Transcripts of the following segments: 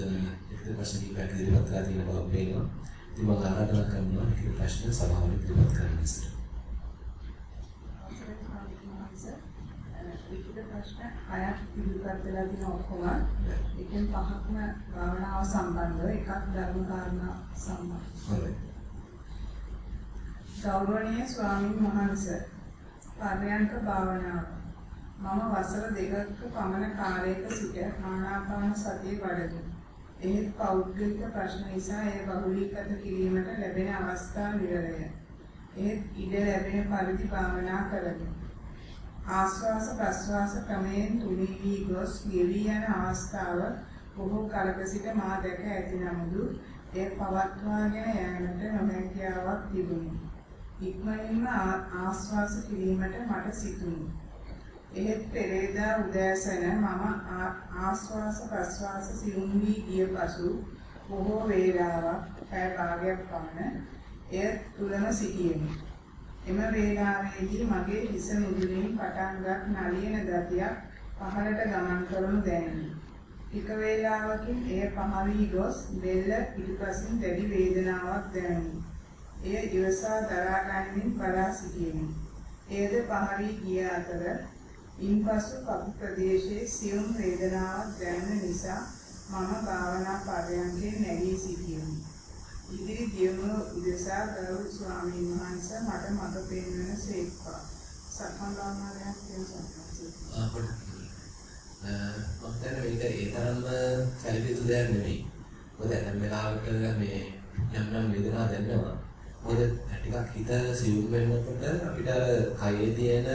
ලිඛිත ප්‍රශ්න කිහිපයක් ඉදිරිපත් කරලා තියෙන බව පේනවා. ඉතින් මම ආරාධනා කරනවා ලිඛිත ප්‍රශ්න සභාවට ඉදිරිපත් කරන්න ඉස්සර. ලිඛිත ප්‍රශ්න හයක් ඉදිරිපත් වෙලා තියෙන ඔක්කොම එකෙන් පහක්ම භාවනාව සම්බන්ධව එකක් ධර්ම කාරණා සම්බන්ධ. ගෞරවනීය ස්වාමීන් වහන්සේ පර්යන්ක භාවනාව මම වසර දෙකක පමණ කාලයක සිට ආනාපාන සතිය වඩමි. එහෙත් පෞද්ගලික ප්‍රශ්න නිසා එය බහුලීගත කිරීමට ලැබෙන අවස්ථා විරලය. එහෙත් ඉඩ ලැබෙන පරිදි භාවනා කරමි. ආස්වාස ප්‍රස්වාස ක්‍රමයෙන් තුනී වී ගොස් ගෙවි යන අවස්ථාව බොහෝ කලක සිට මා දැක ඇති නමුදු එය පවත්වාගෙන යාමට නොහැකියාවක් තිබුණි. ඉක්මනින්ම ආස්වාස කිරීමට මට සිතුණි. එහෙත් පෙරේදා උදෑසන මම ආස්වාස ප්‍රස්වාස සියුම් වී ගිය පසු බොහෝ වේලාවක් පැය භාගයක් පමණ එය තුලම සිටියෙමි. එම වේලාවේදී මගේ හිස මුදුනින් පටන්ගත් නලියන ගතියක් පහළට ගමන් කරනු දැනිනි. ටික වේලාවකින් එය පහවී ගොස් බෙල්ල පිටුපසින් දැඩි වේදනාවක් දැනුනි. එය ඉවසා දරා ගනිමින් බලා සිටියෙමි. එයද පහවී ගිය අතර ඉන්පසු කපු ප්‍රදේශයේ සියුම් වේදනාවක් දැනෙන නිසා මම භාවනා පරයන්කේ නැගී සිටියෙමි. ඉදිරි දියුණුව උදෙසා ගරු ස්වාමීන් වහන්සේ මට මඟ පෙන්වන සේක්වා. සක්මන් භාවනාවක් කියන සත්‍යය. මම දැන් මේක ඒ තරම්ම සැලකිය යුතු දෙයක් නෙමෙයි. මොකද හැම වෙලාවකට මේ යම් යම් වේදනා දැනෙනවා. මොකද ටිකක් හිත සියුම් වෙනකොට අපිට කයේ තියෙන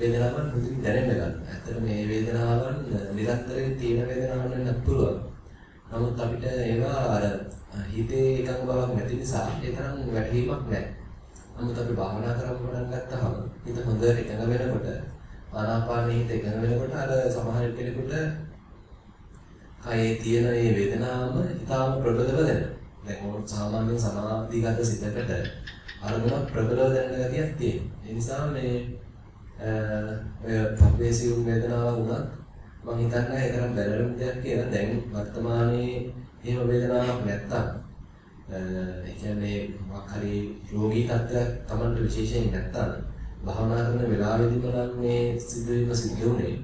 වේදනාවන් මුලින් දැනෙන්න ගන්නවා. ඇත්තට මේ වේදනාවන් නිරන්තරයෙන් තියෙන වේදනාවන් වෙන්නත් පුළුවන්. නමුත් අපිට ඒවා අර හිතේ එකඟ බවක් නැති නිසා ඒ තරම් වැටහීමක් නැහැ. නමුත් අපි භාවනා කරන්න පටන් ගත්තාම හිත හොඳට එකඟ වෙනකොට ආනාපානෙ හිත එකඟ වෙනකොට අර සමහර කෙනෙකුට කයේ තියෙන මේ වේදනාවම ඊටාම ප්‍රබලව දැනෙනවා. දැන් ඕන සාමාන්‍ය සමාධිගත සිතකට අරමුණක් ප්‍රබලව දැනෙන ගතියක් තියෙනවා. ඒ නිසා මේ ඔය ප්‍රවේශියුම් වේදනාවක් වුණත් මම හිතන්නේ ඒ තරම් බැලුම් දෙයක් කියලා. දැන් වර්තමානයේ එහෙම වේදනාවක් නැත්තම් ඒ කියන්නේ මොකක් හරි රෝගී තත්ත්වයක් Tamanට විශේෂයෙන් නැත්තම් භාවනා කරන වෙලාවෙදිම නම් මේ සිදුවීම සිද්ධ වුණේ.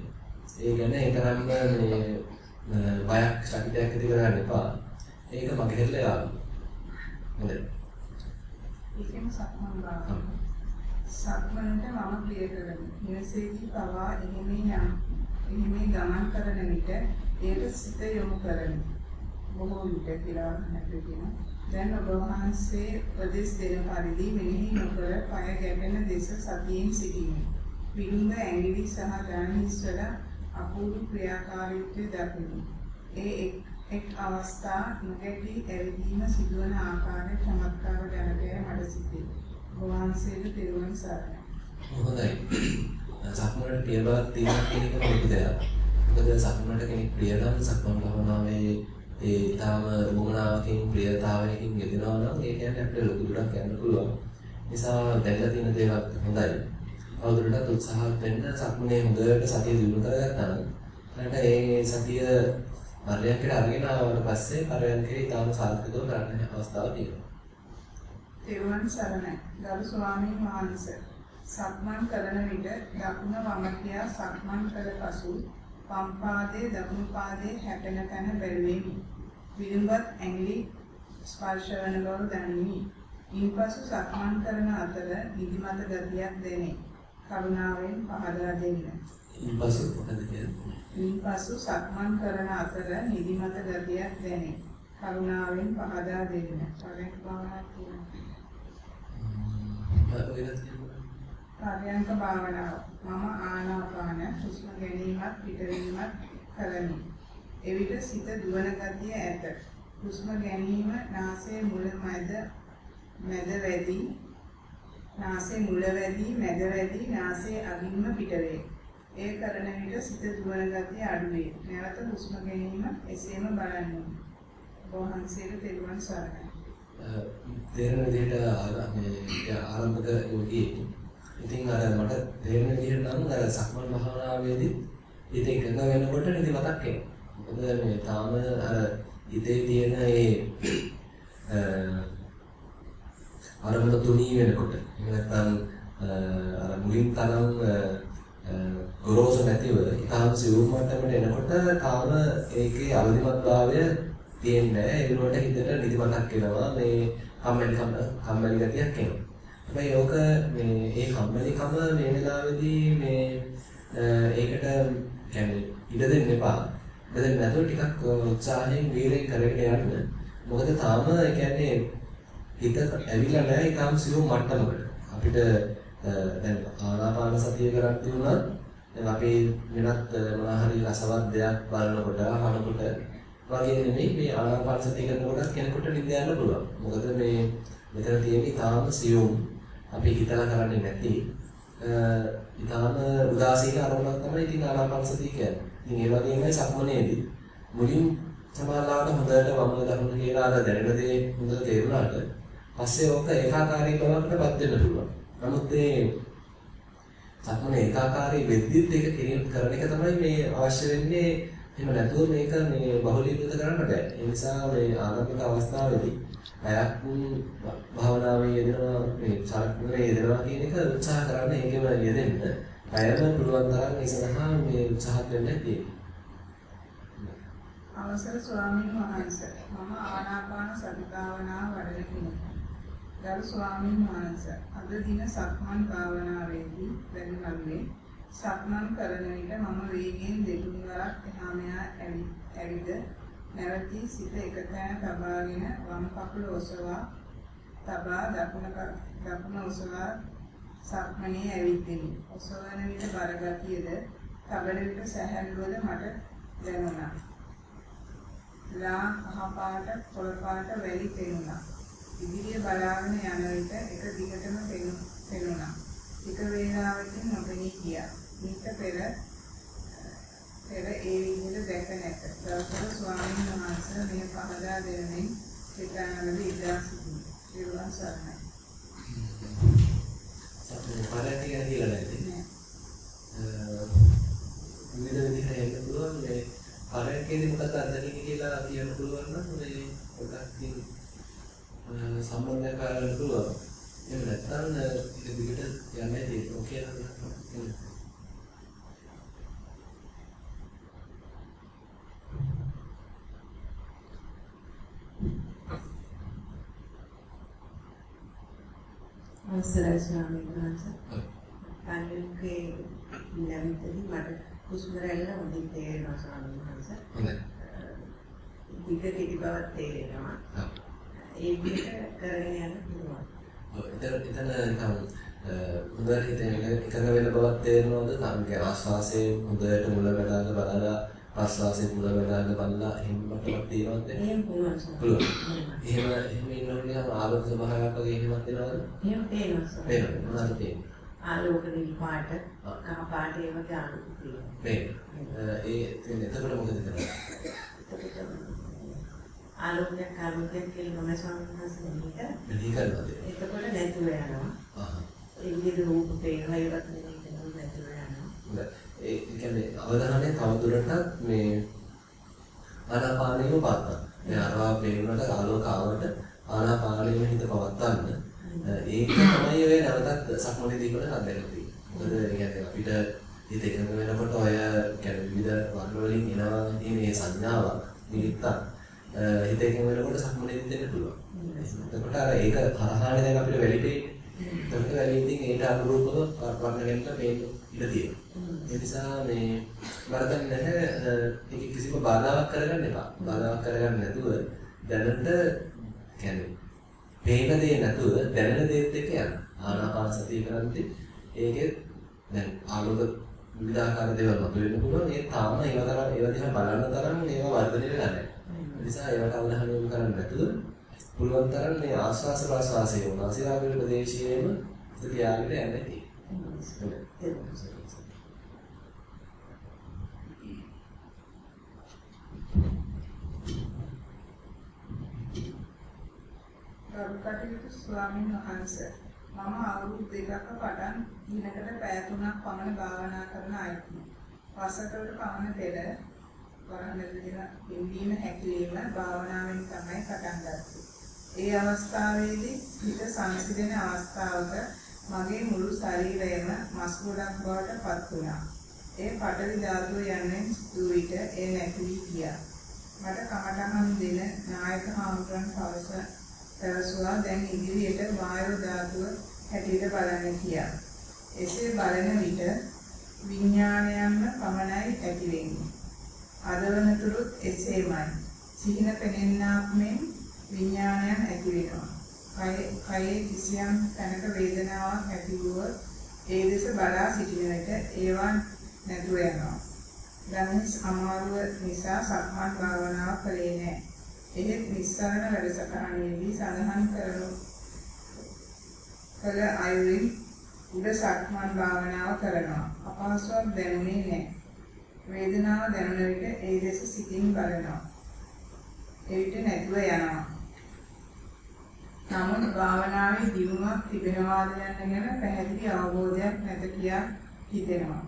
ඒ කියන්නේ ඒ තරම්ම මේ බයක් ශක්තියක් ඇති කරගන්න එපා. ඒක මගේ හැල්ල යාවි. හොඳයි. ඒකෙම සක්මන් භාවනාව සක්මනට මම ප්‍රිය කරමි. නිවසේදී පවා එහෙමේ යම් එහෙමේ ගමන් කරන විට ඒට සිත යොමු කරමි. බොහෝ විට කියලා නැතිගෙන දැන් ඔබ වහන්සේ ප්‍රදේශ දෙන පරිදි මෙනෙහි නොකර පය ගැටෙන දෙස සතියෙන් සිටීමි. විඳ ඇඟිලි සහ ගානිස්වල අපූර්ව ක්‍රියාකාරීත්වය දකිමි. ඒ එක් එක් අවස්ථා නොගැටි ඇවිදීම සිදුවන ආකාරය චමත්කාර දැනගැය මට සිටේ. වහන්සේට පිරුවන් සරණයි. හොඳයි. සක්මනට ප්‍රිය බවක් තියෙනවා කියන එක මොකද දෙයක්. මොකද සක්මනට කෙනෙක් ප්‍රිය නම් සක්මන් භාවනාවේ ඒ ඊටාම වුණාවකින් ප්‍රියතාවයකින් යෙදෙනවා නම් ඒ කියන්නේ අපිට ලොකු දුරක් යන්න පුළුවන්. නිසා දැකලා තියෙන දේවල් හොඳයි. අවුරුද්දට උත්සාහවත් වෙන්න සක්මනේ හොඳට සතිය දිනු කරගත්තා නම් ඊට ඒ සතිය පරයන්කට අරගෙන ආවට පස්සේ පරයන්කේ ඊටාම සාර්ථකව කරන්න අවස්ථාවක් තියෙනවා. තෙරුවන් සරණයි. ගරු ස්වාමීන් වහන්සේ. සක්මන් කරන විට දකුණ වම කියා සක්මන් කළ පසු වම් පාදයේ දකුණු පාදයේ හැපෙන තැන බැලුවෙමි. විලුඹත් ඇඟිලි ස්පර්ශ වන බව දැනුනි. ඉන්පසු සක්මන් කරන අතර නිදිමත ගතියක් දැනේ. කරුණාවෙන් පහදා දෙන්න. ඉන්පසු මොකද කියන්නේ? ඉන්පසු සක්මන් කරන අතර නිදිමත ගතියක් දැනේ. කරුණාවෙන් පහදා දෙන්න. පරෙක් භාවනා කියනවා. පරයන්ක භාවනාව මම ආනාපාන හුස්ම ගැනීමත් පිටවීමත් කරමි. එවිට සිත දුවන ගතිය ඇත. හුස්ම ගැනීම නාසයේ මුල මැද මැද වැඩි නාසයේ මුල වැඩි මැද වැඩි නාසයේ අගින්ම පිටවේ. ඒ කරන විට සිත දුවන ගතිය අඩු වේ. නැවත හුස්ම ගැනීම එසේම බලන්න. වහන්සේට තෙරුවන් සරණයි. තේරෙන විදිහට මේ ආරම්භක යෝගී ඉතින් අර මට තේරෙන විදිහට නම් අර සක්මන් භාවනාවේදී හිත එකඟ වෙනකොට නිදිමතක් එනවා. මොකද මේ තාම අර හිතේ තියෙන ඒ අරමුණ තුනී වෙනකොට එහෙම නැත්නම් අර මුලින් තරම් ගොරෝසු නැතිව ඊටාම සිවුම් මට්ටමට එනකොට තාම ඒකේ අවදිමත් භාවය තියෙන්නේ නැහැ. ඒ වෙනුවට හිතට නිදිමතක් එනවා. මේ කම්මැලි කම්මැලි ගතියක් එනවා. හැබැයි ඕක මේ ඒ කම්මැලිකම මේ වෙලාවේදී මේ ඒකට කියන්නේ ඉඩ දෙන්න එපා. ඉඩ දෙන්න නැතුව ටිකක් උත්සාහයෙන් වීරයෙන් කරගෙන යන්න. මොකද තාම ඒ කියන්නේ හිත ඇවිල්ලා නැහැ ඊටාම සියුම් මට්ටමකට. අපිට දැන් ආනාපාන සතිය කරක් තියුණා දැන් අපි වෙනත් මොනවා හරි රසවත් දෙයක් බලනකොට අහනකොට වගේ නෙමෙයි මේ ආනාපාන සතිය කරනකොට කෙනෙකුට නිද යන්න පුළුවන්. මොකද මේ මෙතන තියෙන්නේ තාම සියුම් අපි හිතලා කරන්නේ නැති ඊටාම උදාසීන අරමුණක් තමයි ඉතින් ආනාපාන සතිය කියන්නේ. ඉතින් ඒ වගේමයි සක්මනේදී මුලින් සමාලාවට හොඳට වම දකුණ කියලා අර දැනෙන දේ හොඳට තේරුණාට පස්සේ ඕක ඒකාකාරී බවකට පත් වෙන්න පුළුවන්. නමුත් ඒ සක්මන ඒකාකාරී වෙද්දිත් ඒක කිරීම කරන එක තමයි මේ අවශ්‍ය වෙන්නේ. එහෙම නැතුව මේක මේ බහුලීකృత කරන්න බෑ. ඒ නිසා මේ ආරම්භක අවස්ථාවේදී අයක් භාවනාවේ යෙදෙනවා මේ සරක්මනේ යෙදෙනවා කියන එක උත්සාහ කරන්න ඒකෙම යෙදෙන්න. අයම පුළුවන් තරම් ඒ සඳහා මේ උත්සාහ කරන්න තියෙනවා. අවසර ස්වාමීන් වහන්සේ මම ආනාපාන සති භාවනාව වඩන කෙනෙක්. ගරු ස්වාමීන් වහන්සේ අද දින සක්මන් භාවනාවේදී දැනුණන්නේ සක්මන් කරන විට මම වේගයෙන් දෙතුන් වරක් එහා මෙහා ඇවිද නැවතී සිත එක තැන තබාගෙන වම් කකුල ඔසවා තබා දකුණ දකුණ ඔසවා සක්මනේ ඇවිදිමි. ඔසවන විට බරගතියද තබන විට සැහැල්ලුවද මට දැනුණා. ලා කහ පාට පොළ පාට වැලි පෙනුණා. ඉදිරිය බලාගෙන යන විට එක දිගටම පෙනුණා. ටික වේලාවකින් නොපෙනී ගියා. ඊට පෙර පෙර ඒ විදිහට දැක නැත. දවසක ස්වාමීන් වහන්සේ මේ පහදා දෙනමින් සිතානලද ඉදා සිටින. සිරුවන් සරණයි. සම්පූර්ණ පාරටි කියලා නැති. විවිධ විදිහට ඒක පුළුවන් මේ පාරටියේදී මොකක්ද අත්දැකීම කියලා කියන්න පුළුවන් නම් මේ පොඩ්ඩක් සම්බන්ධයක් කරගන්න පුළුවන්. එහෙම නැත්නම් ඒක දිගට යන්නේ තියෙන්නේ. ඔකේ නේද? අවසරයි ස්වාමීන් වහන්සේ. පන්විකේ නැවිතදී මට හුස්ම රැල්ල හොඳින් තේරෙනවා ස්වාමීන් වහන්සේ. හොඳයි. දිග කෙටි බවක් තේරෙනවා. ඒ විදිහට කරගෙන යන්න පුළුවන්. එතන එතන නිකන් හොඳට හිතෙන එකඟ වෙන බවක් තේරෙනවද? තමයි ආස්වාසේ හොඳට මුල වැටාගෙන බලලා ප්‍රස්වාසයේ මුල වැටාගෙන බලලා එහෙමමටවත් තියෙනවද? එහෙම පුළුවන්. පුළුවන්. එහෙම එහෙම ඉන්නකොට නිකන් ආලෝක ස්වභාවයක් වගේ එහෙමත් වෙනවද? එහෙම පේනවා සර්. පේනවා. මොනවද පේන්නේ? ආලෝක නිල් පාට, කහ පාට ඒ වගේ ආලෝක තියෙනවා. පේනවා. ඒ එතකොට මොකද කරන්නේ? ආලෝකයක් ආලෝකයක් කියලා මම ස්වාමීන් වහන්සේ මෙහි කරනවාද? එතකොට නැතුව යනවා. ඒ විදිහට රූප පේනවා ඒවත් නෙමෙයි නැතුව යනවා. ඒ කියන්නේ අවධානය තවදුරටත් මේ ආනාපානෙම පවත්වා. දැන් අරවා පේනකොට ආලෝක ආවට ආනාපානෙම හිත පවත්වන්න. ඒක තමයි ඔය නැවතත් සක්මණේදී කරන අත්දැකීම. මොකද කියන්නේ අපිට හිත එකඟ වෙනකොට ඔය කියන්නේ විවිධ වර්ණ වලින් එනවා මේ සංඥාවක් නිමිත්තක් හිත එකඟ වෙනකොට සම්මුණෙන් දෙන්න පුළුවන්. එතකොට අර ඒක හරහානේ දැන් අපිට වැලිපේ. එතකොට වැලිපෙන් ඒට අනුරූපව වර්ණ වෙන්න මේ ඉඩ තියෙනවා. ඒ නිසා මේ වරදක් නැහැ ඒක කිසිම බාධාවක් කරගන්න එපා. බාධාවක් කරගන්න නැතුව දැනට කියන්නේ පේන දේ නැතුව දැනෙන දේත් එක්ක යන්න. ආනාපාන සතිය කරන්නේ ඒකේ දැන් ආලෝක විවිධාකාර දේවල් මතුවෙන්න පුළුවන්. ඒ තාම ඒවා තරම් ඒවා දිහා බලන්න තරම් ඒවා වර්ධනය වෙලා නැහැ. නිසා ඒවට අවධානය යොමු කරන්නේ නැතුව පුළුවන් තරම් මේ ආස්වාස ප්‍රාස්වාසයේ නාසිකාග්‍ර ප්‍රදේශයේම හිත තියාගෙන යන්න තියෙනවා. කරුකටයුතු ස්වාමීන් වහන්සේ මම අවුරුදු දෙකක පටන් දිනකට පැය තුනක් පමණ භාවනා කරන අයෙක්. වසරකට පමණ පෙර වරහන් දෙක පිම්බීම හැකිලිම භාවනාවෙන් තමයි පටන් ගත්තේ. ඒ අවස්ථාවේදී හිත සංසිඳෙන අවස්ථාවක මගේ මුළු ශරීරයම මස් ගොඩක් බවට පත් වුණා. ඒ පඨවි ධාතුව යන්නේ සිදු විට ඒ නැති වී ගියා. මට කමටහන් දෙන නායක හාමුදුරන් පවස පැවසුවා දැන් ඉදිරියට වායු ධාතුව හැටියට බලන්න කියා. එසේ බලන විට විඥානයන්ම පමණයි ඇති වෙන්නේ. අදවනතුරුත් එසේමයි. සිහින පෙනෙන්නාක් මෙන් විඥානයන් ඇති වෙනවා. කය කයේ කිසියම් තැනක වේදනාවක් ඇති වුවොත් ඒ දෙස බලා සිටින විට ඒවා නැතුව යනවා. ධනිස් අමාරුව නිසා සක්මන් භාවනාව කළේ නැහැ. එහෙත් නිස්සාරණ වැඩසටහනේදී සඳහන් කරනු කළ අයුරින් උඩ සක්මන් භාවනාව කරනවා. අපහසුයක් දැනුනේ නැහැ. වේදනාව දැනුන විට ඒ දෙස සිතින් බලනවා. එවිට නැතුව යනවා. නමුත් භාවනාවේ දියුණුවක් තිබෙනවාද යන ගැන පැහැදිලි අවබෝධයක් නැත කියා හිතෙනවා.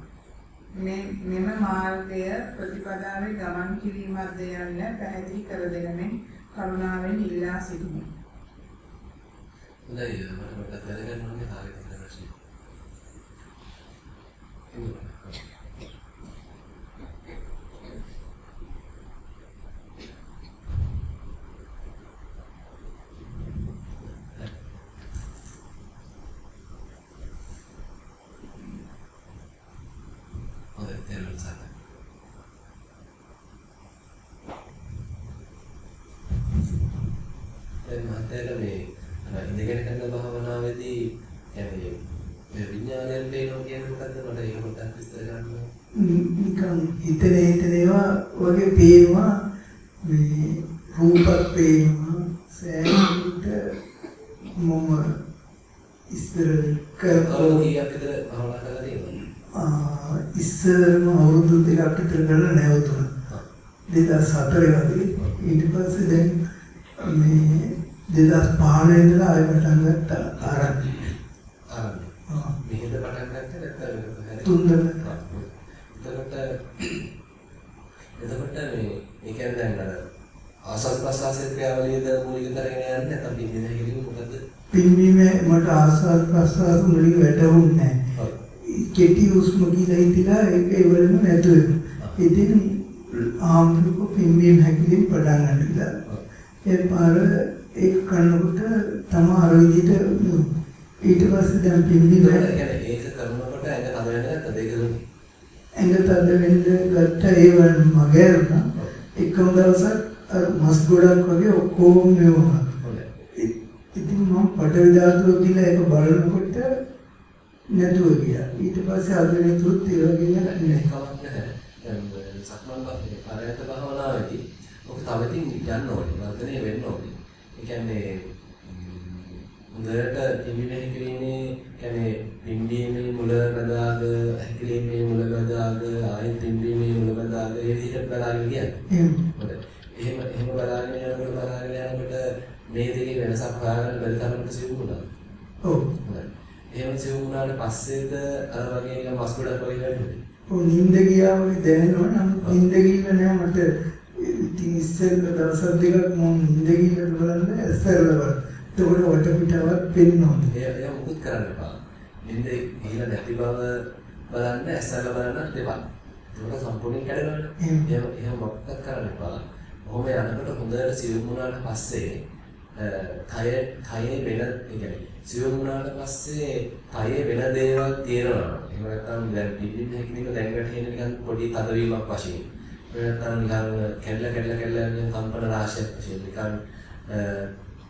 මේ මෙම මාර්ගය ප්‍රතිපදාවේ ගමන් කිරීමක්ද යන්න පැහැදිලි කර දෙනමින් කරුණාවෙන් ඉල්ලා සිටිමි. හොඳයි මම මට දැනගන්න ඕනේ ආයෙත් තියෙන ප්‍රශ්නේ. හිතන හිතන ඒවා වගේ පේනවා. මේ රූපත් පේනවා. සෑහෙනට මම ඉස්සර අවුරුදු කීයක් විතර භාවනා කරලා තියෙනවද? ආ, ඉස්සරම අවුරුදු දෙකක් විතර කරලා නැවතුණා. 2004 වගේ ඊට පස්සේ දැන් මේ 2015 ඉඳලා ආයෙ පටන් ගත්තා ආරම්භ. ආරම්භ ආ, මෙහෙද පටන් ගත්තේ නැත්නම් වෙනද? තුන්දෙන. එතකොට එතකොට මේ ඒ කියන්නේ දැන් අර ආසස් ප්‍රසආසයේ ක්‍රියාවලියද මූලික කරගෙන යන්නේ නැත්නම් පිළිදෙන හැකිලිම මොකද්ද? පින්වීමේ මට ආස්වාද මුලින් වැටහුන්නේ නැහැ. කෙටි හුස්ම කියලා හිතලා ඒක ඉවරම නැතු වෙනවා. ඉතින් ආම්දුක පින්වීම හැකිලින් පටන් ගන්න කියලා. ඔව්. ඒ පාර ඒක කරනකොට තම අර විදිහට ඊට පස්සේ දැන් කියන්නේ ඒක කරනකොට ඇඟ තද වෙන්නේ නැත්නම් ඒක. ඇඟ තද වෙන්න ගත්ත ඒව මගේරුණා. එකම දවසක් මස් ගොඩක් වගේ ඔක්කොම මෙවුණා. පටවි ධාතුව කියලා ඒක බලනකොට නැතුව ගියා. ඊට පස්සේ අදනෙතුත් ඒ වගේ නෑ. කමක් නැහැ. දැන් සක්මන් භාවනාවේ පරයත භාවනාවේදී ඔක තව ඉතින් යන්න ඕනේ. වර්ධනය වෙන්න ඕනේ. ඒ කියන්නේ හොඳට පිම්බීම හැකිලිමේ කියන්නේ පිම්බීමේ මුල බදාග හැකිලිමේ මුල බදාග ආයෙත් පිම්බීමේ මුල බදාග ඒ විදිහට බලාගෙන කියන්නේ. එහෙම. එහෙම බලාගෙන යනකොට බලාගෙන මේ දෙකේ වෙනසක් හොයාගන්න බැරි තරමට සිව් වුණා. ඔව්. එහෙම සිව් වුණාට පස්සේද අර වගේ නිකන් මස් ගොඩක් වගේ වැටුනේ. ඔව් නිින්ද ගියා වගේ දැනෙනවා නම් නිින්ද ගිහිල්ලා නෑ මට ඉතින් ඉස්සෙල්ල දවස් දෙකක් මම නිින්ද ගිහිල්ලා බලන්න ඇස්සරලා බලන්න. එතකොට වටපිටාවක් පෙන්වනවා. එය එය මුකුත් කරන්න එපා. නින්ද ගිහිලා නැති බව බලන්න ඇස්සල බලන්නත් එපා. ඒක සම්පූර්ණයෙන් කැඩෙනවනේ. එහෙම. එහෙම මොකක්ද කරන්න එපා. කොහොම යනකොට හොඳට සිවුම් වුණාට පස්සේ කය කයේ වෙන ඒ කියන්නේ සිවුම් වුණාට පස්සේ කයේ වෙන දේවල් තියෙනවා. එහෙම නැත්නම් දැන් පිටින් හැකිනේක දැන් වැටෙන නිකන් පොඩි තදවීමක් වශයෙන්. එහෙම නැත්නම් නිකන් කැල්ල කැල්ල කැල්ල යන කම්පන රාශියක් වශයෙන් නිකන්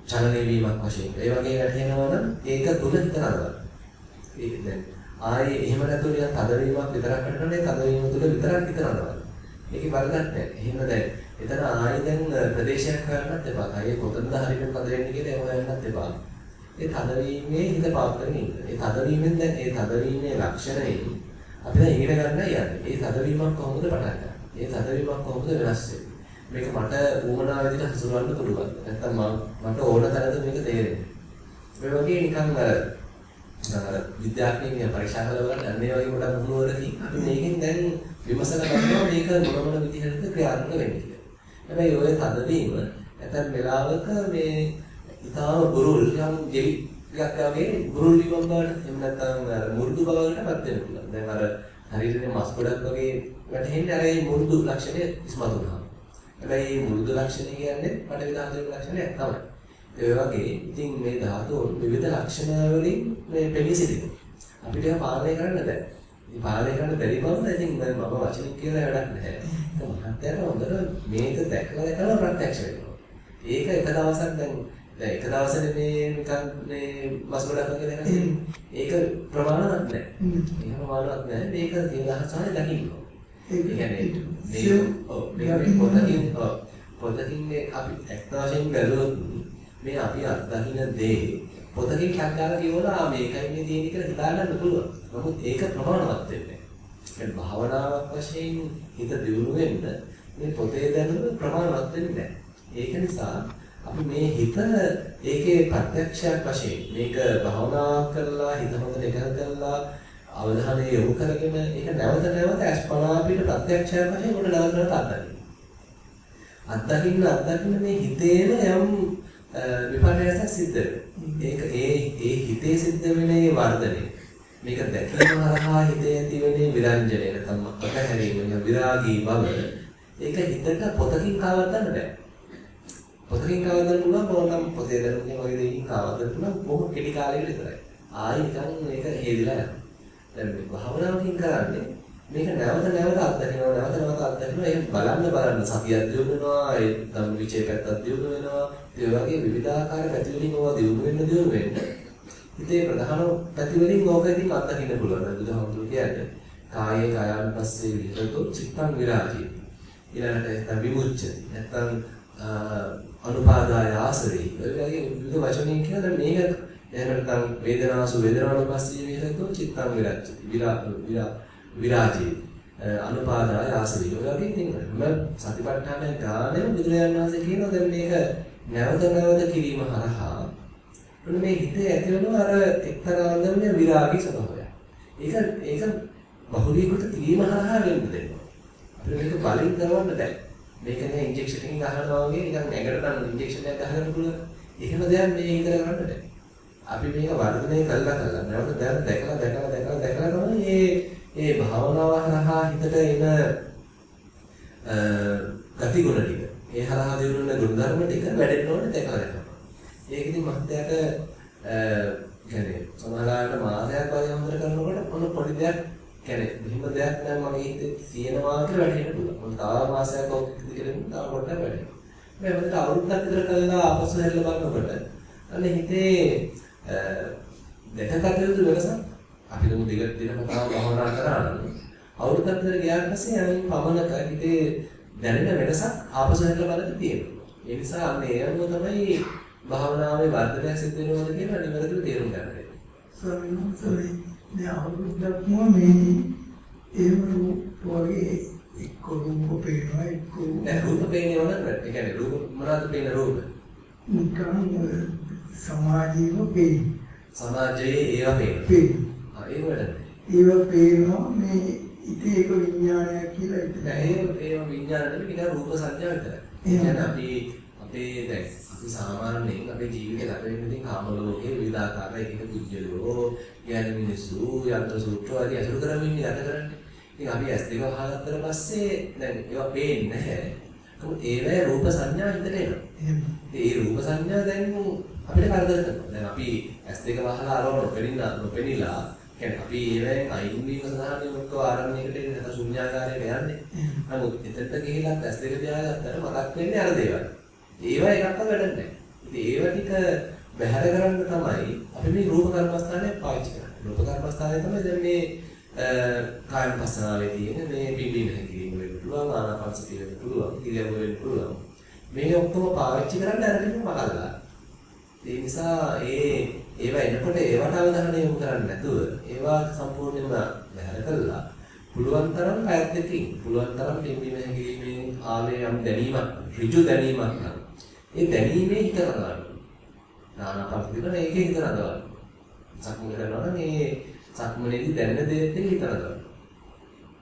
චලනය වීමක් වශයෙන්. ඒ වගේ වැටෙනවා නම් ඒක තුල හිත නරවන්න. ඒක දැන් ආයේ එහෙම නැතුව නිකන් තදවීමක් විතරක් කරනනේ තදවීම තුල විතරක් හිත නරවන්න. ඒකේ වරදක් නැහැ. එහෙම දැන් එතන ආයේ දැන් ප්‍රදේශයක් හොයන්නත් එපා. ආයේ කොතනද හරියට තද වෙන්නේ කියලා හොයන්නත් එපා. ඒ තදවීමේ හිත පාත්‍රගෙන ඉන්න. ඒ තදවීමෙන් දැන් ඒ තදවීමේ ලක්ෂණයෙන් අපි දැන් ඉගෙන ගන්න යන්නේ. ඒ තදවීමක් කොහොමද පටන් ගන්නේ? ඒ තදවීමක් කොහොමද වෙනස් වෙන්නේ? මේක මට උමනා විදිහට හසුරවන්න පුළුවන්. නැත්තම් මට ඕන තරද මේක තේරෙන්නේ. මේ වගේ නිකන් අර අර විද්‍යාඥයන් පරීක්ෂා කරලා බලන්න අන්නේ වගේ කොට මුහුණුවරකින් අපි මේකෙන් දැන් විමසලා ගන්නවා මේක මොන මොන විදිහටද ක්‍රියාත්මක වෙන්නේ කියලා. හැබැයි ඔය තදවීම නැත්නම් වෙලාවක මේ ඊටාම බුරුල් යම් ජෙලි ටිකක් වගේ බුරුල් වීමක් බවට එහෙම නැත්නම් අර මුරුදු බවකටපත් වෙන්න පුළුවන්. දැන් අර හරියට මස් ගොඩක් වගේ වැටෙන්නේ අර මේ මුරුදු ලක්ෂණය ඉස්මතු වෙනවා. හැබැයි මේ මුරුදු ලක්ෂණය කියන්නේ පඩවි ධාතුවේ ලක්ෂණයක් තමයි. ඒ වගේ ඉතින් මේ ධාතුන් විවිධ ලක්ෂණ වලින් මේ පෙනී සිටිනවා. අපිට ඒක පාලනය කරන්න බෑ. ඉතින් පාලනය කරන්න බැරි බව ඉතින් මම වචනින් කියලා වැඩක් නැහැ. ඒක මහත්යට හොඳට මේක දැකලා දැකලා ප්‍රත්‍යක්ෂ වෙනවා. ඒක එක දවසක් දැන් දැන් එක දවසනේ මේ නිකන් මේ මස් ගොඩක් වගේ දැකලා ඒක ප්‍රමාණවත් නැහැ. ඒක ප්‍රමාණවත් නැහැ. මේක දහසානේ දකින්න. ඒ කියන්නේ මේක ඔව් මේක පොතකින් ඔව් පොතකින් අපි ඇත්ත වශයෙන් බැලුවොත් මේ අපි අත්දකින්න දේ පොතකින් කැක් ගාලා කියවලා මේකයි මේ තියෙන්නේ කියලා හිතාගන්න පුළුවන්. නමුත් ඒක ප්‍රමාණවත් වෙන්නේ නැහැ. භාවනාවක් වශයෙන් හිත දියුණු වෙන්න මේ පොතේ දැනුම ප්‍රමාණවත් වෙන්නේ නැහැ. ඒක නිසා අපි මේ හිත ඒකේ ප්‍රත්‍යක්ෂයක් වශයෙන් මේක භාවනා කරලා හිත හොඳට එකඟ කරලා අවධානය යොමු කරගෙන ඒක නැවත නැවත අස්පනා අපිට ප්‍රත්‍යක්ෂයක් වශයෙන් උඩ නැවත නැවත අත්දකින්න. අත්දකින්න අත්දකින්න මේ හිතේම යම් විපර්යාසයක් සිද්ධ ඒක ඒ ඒ හිතේ සිද්ධ වෙන ඒ වර්ධනය. මේක දැකීම හරහා හිතේ ඇති වෙන විරංජනය නැත්නම් අතහැරීම විරාගී බව ඒක හිතට පොතකින් කවද්දන්න බෑ. පොතකින් කවද්දන්න පුළුවන් ඕනම් පොතේ දරුණේ වගේ දෙයකින් කවද්දන්න පුළුවන් බොහොම කෙටි කාලයකට විතරයි. ආයි නිකන් මේක හේදිලා යනවා. දැන් මේ භාවනාවකින් කරන්නේ මේක නැවත නැවත අත්දකිනවා නැවත නැවත අත්දකිනවා ඒක බලන්න බලන්න සතියක් දියුණු වෙනවා ඒ ධම්ම විචේ පැත්තක් දියුණු වෙනවා ඒ වගේ විවිධාකාර පැති වලින් ඕවා දියුණු වෙන්න දියුණු වෙන්න. හිතේ ප්‍රධාන පැති වලින් ඕක ඉතින් අත්දකින්න පුළුවන්. දැන් බුදුහාමුදුරු කියන්නේ කායේ කායන් පස්සේ විහෙතෝ චිත්තං විරාජී. ඊළඟට නැත්නම් විමුච්ඡති නැත්නම් අනුපාදාය ආසරේ. ඒ වගේ විවිධ වචනින් කියන දැන් මේක එහෙම නැත්නම් වේදනාසු වේදනානුපස්සී විහෙතෝ චිත්තං විරාජී විරා විරා විරාජී. අනුපාදාය ආසවි. ඔය වගේ ඉතින් මම සතිපට්ඨාන ගානෙම බුදුරජාණන් වහන්සේ කියනවා. දැන් මේක නැවත නැවත කිරීම හරහා මොන මේ හිතේ ඇති වෙන අර එක්තරා අන්දමේ විරාගී ස්වභාවය. ඒක ඒක බහුලීකృత කිරීම හරහා වෙන්න දෙනවා. අපිට මේක බලෙන් කරවන්න බෑ. මේක නේ ඉන්ජෙක්ෂන් එකකින් ගහනවා වගේ නිකන් ඇඟට නම් ඉන්ජෙක්ෂන් එකක් ගහන්න පුළුවන්. එහෙම දෙයක් මේ හිතට කරන්න බෑ. අපි මේක වර්ධනය කළා කළා නැවත දැන් දැකලා දැකලා දැකලා දැකලා තමයි මේ ඒ භාවනාව හරහා හිතට එන ගති ගුණ ටික ඒ හරහා දිනන ගුණධර්ම ටික වැඩෙන්න ඕනේ දැකලා ගන්නවා. ඒක ඉතින් මහත්යට කියන්නේ සමහරවිට මාසයක් වගේ හොඳට කරනකොට මොන පොඩි දෙයක් කියන්නේ මෙහෙම දෙයක් නම් මගේ හිතේ තියෙනවා කියලා වැටහෙන්න පුළුවන්. මොකද තව මාසයක් ඔක් ඉදිරියෙන් තව පොඩ්ඩක් වැඩෙනවා. මේ හොඳට අවුරුද්දක් විතර කළා ආපසු හැරිලා බලනකොට අන්න හිතේ දැකගත යුතු වෙනසක් අපි දුමු දිගට දිනපතාම භවනා කරා නම් අවුරුද්දක් විතර ගියාට පස්සේ යම් පමණක හිතේ දැනෙන වෙනසක් ආපසු හැදලා බලද්දි තියෙනවා. ඒ නිසා අන්න ඒ අනුව තමයි භාවනාවේ වර්ධනයක් සිද්ධ වෙනවද කියලා නිවැරදිව තේරුම් ගන්න වෙන්නේ. ස්වාමීන් වහන්සේ මේ අවුරුද්දක්ම මේ එහෙම රූප වගේ එක්ක රූප පේනවා එක්ක දැන් රූප පේන්නේ මොනවද? ඒ කියන්නේ රූප මොනවද පේන රූප? නිකන් සමාජීව පේන සමාජයේ ඒවා පේනවා. පේන ආ ඒ වලද? ඒව පේනවා මේ ඉතින් ඒක විඥානයක් කියලා නෑ හිතනවා. ඒ ඒ විඥාන නෙමෙයි නිකන් රූප සංඥා විතරයි. කියන්නේ අපි අපේ දැන් අපි සාමාන්‍යයෙන් අපේ ජීවිතේ ගත වෙන්නේ ඉතින් කාම ලෝකයේ විවිධාකාර එක එක කුජලෝ, ඥාන මිනිස්සු, යන්ත්‍ර සූත්‍ර ආදී අසුර කරමින් ගත කරන්නේ. ඉතින් අපි ඇස් දෙක වහගත්තට පස්සේ දැන් ඒවා පේන්නේ නැහැ. නමුත් ඒවැ රූප සංඥා හිතට එනවා. ඒ රූප සංඥා දැන් අපිට කරදර කරනවා. දැන් අපි ඇස් දෙක වහලා අරව නොපෙනින්න නොපෙනිලා කියන්නේ අපි ඒවෙන් අයින් වීම සඳහා නෙමෙයි ආරණ්‍යයකට එන්නේ නැත්නම් ශුන්‍යාකාරයට යන්නේ. නමුත් එතනට ගිහිලා ඇස් දෙක තියාගත්තට මතක් වෙන්නේ අර දේවල්. ඒවා එකක්වත් වැඩක් නැහැ. ඉතින් ඒව ටික බැහැර කරන්න තමයි අපි මේ රූප කර්මස්ථානය පාවිච්චි කරන්නේ. රූප කර්මස්ථානය තමයි දැන් මේ කායන පස්සනාවේ තියෙන මේ පිම්බීම හැකිලිම වෙන්න පුළුවන් ආනාපානසතිය වෙන්න පුළුවන් ඉරියව්ව වෙන්න පුළුවන්. මේ ඔක්කොම පාවිච්චි කරන්න අරගෙන මකල්ලා. ඒ නිසා ඒ ඒවා එනකොට ඒවට අවධානය යොමු කරන්නේ නැතුව ඒවා සම්පූර්ණයෙන්ම බැහැර කළා. පුළුවන් තරම් පැයක් දෙකකින් පුළුවන් තරම් පිම්බීම හැකිලිමෙන් ආවේ යම් දැනීමක් ඍජු දැනීමක් නම් ඒ දැනීමේ හිත කරගන්න. ආනාපානසතිය කරන ඒකේ හිත කරගන්න. සක්මන් කරනවා නම් ඒ සක්මනේදී දැනෙන දේත් එක්ක හිත කරගන්න.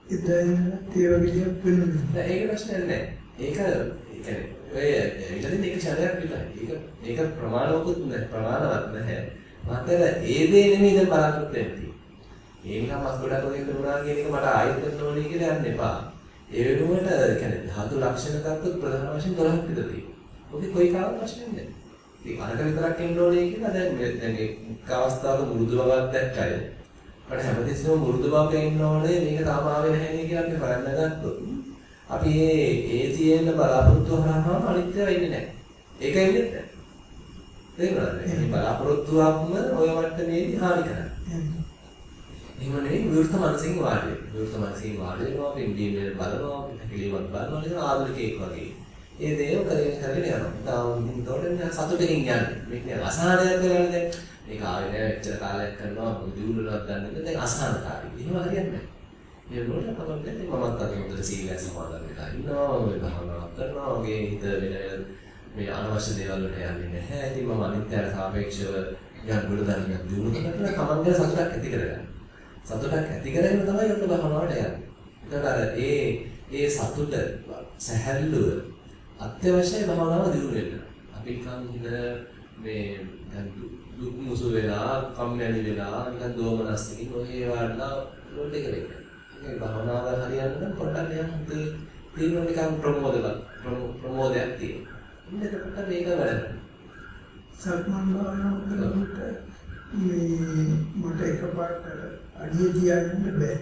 ඉතින් ඒ වගේ දෙයක් වෙනවා. ඒක ප්‍රශ්නයක් නෑ. ඒක ඒ කියන්නේ ඔය ඊළඟ එක ශරයක් විතරයි. ඒක ඒක ප්‍රමාණවකුත් නැහැ ප්‍රමාණවත් නැහැ. මාතර ඒ දේ නෙමෙයි දැන් බලාපොරොත්තු වෙන්නේ. ඒ නිකන් මස් ගොඩක් වගේ කරුණා කියන එක මට ආයෙත් කරන්න ඕනේ කියලා යන්න එපා. ඒ වෙනුවට කියන්නේ ධාතු ලක්ෂණ ගත්තොත් ප්‍රධාන වශයෙන් 12ක් විතර තියෙනවා. ඔකේ කොයි කාලවත් ප්‍රශ්නේ නැහැ. ඉතින් අරක විතරක් එන්න ඕනේ කියලා දැන් මේ දැන් එක් අවස්ථාවක මෘදු බවක් දැක්කයි. මට හැමතිස්සෙම මෘදු බවක ඉන්න ඕනේ මේක තාම ආවේ නැහැ නේ කියලා අපි බලන්න ගත්තොත්. අපි මේ ඒ තියෙන බලාපොරොත්තු හරහාම අනිත්‍ය වෙන්නේ නැහැ. ඒක එන්නේ නැහැ. තේරුණාද? මේ බලාපොරොත්තුවක්ම ඔය මට්ටමේදී හානි කරන්නේ. එහෙම නෙවෙයි විවෘත මනසින් වාඩි වෙන්න. විවෘත මනසින් වාඩි වෙනවා, පිම්බීම බලනවා, පිළිවත් බලනවා නේද ආධුනිකයෙක් වගේ. ඒ දේව කරගෙන කරගෙන යනවා. තාම හිතෝට සතුටකින් යන්නේ. මේක නේ අසහනයක් කරන්නේ දැන්. මේක ආවේ නෑ එච්චර කාලයක් කරනවා දියුණුවක් ගන්න එක දැන් අසහනකාරී. එහෙම හරියන්නේ නෑ. මේ වලට තමයි මමත් අද හොඳට සීලය සමාදන් වෙලා ඉන්නවා. මේ භාවනාවක් කරනවා. වගේ හිත වෙන මේ අනවශ්‍ය දේවල් වලට යන්නේ නැහැ. ඉතින් මම අනිත්‍යයට සාපේක්ෂව යම් ගුණ ධර්මයක් දිනු කරලා තමන් ගැන සතුටක් ඇති කරගන්න. සතුටක් ඇති කරගෙන තමයි ඔන්න භාවනාවට යන්නේ. එතකොට අර ඒ ඒ සතුට සැහැල්ලුව අත්‍යවශ්‍යයි භාවනාව දිනු වෙන්න. අපි නිකන් හිත මේ දැන් දුක් මුසු වෙලා, කම්මැලි වෙලා, නිකන් දෝමනස්සින් ඔහේ වඩලා රෝල් එක වෙන්න. මේ භාවනාව හරියන්න නම් පොඩ්ඩක් යන්න තියෙන නිකන් ප්‍රමෝදයක් ප්‍රමෝදයක් තියෙනවා. ඉන්න එතකොට මේක වැඩ සක්මන් භාවනාව කරනකොට මේ මට එකපාරට අඩිය තියාගන්න බෑ.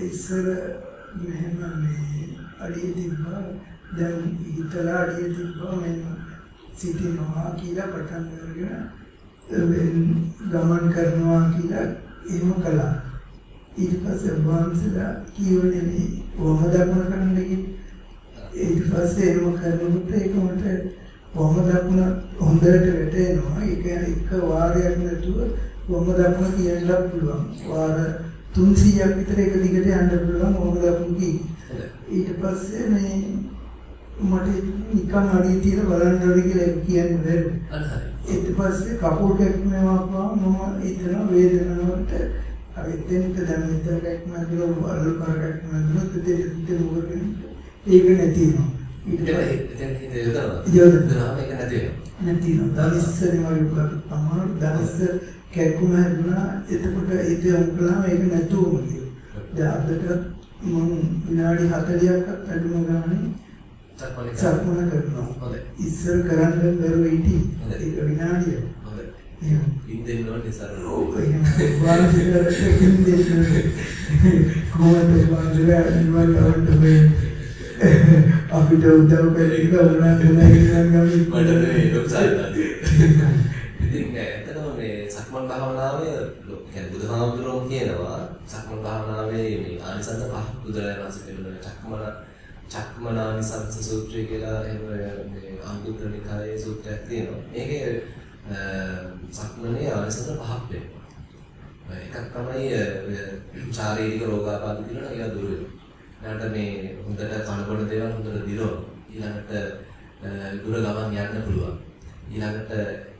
ඉස්සර මෙහෙම මේ අඩිය තිබ්බා දැන් හිතලා අඩිය තිබ්බා මෙන්න සිටිනවා කියලා පටන් අරගෙන ගමන් කරනවා කියලා එහෙම කළා. ඊට පස්සේ වහන්සේලා කියවනේ මේ වම දකුණ කරන්න ඊට පස්සේ එහෙම කරනකොට ඒක මට වම දකුණ හොඳට වැටෙනවා. ඒක එක වාරයක් නැතුව වම දකුණ කියන්න පුළුවන්. වාර 300ක් විතර එක දිගට යන්න පුළුවන් වම දකුණ කී. ඊට පස්සේ මේ මට නිකන් අඩිය තියලා බලන්න ඕනේ කියලා කියන්නේ බැහැ. ඊට පස්සේ කකුල් කැක්කමවා මම හිතන වේදනාවට අවිද්දෙන්ට දැන් මෙතන කැක්කම දුර වල කර කැක්කම දුර දෙද මොකද ඒක. යොදනවා. ඒක නැති වෙනවා. දවස්සනේ වගේ අමාරු දවස් කැක්කුම හැදුනා එතකොට ඒක යොමුකලාම ඒක නැතුවම ගියා. දැන් අදට මම විනාඩි 40ක් අඩුම ගානේ සක්මන කරනවා. ඉස්සර කරන්න බැරුව. හොඳයි. ඒක විනාඩිය. හොඳයි. එහෙම. ඉන්දෙන්න ඕනේ සර්. ඕක කොහොමද වාසිකරට නිවන් මේ අපිට උදව් කරගෙන උනා තුනයි කියන මට ගමන් මේ ලොක්සයිලා. ඉතින් ඇත්තටම මේ සක්මන් භාවනාවේ කියන්නේ බුදුහාමුදුරුවෝ කියනවා සක්මන් භාවනාවේ මේ ආනිසංස පහ බුදුරජාණන් වහන්සේ පිළිබඳ චක්මන චක්මනානිසංස සූත්‍රය කියලා එහෙම මේ අංගුත්තර නිකායේ සූත්‍රයක් තියෙනවා. මේකේ සක්මනේ ආනිසංස පහක් වෙනවා. එකක් තමයි ශාරීරික රෝගාබාධ කියලා ඒවා දුර වෙනවා. ඊළඟට මේ හොඳට කනබොන දේවල් හොඳට දිරවනවා. ඊළඟට දුර ගමන් යන්න පුළුවන්. ඊළඟට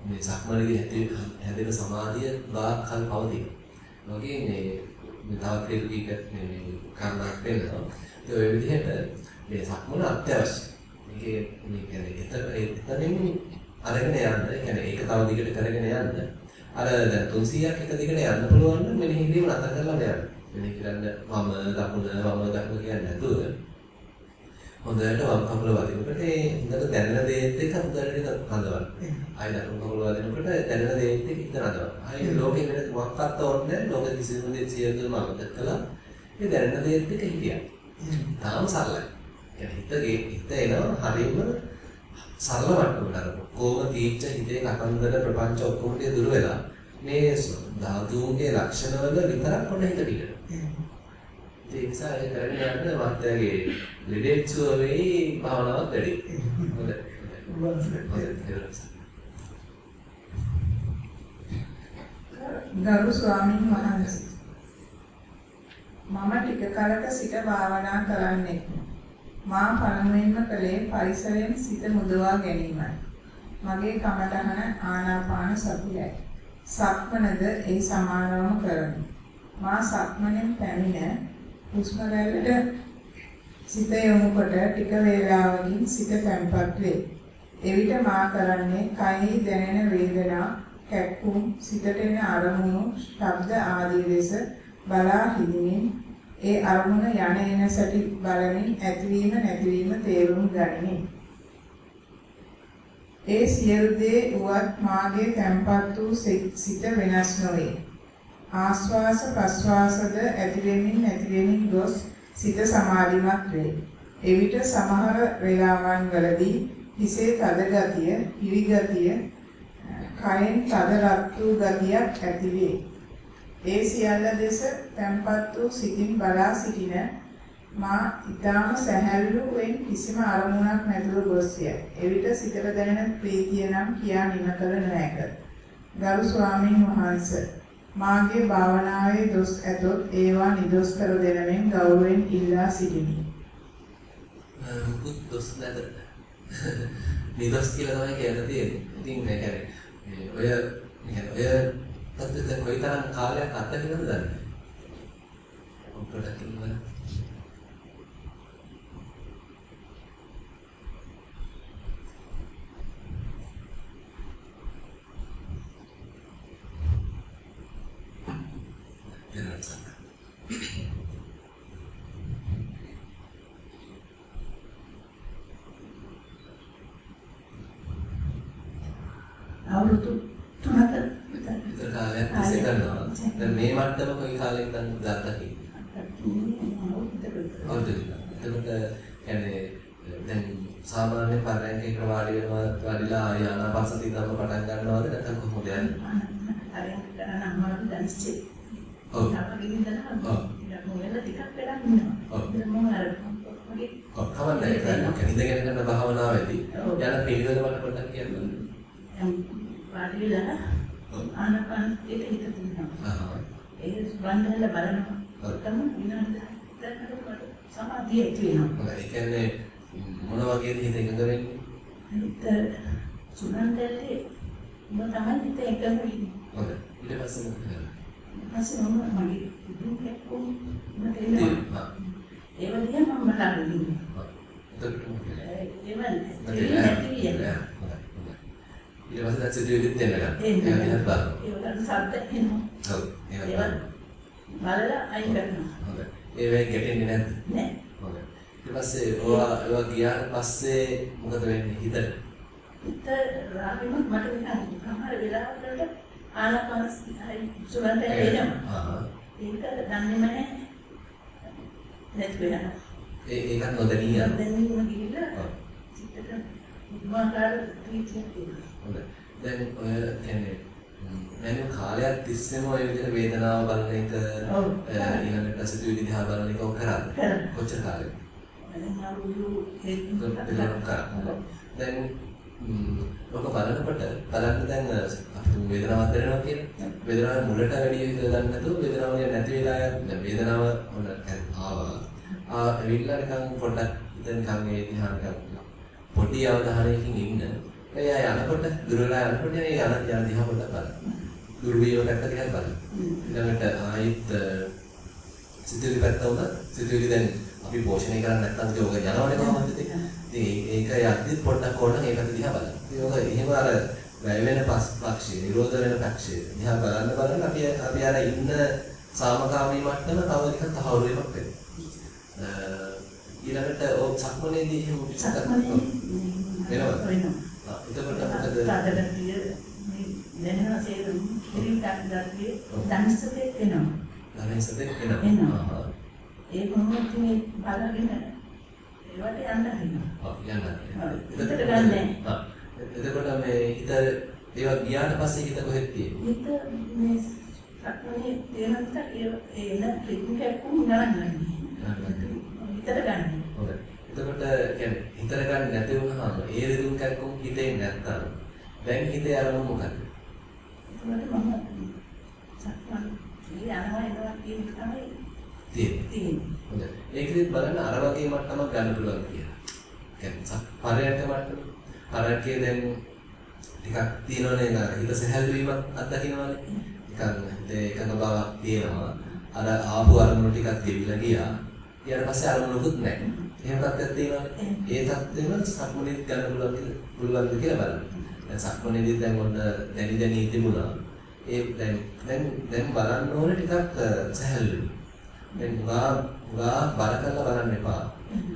මේ සක්මනේදී ඇති හැදෙන සමාධිය ගාක් කල් පවතින. වගේ මේ මේ තවත් ක්‍රිටික මේ කර්ණක් වෙනවා. ඒ ඔය විදිහට මේ සක්මන අත්‍යවශ්‍යයි. මේකේ මේ කියන්නේ එතනින් අරගෙන යන්න, ඒ කියන්නේ ඒක තව දිගට කරගෙන යන්න. අර දැන් 300ක් එක දිගට යන්න පුළුවන් නම් මෙනෙහි කිරීම නැතර කරලා යන්න. මෙනෙහි කරන්න වම දකුණ වම දකුණ කියන්නේ නැතුව හොඳට වම් කකුල වදිනකොට ඒ හොඳට දැනෙන දේත් එක්ක හොඳට හදවන්න. ආයි දකුණු කකුල වදිනකොට දැනෙන දේත් එක්ක හිත හදවන්න. ආයි ලෝකෙ වෙන මොකක්වත් ඕනේ නැහැ. ලෝකෙ කිසිම දෙයක් සියල්ලම අමතක කළා. ඒ දැනෙන දේත් එක්ක හිටියා. තාම සරලයි. يعني හිතේ හිත එනවා හරියම සරල වට්ටමකට අර කොහොම තීච්ඡ හිතේ කතන්දර ප්‍රපංච ඔක්කොම ටික දුර වෙලා මේ ධාතුන්ගේ ලක්ෂණ වල විතරක් කොන්න හිත පිටට. ඒ නිසා ඒ කරගෙන යන්න මාත්‍යාගේ ලෙඩෙච්චුව වෙයි භාවනාවක් වැඩි. හොඳයි. හොඳයි. ගරු ස්වාමීන් වහන්සේ මම ටික කලක සිට භාවනා කරන්නේ. මා පළමුවෙන්ම කළේ පරිසරයෙන් සිත මුදවා ගැනීමයි. මගේ කමඨහන ආනාපාන සතියයි. සක්මනද ඒ සමානවම කරමි. මා සක්මනෙන් පැමිණ හුස්ම රැල්ලට සිත යොමු කොට ටික වේලාවකින් සිත තැන්පත් වේ. එවිට මා කරන්නේ කයෙහි දැනෙන වේදනා, කැක්කුම්, සිතට එන අරමුණු, ශබ්ද ආදී ලෙස බලා හිඳිමින් ඒ අරමුණ යන එන සැටි බලමින් ඇතිවීම නැතිවීම තේරුම් ගනිමි. ඒ සියලු දේ උවත් මාගේ තැන්පත් වූ සිත වෙනස් නොවේ. ආස්වාස ප්‍රස්වාසද ඇති වෙමින් නැති වෙමින් ගොස් සිත සමාධිමත් වේ. එවිට සමහර වේලාවන් වලදී හිසේ තද ගතිය, පිරි ගතිය, කයෙන් තද රත් වූ ගතියක් ඇති වේ. ඒ සියල්ල දෙස තැන්පත් වූ සිතින් බලා සිටින මා ඊටාම සැහැල්ලුවෙන් කිසිම අරමුණක් නැතුව ගොස්ය. එවිට සිතට දැනෙන ප්‍රීතිය නම් කියා නිම කළ නොහැක. ගරු ස්වාමින් වහන්සේ මාගේ භාවනාවේ දොස් ඇතොත් ඒවා නිදොස් කර දෙනමින් ගෞරවයෙන් ඉල්ලා සිටිමි. මුකුත් දොස් නැත. නිදොස් කියලා තමයි කියන්න තියෙන්නේ. ඉතින් මේ කියන්නේ ඔය කියන්නේ ඔය තත්ත්වෙ කොයිතරම් කාලයක් අත්දකින්නද දන්නේ. ඔක්කොට කිව්වා දෙනවා සඳහන්. අවුරුදු තුනක විතර කාලයක් තිස්සේ කරනවා. දැන් මේ මට්ටම කොයි කාලෙකද උදාත් දකින්නේ? අවුරුදු තුනක්. එතකොට දැන් සාමාන්‍ය පරයන්කේක වාඩි වෙනවා වැඩිලා ආය ආනාපානසති ධර්ම පටන් ගන්නවද නැත්නම් කොහොමද යන්නේ? අර අර නම් වල දැන් ඔව් කවන්නේ ඒක ඉඳගෙන කරන භාවනාවේදී යන පිළිවෙල වල පොඩ්ඩක් කියන්න. වාඩි වෙලා ආනපනසතියට හිත තියනවා. ඒක බන්ධනල බලනවා. තම විනාඩි 10කට සමාධිය ඇති වෙනවා. ඒ කියන්නේ මොන වගේද හිත එකඟ වෙන්නේ? හිත සුනන්දල්ලේ උඹ තමයි හිත එකඟ වෙන්නේ. හොඳයි. ඊට පස්සේ මොකද කරන්නේ? ඊපස්සේ මම මගේ දුක් එක්කම මට එනවා. ඒ වගේ මම බලන්න ඉන්නවා. එතකොට මොකද? ඒව නැති වෙනවා. ඊට පස්සේ දැන් සිතුවිලිත් දෙන්න ගන්න. එන්න. ඒක දිහා බලන්න. ඒවට සද්ද එනවා. ඔව්. ඒක ඒවත් බලන්න. බලලා අයින් කරනවා. හොඳයි. ඒ වෙයි ගැටෙන්නේ නැද්ද? නෑ. හොඳයි. ඊට පස්සේ ඔයා ඔයා ගියාට පස්සේ මොකද වෙන්නේ හිතට? හිත රාගෙම මට නිකන් සමහර වෙලාවකට ආනාපාන සුරන්ත එනවා. ආහ්. ඒක දන්නේම නැහැ. නැති වෙනවා. ඒ ඒකත් නොදැනී යනවා. දැනීම ගිහිල්ලා ඔව්. සිතට මුදුමාකාර ප්‍රීතියක් තියෙනවා. හොඳයි. දැන් ඔය කියන්නේ දැන් කාලයක් තිස්සේම ඔය විදිහට වේදනාව බලන එක ඊළඟට සිතුවිලි දිහා බලන එක ඔක් කරාද? කරා. කොච්චර කාලෙක? දැන් අවුරුදු දෙකක් කරා. දැන් ම්, ඔක බලනකොට බලන්න දැන් අපි තුන් වේදනාවක් දැනෙනවා කියලා. වේදනාව මුලට වැඩි විදිහට දන්නේ නැතුව වේදනාව නිකන් නැති වෙලා යන දැන් වේදනාව මොන ආවා. ආ ඇවිල්ලා නිකන් පොඩ්ඩක් ඉතින් නිකන් මේ දිහා නිකන් පොඩි අවධානයකින් ඉන්න. එයා යනකොට දුර වෙලා යනකොට ඒ යන යන දිහා පොඩ්ඩක් බලන්න. දුර වීම පැත්ත දිහා බලන්න. ඊළඟට ආයිත් සිතුවිලි පැත්ත උනා සිතුවිලි දැන් අපි පෝෂණය කරන්නේ නැත්නම් ඒක යනවනේ කොහොමද ඉතින් ඒක යද්දි පොඩ්ඩක් ඕන ඒකට දිහා බලන්න. ඒක එහෙම අර වැය වෙන පක්ෂය, නිරෝධ වෙන පක්ෂය දිහා බලන්න බලන්න අපි අපි අර ඉන්න සාමකාමී මට්ටම තව ටිකක් තහවුරු වෙනක් වෙනවා. ඊළඟට ඔය සක්මනේදී එහෙම සක්මනේ වෙනවද? වෙනවා. එතකොට මොකද? දැනෙන සේරුම් කිරින් තාදගතිය දැනසතේ එනවා. ධනෙසතේ එනවා. එනවා. ඒ මොහොතේ බලගෙන ඒවට යන්න හිනවා. ඔව් යන්න. හිතට ගන්නෑ. එතකොට මේ හිත ඒවා ගියාට පස්සේ හිත කොහෙද තියෙන්නේ? හිත මේ සක්මනේ තියෙනත් ඒ එන රිද්ම කැක්කුම් ගණන් හිතට ගන්න. හොඳයි. එතකොට කියන්නේ හිතට ගන්න නැති වුණාම ඒ රිදුම් කැක්කුම් හිතේ නැත්තම් දැන් හිතේ අරමුණ මොකද්ද? ඒකට මම සක්මන් යනවා එනවා කියන තමයි හොඳයි. ඒකෙදිත් බලන්න අර වගේ මට්ටමක් ගන්න පුළුවන් කියලා. කියන්නේ පරයන්ක මට්ටම. පරයන්කේ දැන් ටිකක් තියෙනවනේ නේද? හිත සැහැල්ලු වීමක් අත්දකින්නවනේ. නිකන් හිතේ එකඟ බවක් තියෙනවා. අර ආපු අරමුණු ටිකක් දෙවිලා ගියා. ඊට පස්සේ අරමුණුකුත් නැහැ. එහෙම තත්ත්වයක් තියෙනවානේ. ඒ තත්ත්වෙම සක්මනේත් ගන්න පුළුවන් කියලා පුළුවන්ද කියලා බලන්න. දැන් සක්මනේදී දැන් ඔන්න දැනි දැනි තිබුණා. ඒ දැන් දැන් දැන් බලන්න ඕනේ ටිකක් සැහැල්ලුයි. දැන් ගා ගා බල කරලා බලන්න එපා.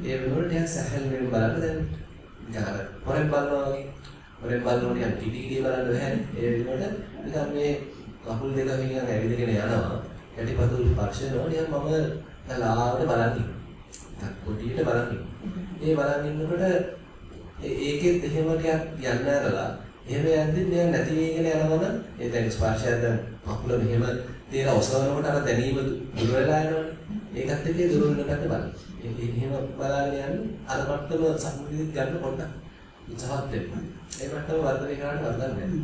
ඒ වෙනුවට ටිකක් සැහැල්ලුවෙන් බලන්න දැන් නිකන් හොරෙන් බලනවා වගේ. හොරෙන් බලනවා නිකන් කිටි කිටි බලන්න බැහැ. ඒ වෙනුවට නිකන් මේ කකුල් දෙක නිකන් ඇවිදගෙන යනවා. යටිපතුල් ස්පර්ශ වෙනවා නිකන් මම ලාවට බලන්නේ. කොටියට බලන්නේ. ඒ බලන් ඉන්නකොට ඒකෙත් එහෙම ටිකක් යන්න ඇරලා එහෙම යද්දි නිකන් නැති වෙගෙන යනවනම් ඒ දැන් ස්පර්ශය දැන් කකුල මෙහෙම තියලා ඔසවනකොට අර දැනීම දුර වෙලා යනවනේ. ඒකත් එක්ක දුර වෙනකට බලන්න. එහෙම බලාගෙන යන්න අර මට්ටම සම්මුතිය ගන්න පොඩ්ඩක් උත්සාහත් වෙන්න. ඒ මට්ටම වර්ධනය කරන්න වර්ධන නැහැ.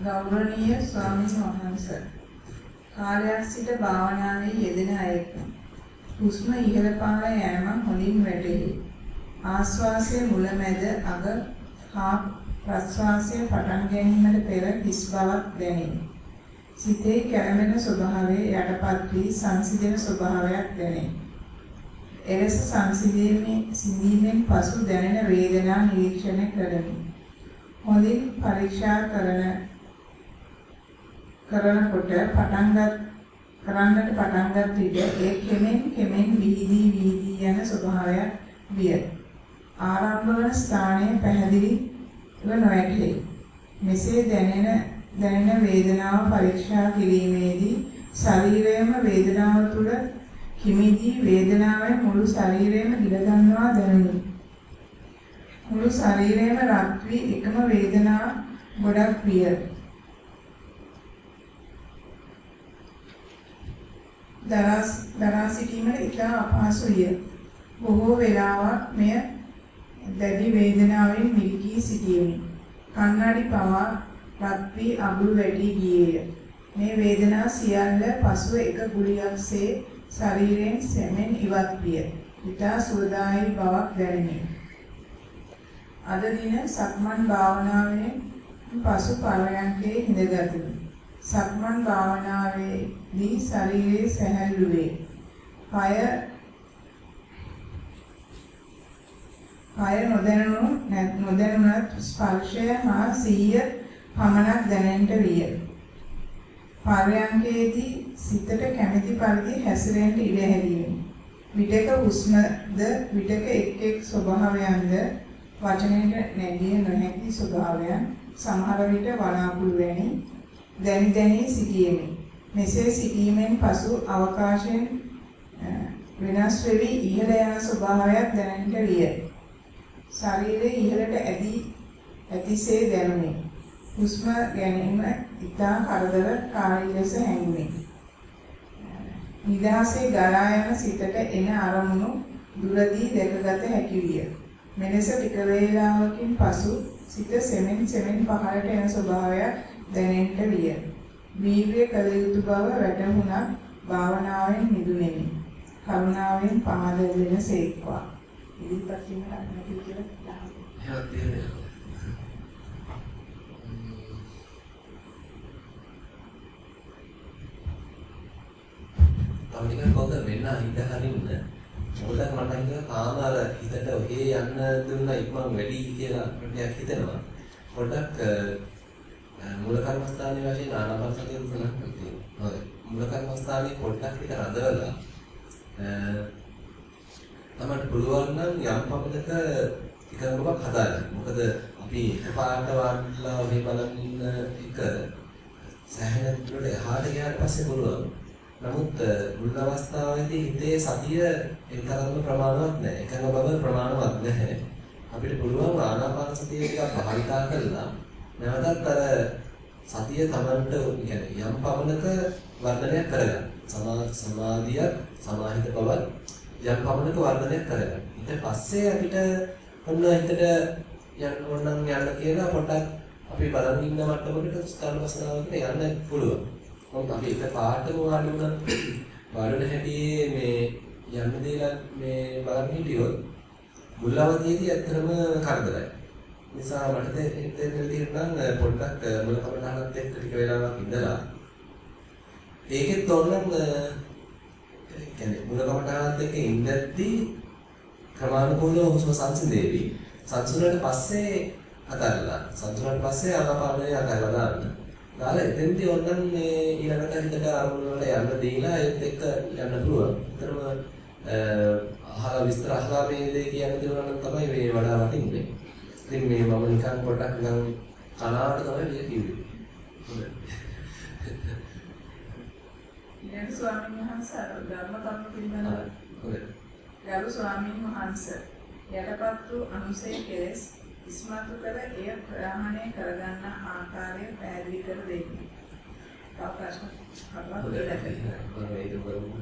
ගෞරවනීය ස්වාමීන් වහන්සේ කාලයක් සිට භාවනාවේ යෙදෙන අයෙක් හුස්ම ඉහළ පහළ යෑම හොඳින් වැටහි ආශ්වාසයේ මුලැමැද අග හා ප්‍රශ්වාසයේ පටන් ගැනීමට පෙර හිස් බවක් දැනේ. සිතේ කැළඹෙන ස්වභාවයේ යටපත් වී සංසිඳෙන ස්වභාවයක් දැනේ. එලෙස සංසිඳීමේ සිඳීමෙන් පසු දැනෙන වේදනා නිරීක්ෂණය කරමි. හොඳින් පරීක්ෂා කරන කරනකොට පටන්ගත් කරන්නට පටන්ගත් විට ඒ කෙමෙන් කෙමෙන් විහිදී විහිදී යන ස්වභාවයක් විය. ආරම්භ වන ස්ථානයේ පැහැදිලිව නොඇතේ. මෙසේ දැනෙන දැනෙන වේදනාව පරීක්ෂා කිරීමේදී ශරීරයේම වේදනාව තුළ කිමිදී වේදනාවෙන් මුළු ශරීරයම ගිල ගන්නවා දැනුනි. මුළු ශරීරයම රත් වී එකම වේදනාව ගොඩක් විය. දරා දරා සිටීමට ඉතා අපහසුය. බොහෝ වෙලාවක් මෙය දැඩි වේදනාවෙන් මිරිකී සිටියෙමි. කන්නඩි පවා රත් වී අඹුරු වැටි ගියේය. මේ වේදනා සියල්ල පසුව එක ගුලියක්සේ ශරීරයෙන් සැමෙන් ඉවත් විය. ඉතා සුවදායී බවක් දැනිනි. අද දින සක්මන් භාවනාවේ පසු පරයන්කේ හිඳගතිමි. සක්මන් භාවනාවේදී ශරීරයේ සැහැල්ලු වේ. කය කය නොදැනුණු නොදැනුණත් ස්පර්ශය හා සිහිය පමණක් දැනෙන්නට විය. පරයන්කේදී සිතට කැමැති පරිදි හැසිරෙන්න ඉඩ හැරියෙමි. විටක හුස්මද විටක එක් එක් ස්වභාවයන්ද වචනයට නැගිය නොහැකි ස්වභාවයන් සමහර විට වලාකුළු වැනි දැනි දැනි සිටියෙමි. මෙසේ සිටීමෙන් පසු අවකාශයෙන් වෙනස් වෙවි ඉහළ යන ස්වභාවයක් දැනෙන්නට විය. ශරීරයේ ඉහළට ඇදී ඇතිසේ දැනුනි. හුස්ම ගැනීම ඉතා කරදරකාරී ලෙස හැඟුනි. නිදහසේ ගලා යන සිතට එන අරමුණු දුරදී දැකගත හැකි විය. මෙලෙස ටික වේලාවකින් පසු සිත සෙමෙන් සෙමෙන් පහළට එන ස්වභාවයක් දැනෙන්න විය. වීර්ය කළ යුතු බව වැටහුණා භාවනාවෙන් මිදුණෙමි. කරුණාවෙන් පහද දෙන සේක්වා. ඉදිරිපත් වීම නැති කියලා එහෙමත් තියෙනවා. තව ටිකක් පොත වෙන්න හිත හරින්න. පොඩක් මට හිතෙනවා තාම අර හිතට ඔහේ යන්න දුන්න ඉක්මන් වැඩි කියලා මට හිතෙනවා. පොඩක් මූල කර්මස්ථානයේ වශයෙන් ආනාපාන සතිය උසලක් තියෙනවා. හරි. මූල කර්මස්ථානයේ පොඩ්ඩක් හිත රඳවලා තමයි පුළුවන් නම් යම් පමණක එකඟකමක් හදාගන්න. මොකද අපි එකපාරට වාඩිලා මේ බලන් ඉන්න එක සෑහෙන දුරට එහාට ගියාට පස්සේ පුළුවන්. නමුත් මුල් අවස්ථාවේදී හිතේ සතිය ඒ තරම්ම ප්‍රමාණවත් නැහැ. එකඟ බව ප්‍රමාණවත් නැහැ. අපිට පුළුවන් ආනාපාන සතිය ටිකක් භාවිතා කරලා නැවතත් අර සතිය තමන්ට කියන්නේ යම් පමණක වර්ධනයක් කරගන්න. සමාධිය සමාහිත බවත් යම් පමණක වර්ධනයක් කරගන්න. ඊට පස්සේ අපිට ඔන්න හිතට යන්න ඕනම් යන්න කියලා පොඩ්ඩක් අපි බලන් ඉන්න මට්ටමකට ස්ථානවසනාවකට යන්න පුළුවන්. මොකද අපි එක පාටම වාඩි වුණා වාඩින හැටි මේ යන්න දෙලා මේ බලන් හිටියොත් මුල් අවධියේදී ඇත්තටම කරදරයි. නිසා මට තේරෙන විදිහට නම් පොඩ්ඩක් මුල කමටහනත් එක්ක ටික වෙලාවක් ඉඳලා ඒකෙත් ඕනනම් කියන්නේ මුලකමටහනත් එක්ක ඉඳද්දී ක්‍රමානුකූලව හුස්ම සංසිඳේවි. සංසිඳුණාට පස්සේ අතල්ලා. සංසිඳුණාට පස්සේ ආනාපානය අතල්ලා දාන්න. දාලා එතෙන්දී ඕනනම් මේ ඊළඟට හිතට අරමුණ වල යන්න දීලා ඒත් එක්ක යන්න පුළුවන්. ඒතරම අහලා විස්තර අහලා මේ දේ කියන්න දෙනවා නම් තමයි මේ වඩා වටින්නේ. ඉතින් මේ මම නිකන් පොඩ්ඩක් නිකන් කනාවට තමයි මේ කිව්වේ. හොඳයි. ඊළඟ ස්වාමීන් වහන්සේ ධර්ම කරුණු පිළිබඳව. ගරු ස්වාමීන් වහන්සේ යටපත් වූ අනුසය කෙලෙස් ඉස්මතු කර එය ප්‍රාහණය කරගන්න ආකාරය පැහැදිලි කර දෙන්න. තව ප්‍රශ්න කරමු.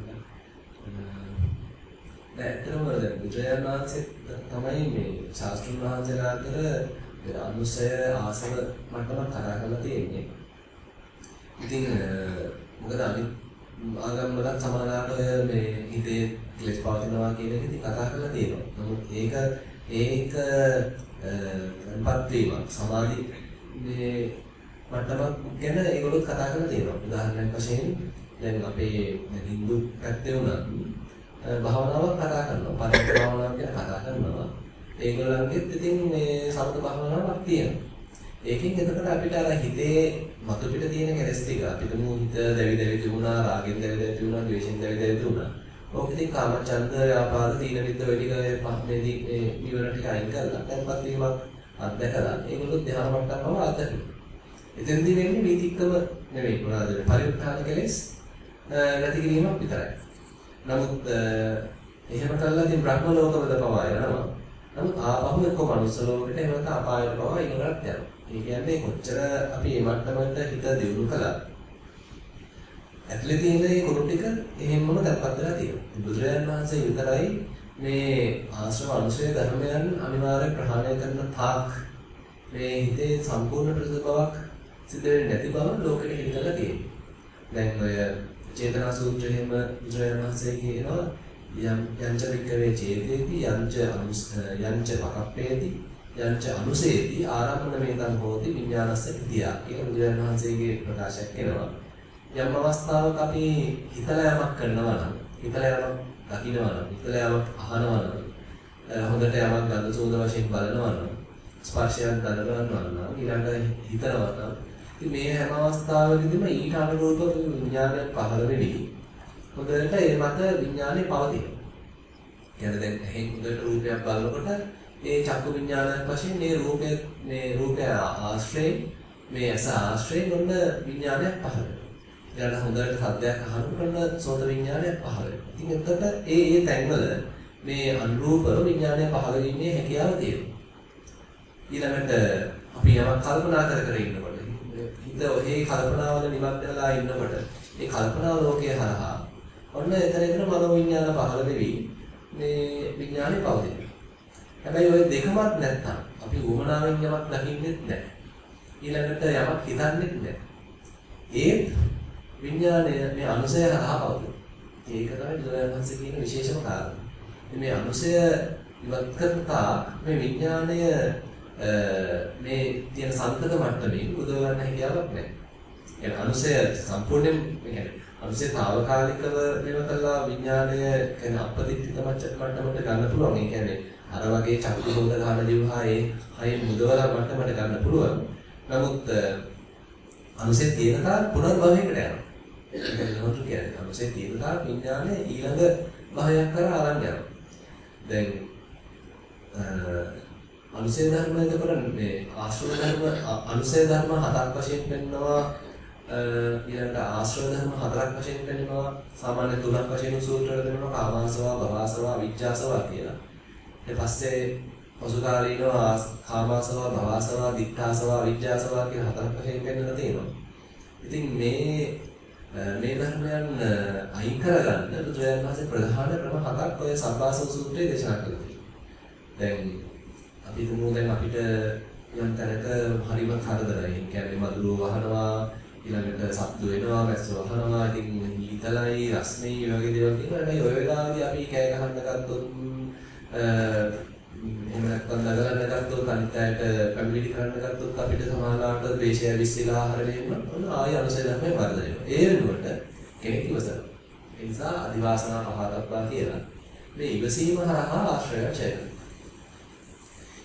දැන් දැන් බුදුරජාණන් වහන්සේ තමයි මේ ශාස්ත්‍රුන් වහන්සේලා අතර අනුසය ආසව මට්ටමක් කතා කරලා තියෙන්නේ. ඉතින් මොකද අනිත් ආගම් වලත් සමානලාට ඔය මේ හිතේ ක්ලේශ පවතිනවා කියන එක ඉතින් කතා කරලා තියෙනවා. නමුත් ඒක ඒක පත් වීමක් සමාධි මේ මට්ටමක් ගැන ඒගොල්ලෝ කතා කරලා තියෙනවා. උදාහරණයක් වශයෙන් දැන් අපේ හින්දු පැත්තේ උනත් භාවනාවක් කතා කරනවා. පරිත්‍යාග භාවනාවක් ගැන කතා කරනවා. ඒගොල්ලන්ගෙත් ඉතින් මේ සමත භාවනාවක් තියෙනවා. ඒකෙන් එතකොට අපිට අර හිතේ මතු පිට තියෙන කෙලස් ටික අපිට මු හිත දැවි දැවි තිබුණා, රාගෙන් දැවි දැවි තිබුණා, ද්වේෂෙන් දැවි දැවි තිබුණා. ඕක ඉතින් කාමචන්ද, ව්‍යාපාද, තීන විද්ද ඔය ටික පහමේදී මේ නිවන ටික අයින් කරලා දැන්පත් වීමක් අත්දැකලා ඒගොල්ලෝ ධ්‍යාන මට්ටමව අත්දැකීම. එතෙන්දී වෙන්නේ වීතික්කම නෙවෙයි මොනවාද පරිඋත්ථාන කෙලස් නැති කිරීමක් විතරයි. නමුත් එහෙම කළා ඉතින් බ්‍රහ්ම ලෝකවල පවා යනවා. නමුත් ආපහු එක්ක මනුස්ස ලෝකෙට එහෙම නැත්නම් අපායට පවා ඉන්නකට යනවා. ඒ කියන්නේ කොච්චර අපි මේ මට්ටමට හිත දියුණු කළා. ඇතුලේ තියෙන මේ කුණු ටික එහෙම්මම තැම්පත් වෙලා තියෙනවා. බුදුරජාණන් වහන්සේ විතරයි මේ ආශ්‍රව අනුසය ධර්මයන් අනිවාර්ය ප්‍රහාණය කරන තාක් මේ හිතේ සම්පූර්ණ ප්‍රතිබවක් සිද්ධ වෙන්නේ නැති බව ලෝකෙට හිතලා තියෙනවා. දැන් ඔය චේතනා සූත්‍රයේම බුදුරජාණන් වහන්සේ කියනවා යම් යංච වික්‍රේ චේතේති යංච අනුස් යංච පකප්පේති යංච අනුසේති ආරම්භන මේතං හෝති විඥානස්ස විද්‍යා කියන බුදුරජාණන් වහන්සේගේ ප්‍රකාශයක් වෙනවා යම් අවස්ථාවක අපි හිතලා යමක් කරනවා නම් හිතලා යමක් දකින්නවා නම් හිතලා යමක් අහනවා නම් හොඳට යමක් ගඳ සුවඳ වශයෙන් බලනවා නම් ස්පර්ශයක් දැනගන්නවා නම් ඊළඟට හිතනවා නම් ඉතින් මේ හැම අවස්ථාවකදීම ඊට අනුරූපව විඥානය පහළ වෙවි. හොඳට ඒ මත විඥානය පවතිනවා. කියන්නේ දැන් එහෙන් හොඳට රූපයක් බලනකොට ඒ චක්කු විඥානයක් වශයෙන් මේ රූපය මේ රූපය ආශ්‍රයෙන් මේ ඇස ආශ්‍රයෙන් ඔන්න විඥානයක් පහළ වෙනවා. ඊළඟට හොඳට සද්දයක් අහනකොට ඔන්න සෝත විඥානයක් පහළ වෙනවා. ඉතින් එතකොට ඒ ඒ තැන්වල මේ අනුරූපව විඥානය පහළ වෙන්නේ හැකියාව තියෙනවා. ඊළඟට අපි යමක් කල්පනා කර කර ඉන්නකොට හිත ඔහේ කල්පනාවල නිමග්න වෙලා ඉන්නකොට ඒ කල්පනා ලෝකයේ හරහා ඔන්න එතන එතන මනෝ විඥාන පහළ වෙවි මේ විඥානේ පවතිනවා. හැබැයි ওই දෙකමත් නැත්තම් අපි උමනාවෙන් යමක් දකින්නෙත් නැහැ. ඊළඟට යමක් හිතන්නෙත් නැහැ. ඒ විඥාණය මේ අනුසය හරහා පවතින. ඒක තමයි බුදුරජාණන්සේ කියන විශේෂම කාරණය. මේ අනුසය ඉවත් කරතා මේ විඥාණය මේ තියෙන සන්තක මට්ටමින් උදව ගන්න හැකියාවක් නැහැ. ඒ අනුසය සම්පූර්ණයෙන් يعني අනුසයතාවකාලිකව වෙනකලා විඥාණය කියන අපදිත්‍ය මට්ටමට ගන්න පුළුවන්. ඒ කියන්නේ අර වගේ චක්කු හොද ගන්න දිවහා ඒ හයෙන් මුදවලා මට්ටමට ගන්න පුළුවන්. නමුත් අනුසය තියෙන තාක් පුනර්භවයකට යනවා. ඒක නෝතු කියන්නේ අනුසය තියෙන තාක් විඥානය ඊළඟ භවයක් කරා අරන් යනවා. දැන් අනුසය ධර්ම එතකොට මේ ආශ්‍රව ධර්ම අනුසය ධර්ම හතක් වශයෙන් පෙන්නවා ඊළඟට ආශ්‍රව ධර්ම හතරක් වශයෙන් පෙන්නවා සාමාන්‍ය තුනක් වශයෙන් සූත්‍රවල පෙන්නවා කාමාසවා භවසවා විඥාසවා කියලා. ඊට පස්සේ පසුකාලීනව කාමාසවා භවසවා දික්ඛාසවා විඥාසවා කියලා හතරක් වශයෙන් පෙන්වලා තියෙනවා. ඉතින් මේ මේ ධර්මයන් අයින් කරගන්න බුදුරජාණන් වහන්සේ ප්‍රධාන ක්‍රම හතක් ඔය සබ්බාසව සූත්‍රයේ දේශනා කළා. දැන් අපි හිතමු දැන් අපිට යම් තැනක හරිම කරදරයි. ඒ කියන්නේ මදුරුව වහනවා, ඊළඟට සත්තු වෙනවා, මැස්ස වහනවා, ඉතින් හීතලයි, රස්නේ වගේ දේවල් තියෙනවා. හැබැයි ඔය වෙලාවේදී අපි කෑ ගහන්න ගත්තොත් එහෙම නැත්නම් නගලන්න ගත්තොත් අනිත් අයට කම්පිටි කරන්න ගත්තොත් අපිට සමානලාට ද්වේෂය විශ්සීලා ආහාර වෙන්න ඕන ආය අනුසය ධර්මයේ වර්ධනය වෙනවා. ඒ වෙනුවට කෙනෙක් ඉවසනවා. ඒ නිසා අදිවාසනා පහතක්වා කියලා මේ ඉවසීම හරහා ආශ්‍රය ඡය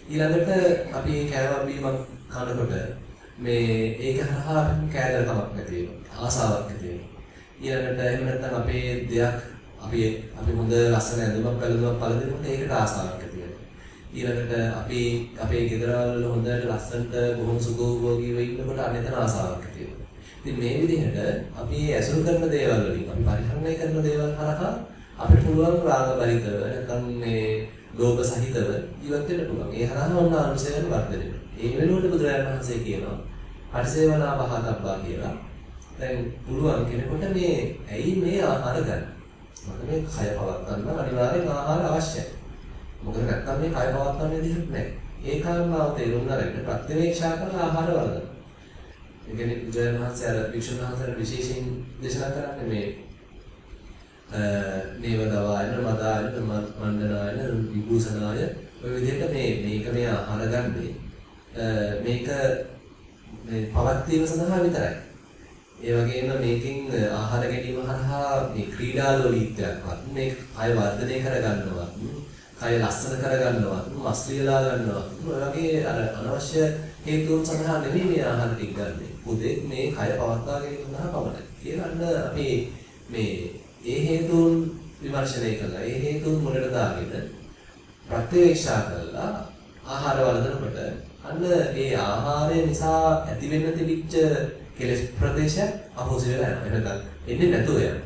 ඊළඟට අපි කෑම බීමක් කනකොට මේ ඒක හරහා කෑදරකමක් නැති වෙනවා. ආසාවක් නැති වෙනවා. ඊළඟට එහෙම නැත්නම් අපේ දෙයක් අපි අපි හොඳ ලස්සන ඇඳුමක් පැළඳුමක් පළඳිනකොට ඒකට ආසාවක් ඇති වෙනවා. ඊළඟට අපි අපේ ගෙදරවල හොඳට ලස්සනට බොහොම සුඛෝභෝගීව ඉන්නකොට අනෙතන ආසාවක් ඇති වෙනවා. ඉතින් මේ විදිහට අපි ඇසුරු කරන දේවල් වලින් අපි පරිහරණය කරන දේවල් හරහා අපිට පුළුවන් රාග බරිතව නැත්නම් මේ ලෝභ සහිතව ජීවත් වෙන්න පුළුවන්. ඒ හරහා ඔන්න අනුසයන වර්ධනය වෙනවා. ඒ වෙනුවට බුදුරජාණන් වහන්සේ කියනවා පරිසේවනා පහතබ්බා කියලා. දැන් පුළුවන් කෙනෙකුට මේ ඇයි මේ ආහාර ගන්න? මට මේ කය පවත්වන්න අනිවාර්යෙන් ආහාර අවශ්‍යයි. මොකද නැත්තම් මේ කය පවත්වන්න විදිහක් නැහැ. ඒ කාරණාව තේරුම් අරගෙන ප්‍රතිවේක්ෂා කරලා ආහාර වළඳන. ඒ කියන්නේ බුදුරජාණන් වහන්සේ අර වික්ෂුන් වහන්සේට විශේෂයෙන් දේශනා කරන්නේ මේ නේවදවායන මදායන මණ්ඩනායන විභූෂනාය ඔය විදිහට මේ මේක මේ ආහාර ගන්නේ මේක මේ පවත්වීම සඳහා විතරයි. ඒ වගේම මේකෙන් ආහාර ගැනීම හරහා මේ ක්‍රීඩාලෝලීත්වයක්වත් මේ කය වර්ධනය කරගන්නවත් කය ලස්සන කරගන්නවත් මස් ලියලා ගන්නවත් ඔය වගේ අර අනවශ්‍ය හේතුන් සඳහා නෙමෙයි මේ ආහාර ටික ගන්නෙ. පුදේ මේ කය පවත්වා ගැනීම සඳහා පමණයි. කියලා අන්න අපි මේ ඒ හේතුන් විමර්ශනය කළා. ඒ හේතුන් මුලට දාගෙන ප්‍රත්‍යවේක්ෂා කළා ආහාර වළඳනකොට අන්න ඒ ආහාරය නිසා ඇති වෙන්න තිබිච්ච කෙලස් ප්‍රදේශයක් අහෝසි වෙලා යනවා. එහෙනම් එන්නේ නැතුව යනවා.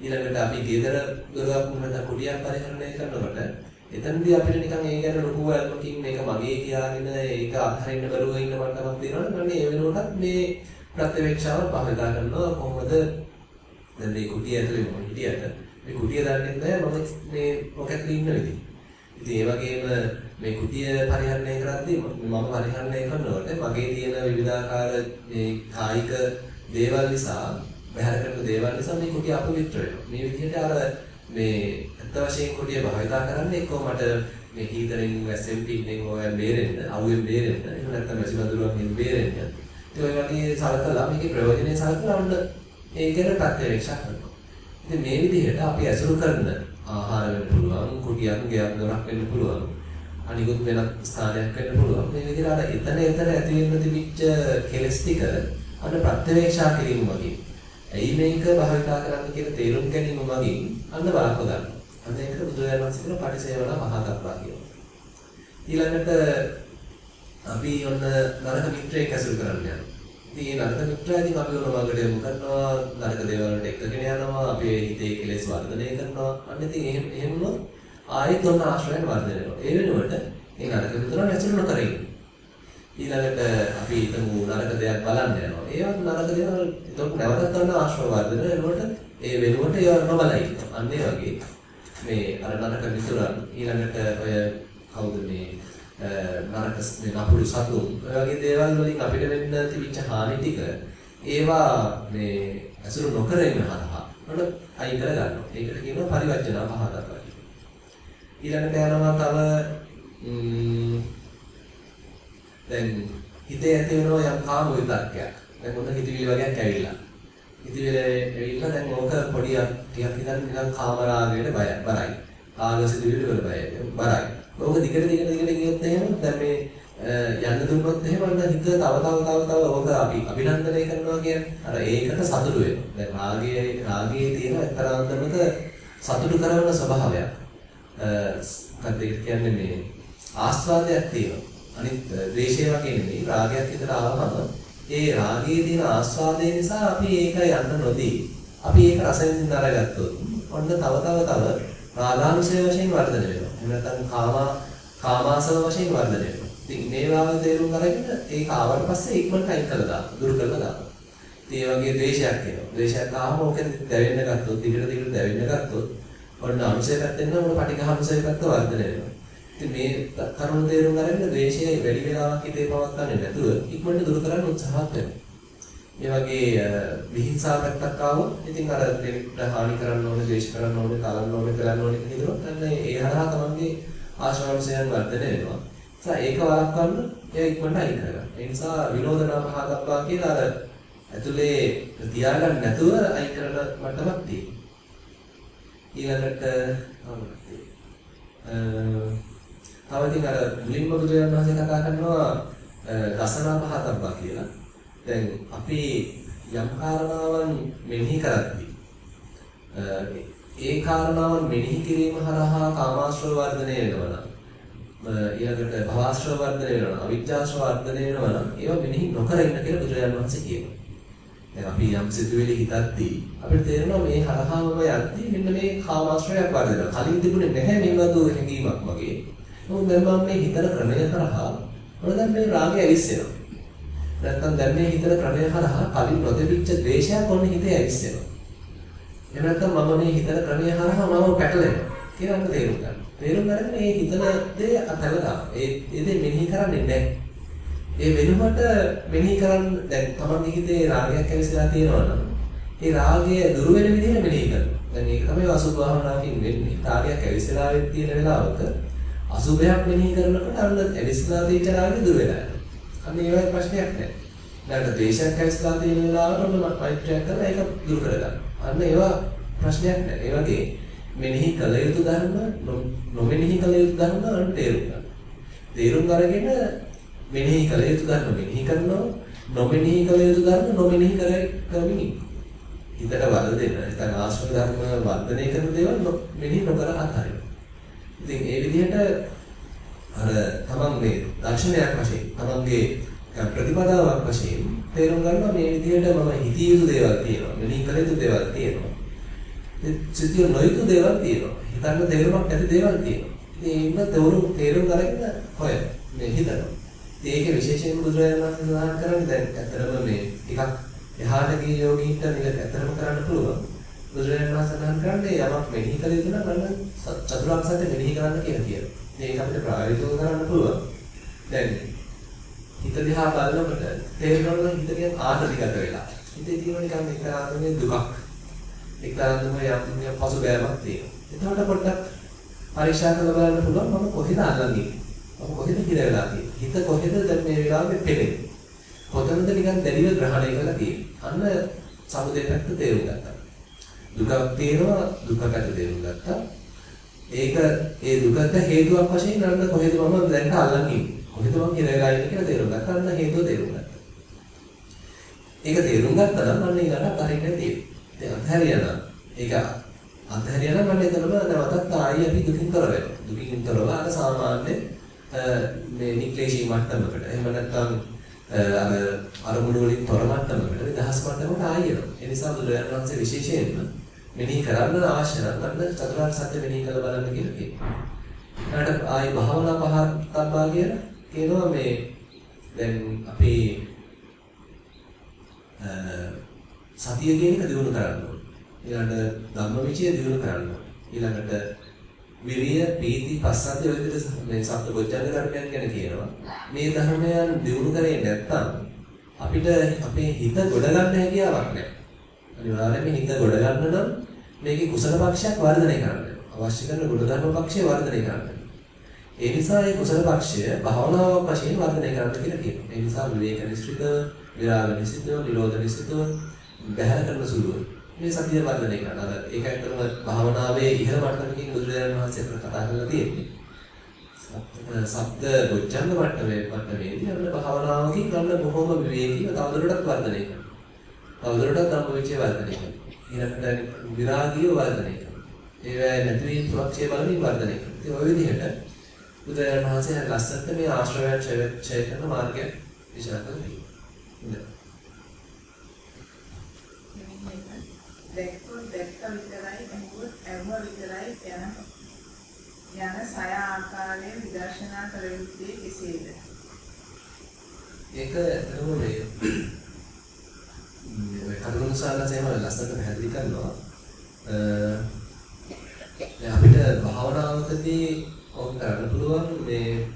ඊළඟට අපි ගෙදර දොරක් වුණත් කුටියක් පරිහරණය කරනකොට එතනදී අපිට නිකන් ඒ ගැන ලොකු අල්මකින් මේක මගේ කියාගෙන ඒක අත්හරින්න බැරුව ඉන්න මට්ටමක් තියෙනවනේ. මම ඒ වෙනුවටත් මේ ප්‍රත්‍යවේක්ෂාව භාවිතා කරනවා කොහොමද දැන් මේ කුටිය ඇතුලේ මම හිටියට මේ කුටිය දන්නේ නැහැ මම මේ මොකක්ද ඉන්න විදිහ. ඉතින් ඒ වගේම මේ කුටිය පරිහරණය කරද්දී මම පරිහරණය කරනකොට මගේ තියෙන විවිධාකාර මේ කායික දේවල් නිසා බහැර කරන දේවල් නිසා මේ කුටිය අපවිත්‍ර වෙනවා. මේ විදිහට අර මේ අත්ත වශයෙන් කුටිය භාවිතා කරන්නේ එක්කෝ මට මේ හීතරින් වැස්සෙන් පිටින් ඔයන් බේරෙන්න, අවුෙන් බේරෙන්න, එහෙම නැත්නම් මැසි වඳුරන්ගෙන් බේරෙන්න. ඉතින් ඔය වගේ සලකලා මේකේ ප්‍රයෝජනෙ සලකලා ඔන්න ඒකට ප්‍රත්‍යක්ෂ කරනවා. ඉතින් මේ විදිහට අපි ඇසුරු කරන ආහාර වෙන්න පුළුවන්, කුටියක්, ගෙයක් දොරක් වෙන්න පුළුවන්. අනිකුත් වෙනත් ස්ථානයක් වෙන්න පුළුවන්. මේ විදිහට අර එතන එතන ඇති වෙන්න තිබිච්ච කෙලස් ටික අන්න ප්‍රත්‍යවේක්ෂා කිරීම වගේ. ඇයි මේක භාවිතා කරන්න කියලා තේරුම් ගැනීම වගේ අන්න බලක ගන්න. අන්න ඒකට බුදුරජාණන් වහන්සේ කියන පටිසේවන මහතත්වා කියනවා. ඊළඟට අපි ඔන්න නරක මිත්‍රයෙක් ඇසුරු කරන්න යනවා. ඉතින් මේ නරක මිත්‍රාදී අපි ඔන්න මගට යමු කරනවා නරක දේවල් වලට එක්කගෙන යනවා අපේ හිතේ කෙලෙස් වර්ධනය කරනවා. අන්න ඉතින් එහෙම එහෙම ආයෙත් ඔන්න ආශ්‍රයන් වර්ධනය වෙනවා. ඒ වෙනුවට මේ නරක මිත්‍රයන් ඇසුරු නොකර ඉන්න. ඊළඟට අපි හිතමු නරක දෙයක් බලන්න යනවා. ඒවත් නරක දේවල් එතකොට නැවතත් ගන්න ආශ්‍රව වර්ධනය වෙනකොට ඒ වෙනුවට ඒවා නොබලයි. අන්න ඒ වගේ මේ අර නරක මිතුරන් ඊළඟට ඔය කවුද මේ නරක මේ නපුරු සතුන් ඔය වගේ දේවල් වලින් අපිට වෙන්න තිබිච්ච හානි ටික ඒවා මේ අසුරු නොකර ඉන්න හරහා මොන අයින් කර ගන්නවා. ඒකට කියනවා පරිවර්ජන පහදක් ඊළඟට යනවා තව දැන් හිතේ ඇති වෙනවා යම් කාම විතක්කයක්. දැන් මොන හිතවිලි වගේක් ඇවිල්ලා. හිතවිලි ඇවිල්ලා දැන් ඕක පොඩි ටිකක් හිතන්න නිකන් කාම රාගයට බය බරයි. ආග සිතුවිලි වල බයයි. බරයි. ඕක දිගට දිගට දිගට ගියොත් එහෙම දැන් මේ යන්න දුන්නොත් එහෙම අන්න හිත තව තව තව තව ඕක අපි අභිනන්දනය කරනවා කියන්නේ අර ඒකට සතුටු වෙනවා. දැන් රාගයේ රාගයේ තියෙන එක්තරා අන්දමක සතුටු කරන ස්වභාවයක්. මොකක්ද කියන්නේ මේ ආස්වාදයක් තියෙනවා. අනිත් ද්වේෂය වගේ නෙමෙයි රාගයක් විතර ආවම ඒ රාගයේ තියෙන ආස්වාදය නිසා අපි ඒක යන්න නොදී අපි ඒක රස විඳින්න අරගත්තොත් ඔන්න තව තව තව රාගානුසය වශයෙන් වර්ධනය වෙනවා. එහෙම නැත්නම් කාම කාමාසව වශයෙන් වර්ධනය වෙනවා. ඉතින් මේ වාගේ තේරුම් අරගෙන ඒක ආවට පස්සේ ඉක්මනට අයින් කළා දාන්න. දුරු කළා දාන්න. ඉතින් ඒ වගේ ද්වේෂයක් එනවා. ද්වේෂයක් ආවම ඕක දැවෙන්න ගත්තොත්, දිගට දිගට දැවෙන්න ගත්තොත් ඔන්න අනුසය පැත්තෙන් නම් ඔන්න පටිඝානුසය පැත්ත වර්ධනය වෙනවා. ඉතින් මේ කරුණු තේරුම් අරගෙන ද්වේෂය වැඩි වෙලාවක් හිතේ පවත්වන්නේ නැතුව ඉක්මනට දුරු කරන්න උත්සාහත් වෙනවා. මේ වගේ විහිංසාව පැත්තක් ආවොත් ඉතින් අර දෙවිට හානි කරන්න ඕනේ, ද්වේෂ කරන්න ඕනේ, කලන්න ඕනේ, කරන්න ඕනේ කියන හිතනොත් අන්න ඒ හරහා තමන්ගේ ආශාවංශයන් වර්ධනය වෙනවා. ඒ ඒක වළක්වන්න ඒ ඉක්මනට අයින් කරගන්න. ඒ නිසා විනෝදනා පහදක්වා කියලා අර ඇතුලේ තියාගන්න නැතුව අයින් කරන මට්ටමක් තියෙනවා. ඊළඟට තව ඉතින් අර මුලින්ම බුදුරජාණන් වහන්සේ කතා කරනවා දසනා පහතබ්බා කියලා. දැන් අපි යම් කාරණාවන් මෙනෙහි කරද්දී ඒ කාරණාවන් මෙනෙහි කිරීම හරහා කාමාශ්‍රව වර්ධනය වෙනවා නම් ඊළඟට භවශ්‍රව වර්ධනය වෙනවා නම් අවිජ්ජාශ්‍රව වර්ධනය වෙනවා නම් ඒවා මෙනෙහි නොකර ඉන්න කියලා බුදුරජාණන් වහන්සේ කියනවා. දැන් අපි යම් සිතුවිලි හිතද්දී අපිට තේරෙනවා මේ හරහාම යද්දී මෙන්න මේ කාමාශ්‍රයක් වර්ධනය. කලින් තිබුණේ නැහැ මේ වගේ හැඟීමක් වගේ. නමුත් දැන් මම මේ හිතන ක්‍රමය හරහා මොකද දැන් මේ රාගය ඇවිස්සෙනවා. නැත්තම් දැන් මේ හිතන ක්‍රමය හරහා කලින් නොතිබිච්ච ද්වේෂයක් ඔන්න හිතේ ඇවිස්සෙනවා. එහෙම නැත්නම් මම මේ හිතන ක්‍රමය හරහා මම පැටලෙනවා කියලා අන්න තේරුම් ගන්න. තේරුම් ගන්න මේ හිතන දේ අතලලා ඒ ඒ දේ මෙනෙහි කරන්නේ නැහැ. ඒ වෙනුවට මෙනෙහි කරන්න දැන් තමන්ගේ හිතේ රාගයක් ඇවිස්සලා තියෙනවා නම් ඒ රාගය දුර වෙන විදිහට මෙනෙහි කරනවා. දැන් ඒක තමයි අසුභ භාවනාවකින් වෙන්නේ. රාගයක් ඇවිස්සලා තියෙන වෙලාවක අසුභයක් මෙනෙහි කරනකොට අන්න ඇවිස්සලා තියෙච්ච රාගය දුර වෙලා යනවා. අන්න ඒ වගේ ප්‍රශ්නයක් නැහැ. දැන් දේශයක් ඇවිස්සලා තියෙන වෙලාවට ඔන්න මෛත්‍රියක් කරලා ඒක දුරු කරගන්න. අන්න ඒවා ප්‍රශ්නයක් නැහැ. ඒ වගේ මෙනෙහි කළ යුතු ධර්ම නොමෙනෙහි කළ යුතු ධර්ම අන්න තේරුම් ගන්න. තේරුම් අරගෙන මෙනෙහි කළ යුතු ධර්ම මෙනෙහි කරනවා නොමෙනෙහි කළ යුතු ධර්ම නොමෙනෙහි කර කරමින් හිතට වද දෙන්න. නැත්නම් ආශ්‍රව ධර්ම වර්ධනය කරන දේවල් මෙනෙහි නොකර අත්හරින්න. ඉතින් ඒ විදිහට අර තමන් මේ දර්ශනයක් වශයෙන් තමන්ගේ ප්‍රතිපදාවක් වශයෙන් තේරුම් ගන්නවා මේ විදිහට මම හිතිය යුතු දේවල් තියෙනවා මෙනෙහි කළ යුතු දේවල් තියෙනවා. සිතිය නොයුතු දේවල් තියෙනවා. හිතන්න තේරුමක් නැති දේවල් තියෙනවා. ඉතින් ඒක තේරුම් තේරුම් අරගෙන හොය මේ හිතනවා. ඒක විශේෂයෙන් බුදුරජාණන් වහන්සේ සඳහන් කරන්නේ දැන් ඇත්තටම මේ ටිකක් එහාට ගිය යෝගීන්ට මේක ඇත්තටම කරන්න පුළුවන්. බුදුරජාණන් වහන්සේ සඳහන් කරන්නේ යමක් මෙනෙහි කළ යුතු නම් අන්න චතුරාර්ය සත්‍ය මෙනෙහි කරන්න කියලා කියනවා. මේක අපිට ප්‍රායෝගිකව කරන්න පුළුවන් දැන් හිත දිහා බලනකොට තේරෙනවා හිත කියන ආතතිගත වෙලා. හිතේ තියෙන නිකන් එක්තරාන්දමේ දුකක්. එක්තරාන්දමේ යම් පසුබෑමක් තියෙනවා. එතකොට පොඩ්ඩක් පරීක්ෂා කරලා බලන්න පුළුවන් මම කොහෙද අල්ලන්නේ? මම කොහෙද කියලා වෙලා තියෙන්නේ? හිත කොහෙද දැන් මේ වෙලාවේ පෙළෙන්නේ? කොතනද නිකන් දැඩිව ග්‍රහණය කරලා තියෙන්නේ? අන්න සමුදේ පැත්ත තේරුම් ගත්තා. දුකක් තියෙනවා දුකකට තේරුම් ගත්තා. ඒක ඒ දුකට හේතුවක් වශයෙන් නන්න කොහෙද මම දැන් අල්ලන්නේ? කොහෙද මම කියලා ගන්නේ කියලා තේරුම් ගත්තා. අන්න හේතුව තේරුම් ගත්තා. ඒක තේරුම් ගත්තා නම් අන්න ඊළඟට අතහරින්න තියෙන්නේ. දැන් අතහැරියා නම් ඒක අතහැරියා නම් අන්න එතනම නැවතත් ආයි අපි දුකින් තොර වෙනවා. දුකින් තොරව අර සාමාන්‍ය මේ නික්ලේශී මට්ටමකට. එහෙම නැත්නම් අර අරමුණු වලින් තොර මට්ටමකට, නිදහස් මට්ටමකට ආයි එනවා. ඒ නිසා බුදුරජාණන් වහන්සේ විශේෂයෙන්ම මෙනෙහි කරන්න අවශ්‍ය නම් අන්න චතුරාර්ය සත්‍ය මෙනෙහි කරලා බලන්න කියලා කියනවා. ඊට ආයි භාවනා පහතබ්බා කියලා කියනවා මේ දැන් අපි සතිය කියන එක දිනු කරන්න ඕනේ. ඊළඟට ධම්මවිචය දිනු කරන්න ඕනේ. ඊළඟට විරිය, පීති, පස්සද්ධිය ඔය විදිහට මේ සප්ත බොජ්ජංග ධර්මයන් ගැන කියනවා. මේ ධර්මයන් දිනු කරේ නැත්නම් අපිට අපේ හිත ගොඩ ගන්න හැකියාවක් නැහැ. අනිවාර්යයෙන්ම හිත ගොඩ ගන්න නම් මේකේ කුසල පක්ෂයක් වර්ධනය කරන්න අවශ්‍ය කරන ගුණ ධර්ම පක්ෂය වර්ධනය කරන්න. ඒ නිසා මේ කුසල පක්ෂය භාවනාවක් වශයෙන් වර්ධනය කරන්න කියලා කියනවා. ඒ නිසා විවේක නිස්සිත, විරාග නිස්සිත, නිරෝධ නිස්සිත බහැර කරන සුළුව මේ සතිය වර්ධනය කරනවා. අර ඒක ඇත්තටම භාවනාවේ ඉහළ මට්ටමකින් බුදුරජාණන් වහන්සේ කතා කරලා තියෙන්නේ. සබ්ද බොජ්ජංග මට්ටමේ මට්ටමේදී අපිට භාවනාවකින් ගන්න බොහොම විවේකීව තවදුරටත් වර්ධනය කරනවා. තවදුරටත් ධම්මවිචය වර්ධනය කරනවා. ඊළඟට විරාගීව වර්ධනය කරනවා. ඒවැ නැති වීම සුරක්ෂය බලමින් වර්ධනය කරනවා. ඉතින් ওই විදිහට බුදුරජාණන් වහන්සේ ලස්සනට මේ ආශ්‍රවයන් ඡය කරන මාර්ගය කරලා තියෙනවා. දැක්කොත් දැක්ක විතරයි ඇහුවොත් ඇහුව විතරයි යන යන සය ආකාරයෙන් විදර්ශනා කළ යුත්තේ කෙසේද? ඒක ඇත්තම මේ මේ කරුණාසාරසේම ලස්සනට පැහැදිලි කරනවා. අ අපිට භාවනාවකදී ඔවුන් කරන්න පුළුවන් මේ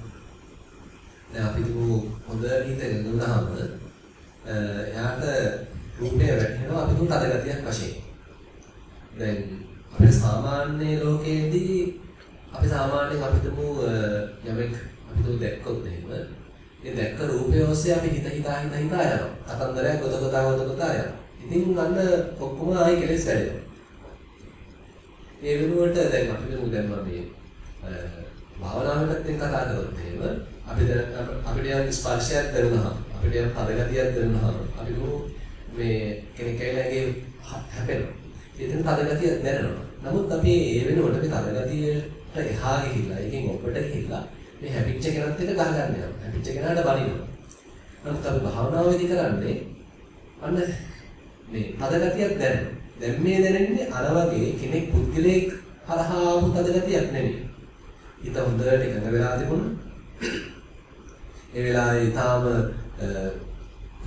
දැන් අපි තුමු හොඳ හිතගෙන දුන්නාම එයාට රූපේ වැටෙනවා අපි තුමු තදගතියක් වශයෙන්. දැන් අපේ සාමාන්‍ය ලෝකයේදී අපි සාමාන්‍යයෙන් අපි තුමු යමෙක් අපි තුමු දැක්කොත් එහෙම ඒ දැක්ක රූපය ඔස්සේ අපි හිත හිතා හිත හිතා යනවා. කතන්දරයක් ගොත ගොතා ගොත ගොතා යනවා. ඉතින් අන්න ඔක්කොම ආයි කෙලෙස් වැඩෙනවා. ඒ වෙනුවට දැන් අපි දුමු දැන් මම මේ භාවනාවකට එක්ක කතා කරොත් එහෙම අපි දැන් අපිට යම් ස්පර්ශයක් දැනුණා. අපිට යම් පදගතියක් දැනුණා. අපි දුමු මේ කෙනෙක් ඇවිල්ලාගේ හැපෙනවා. ඉතින් පදගතිය දැනෙනවා. නමුත් අපි ඒ වෙනුවට මේ පදගතියට එහා ගිහිල්ලා ඒකෙන් ඔබට ගිහිල්ලා මේ හැපිච්ච කෙනත් එක්ක ගහගන්න යනවා. හැපිච්ච කෙනාට බනිනවා. නමුත් අපි භාවනාවේදී කරන්නේ අන්න මේ පදගතියක් දැනෙනවා. දැන් මේ දැනෙන්නේ අර වගේ කෙනෙක් පුද්ගලයෙක් හරහා ආපු පදගතියක් නෙමෙයි. හිත හොඳට එකඟ වෙලා තිබුණා. ඒ වෙලාවේ ඊටාම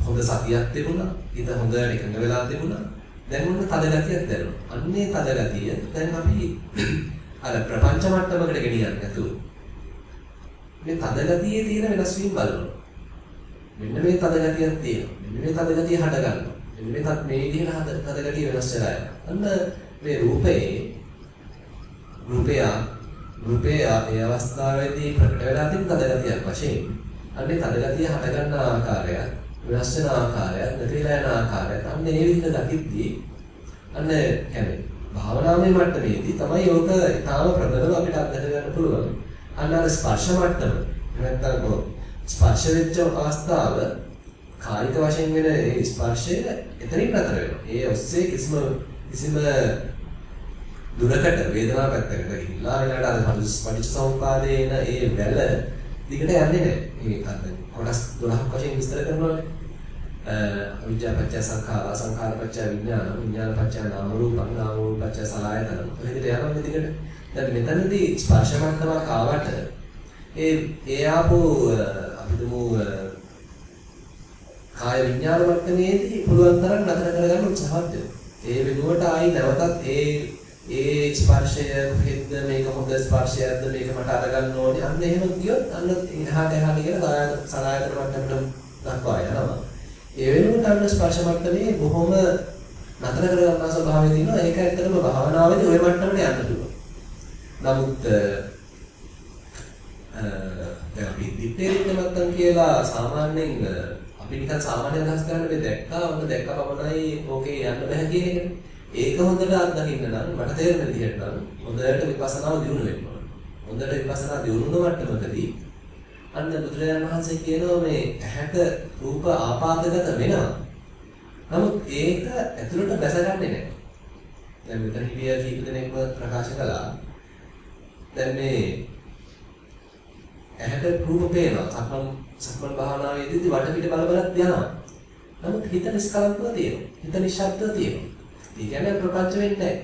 හොඳ සතියක් තිබුණා. හිත හොඳට එකඟ වෙලා තිබුණා. දැන් මොන තදගතියක් දැනෙනවා. අන්නේ තදගතිය දැන් අපි අර ප්‍රපංච මට්ටමකට ගෙනියන්නේ නැතුව මේ තදගතියේ තියෙන වෙනස් වීම බලනවා. මෙන්න මේ තදගතියක් තියෙනවා. මෙන්න මේ තදගතිය හට ගන්නවා. මෙන්න මේ තත් මේ විදිහට තදගතිය වෙනස් වෙලා යනවා. අන්න මේ රූපයේ රූපය රූපය ඒ අවස්ථාවේදී ප්‍රකට වෙලා තියෙන තදගතියක් වශයෙන් අන්නේ තදගතිය හට ගන්න ආකාරය වෙනස් වෙන ආකාරය නැති වෙලා යන ආකාරය අන්න ඒ විදිහට දකිද්දී අන්න කියන්නේ භාවනාමය මට්ටමේදී තමයි යෝග ඊටාම ප්‍රබලව අපිට අත්දැක ගන්න පුළුවන්. අන්න අර ස්පර්ශ මට්ටම නැත්නම් කො ස්පර්ශ වෙච්ච අවස්ථාව කායික වශයෙන් වෙන ඒ ස්පර්ශය එතනින් නතර වෙනවා. ඒ ඔස්සේ කිසිම කිසිම දුරකට වේදනාවක් පැත්තකට ගිහිල්ලා ඊළඟට අර පටිච්චසමුප්පාදේන ඒ වැල දිගට යන්නේ නැහැ. මේ අර කොටස් 12ක් වශයෙන් විස්තර කරනවානේ. අවිජ්ජා පත්‍ය සංඛාර සංඛාර පත්‍ය විඥාන විඥාන පත්‍ය නාම රූප නාම රූප පත්‍ය සලආයතන. එහෙදිට යනවා දිගට. දැන් මෙතනදී ස්පර්ශ මට්ටමක් ආවට ඒ ඒ ආපෝ අපි දුමු කාය විඥාන මට්ටමේදී පුළුවන් තරම් නතර කරගන්න උත්සාහවත් වෙනවා. ඒ වෙනුවට ආයි නැවතත් ඒ ඒ ස්පර්ශය කොහෙද මේක හොඳ ස්පර්ශයක්ද මේක මට අරගන්න ඕනේ අන්න එහෙම කියොත් අන්න එහාට එහාට කියලා සලායතන මට්ටමට දක්වා යනවා. ඒ වෙනුවට අන්න ස්පර්ශ මට්ටමේ බොහොම නතර කරගන්න ස්වභාවය තියෙනවා. ඒක ඇත්තටම භාවනාවේදී ওই මට්ටමට යන්න පුළුවන්. නමුත් දැන් අපි දිත්තේරිට මත්තන් කියලා සාමාන්‍යයෙන් අපි නිකන් සාමාන්‍ය අදහස් ගන්න මේ දැක්කා ඔන්න දැක්ක පමණයි ඕකේ යන්න බෑ කියන එකනේ. ඒක හොඳට අත්දකින්න නම් මට තේරෙන විදිහට නම් හොඳට විපස්සනාව දියුණු වෙන්න ඕන. හොඳට විපස්සනා දියුණුව මට්ටමකදී අන්න බුදුරජාණන් වහන්සේ කියනවා මේ ඇහැට රූප ආපාදගත වෙනවා. නමුත් ඒක ඇතුළට බැසගන්නේ නැහැ. දැන් මෙතන හිවිය කීප දෙනෙක්ම ප්‍රකාශ කළා. දැන් මේ ඇහැට රූප පේනවා. සක්මන් සක්මන් භාවනාවේදී වටපිට බල බලත් යනවා. නමුත් හිත නිස්කලංකව තියෙනවා. හිත නිශ්ශබ්දව තියෙනවා. ඒ කියන්නේ ප්‍රපංච වෙන්නේ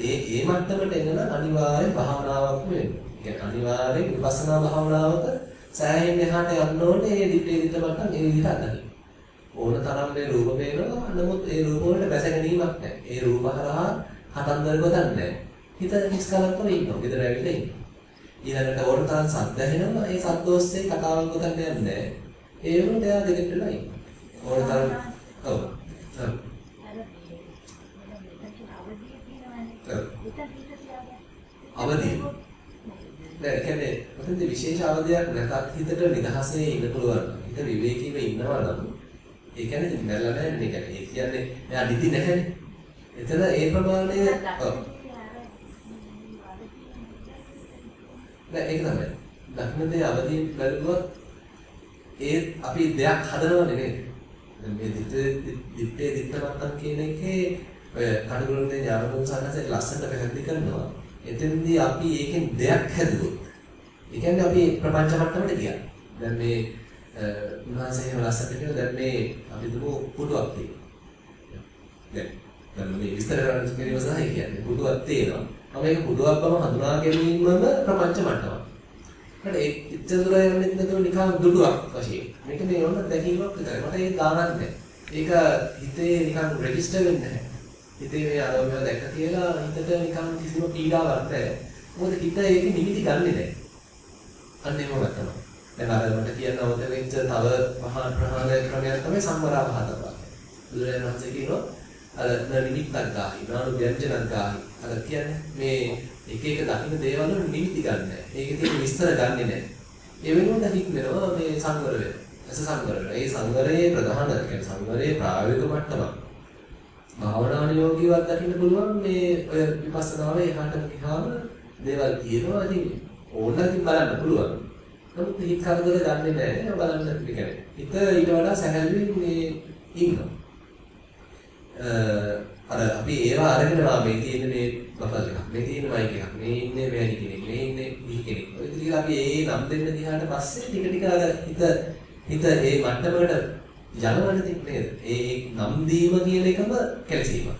ඒ ඒ මට්ටමට එන්න නම් අනිවාර්ය භාවනාවක් වෙන්න. ඒ අනිවාර්යෙන් විපස්සනා භාවනාවක සෑහෙන්න එහාට යන්න ඕනේ ඒ දිත්තේ දිත්ත මට්ටම් ඒ විදිහට අතනින්. ඕන තරම් මේ රූප පේනවා නමුත් ඒ රූප වලට බැස ගැනීමක් නැහැ. ඒ රූප හරහා කතන්දර ගොතන්නේ නැහැ. හිත නිස්කලංකව ඉන්නවා. ගෙදර ඇවිල්ලා ඉන්නවා. ඊළඟට ඕන තරම් සද්ද ඇහෙනවා. ඒ සද්ද ඔස්සේ කතාවක් ගොතන්න යන්නේ නැහැ. ඒ වුණත් එයා දෙකට වෙලා ඉන්නවා. ඕන තරම් ඔව්. ඔව්. අවදිය. දැන් කියන්නේ මොකද විශේෂ අවධියක් නැතත් හිතට නිදහසේ ඉන්න පුළුවන්. හිත විවේකීව ඉන්නවා නම් ඒ කියන්නේ නැල්ල නැහැ නේ කියන්නේ. ඒ කියන්නේ එයා නිදි නැහැනේ. එතන ඒ ප්‍රමාණය ඔව්. නෑ ඒක තමයි. දක්නදී අවදීන් බැලුවොත් ඒ අපි දෙයක් හදනවනේ නේද? දැන් මේ දිත්තේ දිත්තේ දිත්ත මත්තම් කියන එකේ ඔය කඩුගුරුන්ගේ ඥානතුන් සන්නසේ ලස්සනට පැහැදිලි කරනවා. එතෙන්දී අපි ඒකෙන් දෙයක් හැදුවොත්. ඒ කියන්නේ අපි ප්‍රපංච මට්ටමට ගියා. දැන් මේ උන්වහන්සේ එහෙම ලස්සනට කියන දැන් මේ අපි දුමු පුඩුවක් තියෙනවා. දැන් දැන් මේ විස්තර කරන්න කිරීම සඳහා කියන්නේ පුඩුවක් තියෙනවා. මම ඒක පුඩුවක් බව හඳුනා ගැනීමම ප්‍රපංච මට්ටමක්. හරි ඒ ඉච්ඡදුර යන්නේ නැතුව නිකන් දුඩුවක් වශයෙන්. මේක මේ ඕන දැකීමක් විතරයි. මට ඒක ගානක් නැහැ. ඒක හිතේ නිකන් රෙජිස්ටර් වෙන්නේ නැහැ. හිතේ මේ අරමුණ දැක්ක කියලා හිතට නිකන් කිසිම පීඩාවක් නැහැ. මොකද හිත ඒක නිමිති ගන්නෙ නැහැ. අන්න ඒව ගන්නවා. දැන් අර මට කියන්න අවශ්‍ය වෙච්ච තව මහා ප්‍රහාණ ක්‍රමයක් තමයි සම්වරාපහතප. බුදුරජාණන් වහන්සේ කියනවා අර නිමිත්තක් ගාහි, නානු ව්‍යංජනක් ගාහි. අර කියන්නේ මේ එක එක දකින්න දේවල් වල නිමිති ගන්න නැහැ. ඒකේ තියෙන විස්තර ගන්නෙ නැහැ. ඒ වෙනුවට හික්මනවා මේ සංවර වෙන. ඇස සංවර වෙන. ඒ සංවරයේ ප්‍රධාන කියන්නේ සංවරයේ ප්‍රායෝගික මට්ටමක්. භාවනානුයෝගීව දකින්න පුළුවන් මේ ඔය විපස්සනාවේ එහාට ගියාම දේවල් තියෙනවා. ඉතින් ඕනනම් ඉතින් බලන්න පුළුවන්. නමුත් හිත කරදර ගන්නෙ නැහැ. බලන්න කියන්නේ. හිත ඊට වඩා සැහැල්ලුවෙන් මේ ඉන්නවා. අර අපි ඒවා අරගෙන මේ තියෙන මේ බෆල් එකක්. මේ තියෙන මයික් එකක්. මේ ඉන්නේ වැඩි කෙනෙක්. මේ ඉන්නේ ඉහි කෙනෙක්. ඔය විදිහට අපි ඒ නම් දෙන්න දිහාට පස්සේ ටික ටික අර හිත හිත ඒ මට්ටමකට යනවනේ නේද? ඒ නම් දීම කියන එකම කැලසීමක්.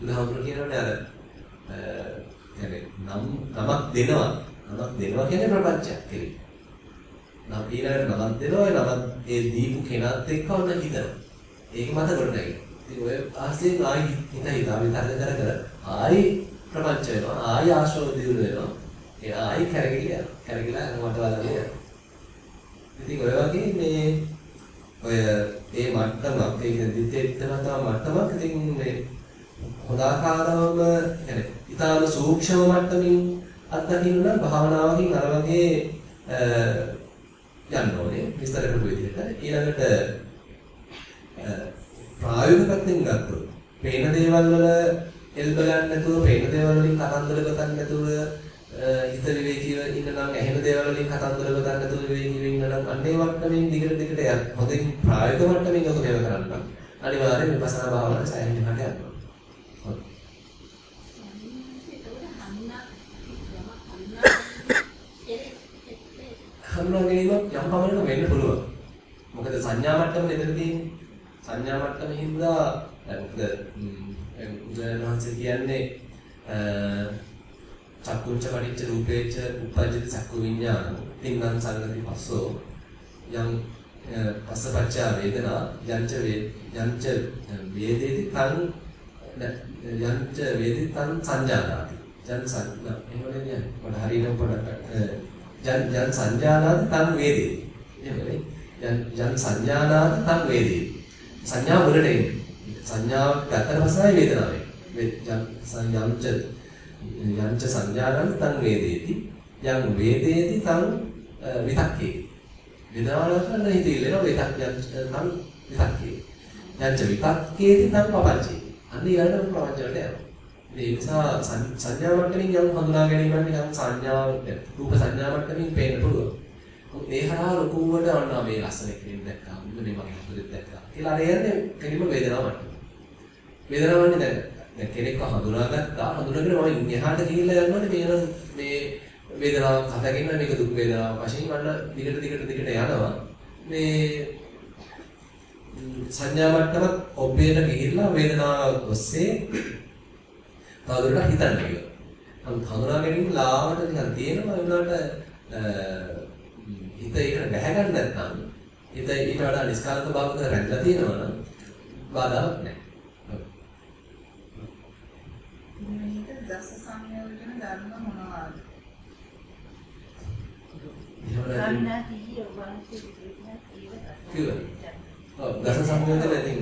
උදාහරණ කියනවනේ අර يعني නම් නමක් දෙනවා. නමක් දෙනවා කියන්නේ ප්‍රපංචයක් කෙරේ. නම් ඊළඟට නමක් දෙනවා. ඒ නමක් ඒ දීපු කෙනාත් එක්ක ඔන්න හිතනවා. ඒක මත කොට නැගෙනවා. ඉතින් ඔය ආස්තෙන් ආයි හිත හිතා විතර කර කර ආයි ප්‍රපංච වෙනවා. ආයි ආශ්‍රව දියුණු වෙනවා. ඒ ආයි කැරගිලා යනවා. කැරගිලා මට වලන්නේ යනවා. ඉතින් ඔය වගේ මේ ඔය ඒ මට්ටමක් ඒ කියන්නේ දිත්තේත්තමතා මට්ටමක් ඉතින් මේ හොදාකාරවම يعني ඊටාම සූක්ෂම මට්ටමින් අත්දකින්න නම් භාවනාවකින් අර වගේ යන්න ඕනේ විස්තර කරපු විදිහට ඊළඟට ප්‍රායෝගික පැත්තෙන් ගත්තොත් පේන දේවල් වල එල්බ ගන්න නැතුව පේන දේවල් වලින් කතන්දර ගොතන්න නැතුව හිත විවේකීව ඉන්න නම් ඇහෙන දේවල් වලින් කතන්දර ගොතන්න නැතුව විවේකීව ඉන්න නම් අන්නේ වට්ටමින් දිගට දිගට යන්න. හොඳින් ප්‍රායෝගික මට්ටමින් ඔක මේව කරන්න. අනිවාර්යයෙන් විපස්සනා භාවනාව සෑහෙන හට යනවා. හඳුනා ගැනීමක් යම් පමණක වෙන්න පුළුවන්. මොකද සංඥා මට්ටම මෙතන තියෙන්නේ. සංඥා මට්ටමේ හින්දා මොකද උදාහරණයක් කියන්නේ චක්කුච්ච පටිච්ච රූපේච්ච උපජ්ජති චක්කු විඤ්ඤාණ තින්නම් සංගති පස්සෝ යම් පස්සපච්චා වේදනා යංච යංච වේදේති තං යංච වේදි තං සංජානාති යං සංඥා එහෙම නෙන්නේ මට හරියට පොඩක් යන් යන් සංජානාති තං වේදේ. එහෙමනේ. යන් යන් සංජානාති තං වේදේ. සංඥා වලට එන්නේ. සංඥාව පැත්තට පස්සයි වේදනාව එන්නේ. යන් සංයම්ච යංච සංජානං තං වේදේති. යං වේදේති තං විතක්කේ. වේදනාවල හිතෙල්ලන විතක් යං තං විතක්කේ. යංච විතක්කේති තං පපංචේ. අන්න ඊළඟ ප්‍රවචනයට යනවා. ඒ නිසා සංඥා මට්ටමින් යම් හඳුනා ගැනීමක් නිකන් සංඥාව රූප සංඥා මට්ටමින් පේන්න පුළුවන්. ඒ හරහා ලොකුවට අන්න මේ ලස්සන කෙනෙක් දැක්කා. මේ මගේ හතුරෙක් දැක්කා. කියලා අර යන්නේ කෙලිම වේදනාව මට්ටම. වේදනාවන්නේ දැන් දැන් කෙනෙක්ව හඳුනාගත්තා. හඳුනාගෙන මම එහාට ගිහිල්ලා යනවනේ මේ මේ වේදනාවක් හදගෙන මේක දුක් වේදනාවක් වශයෙන් වන්න දිගට දිගට දිගට යනවා. මේ සංඥා මට්ටමත් ඔබේට ගිහිල්ලා වේදනාව ඔස්සේ තවදුරටත් හිතන්න කියලා. නමුත් හඳුනා ගැනීම ලාවට නිකන් තියෙනවා ඒ වුණාට හිත ඒකට බැහැ ගන්න නැත්නම් හිත ඊට වඩා නිස්කලංක භාවක රැඳලා තියෙනවා නම් බාධාවක් නැහැ. මේක දස සංයෝජන ධර්ම මොනවාද? කිව්වා. ඔව් දස සංයෝජන ඉතින්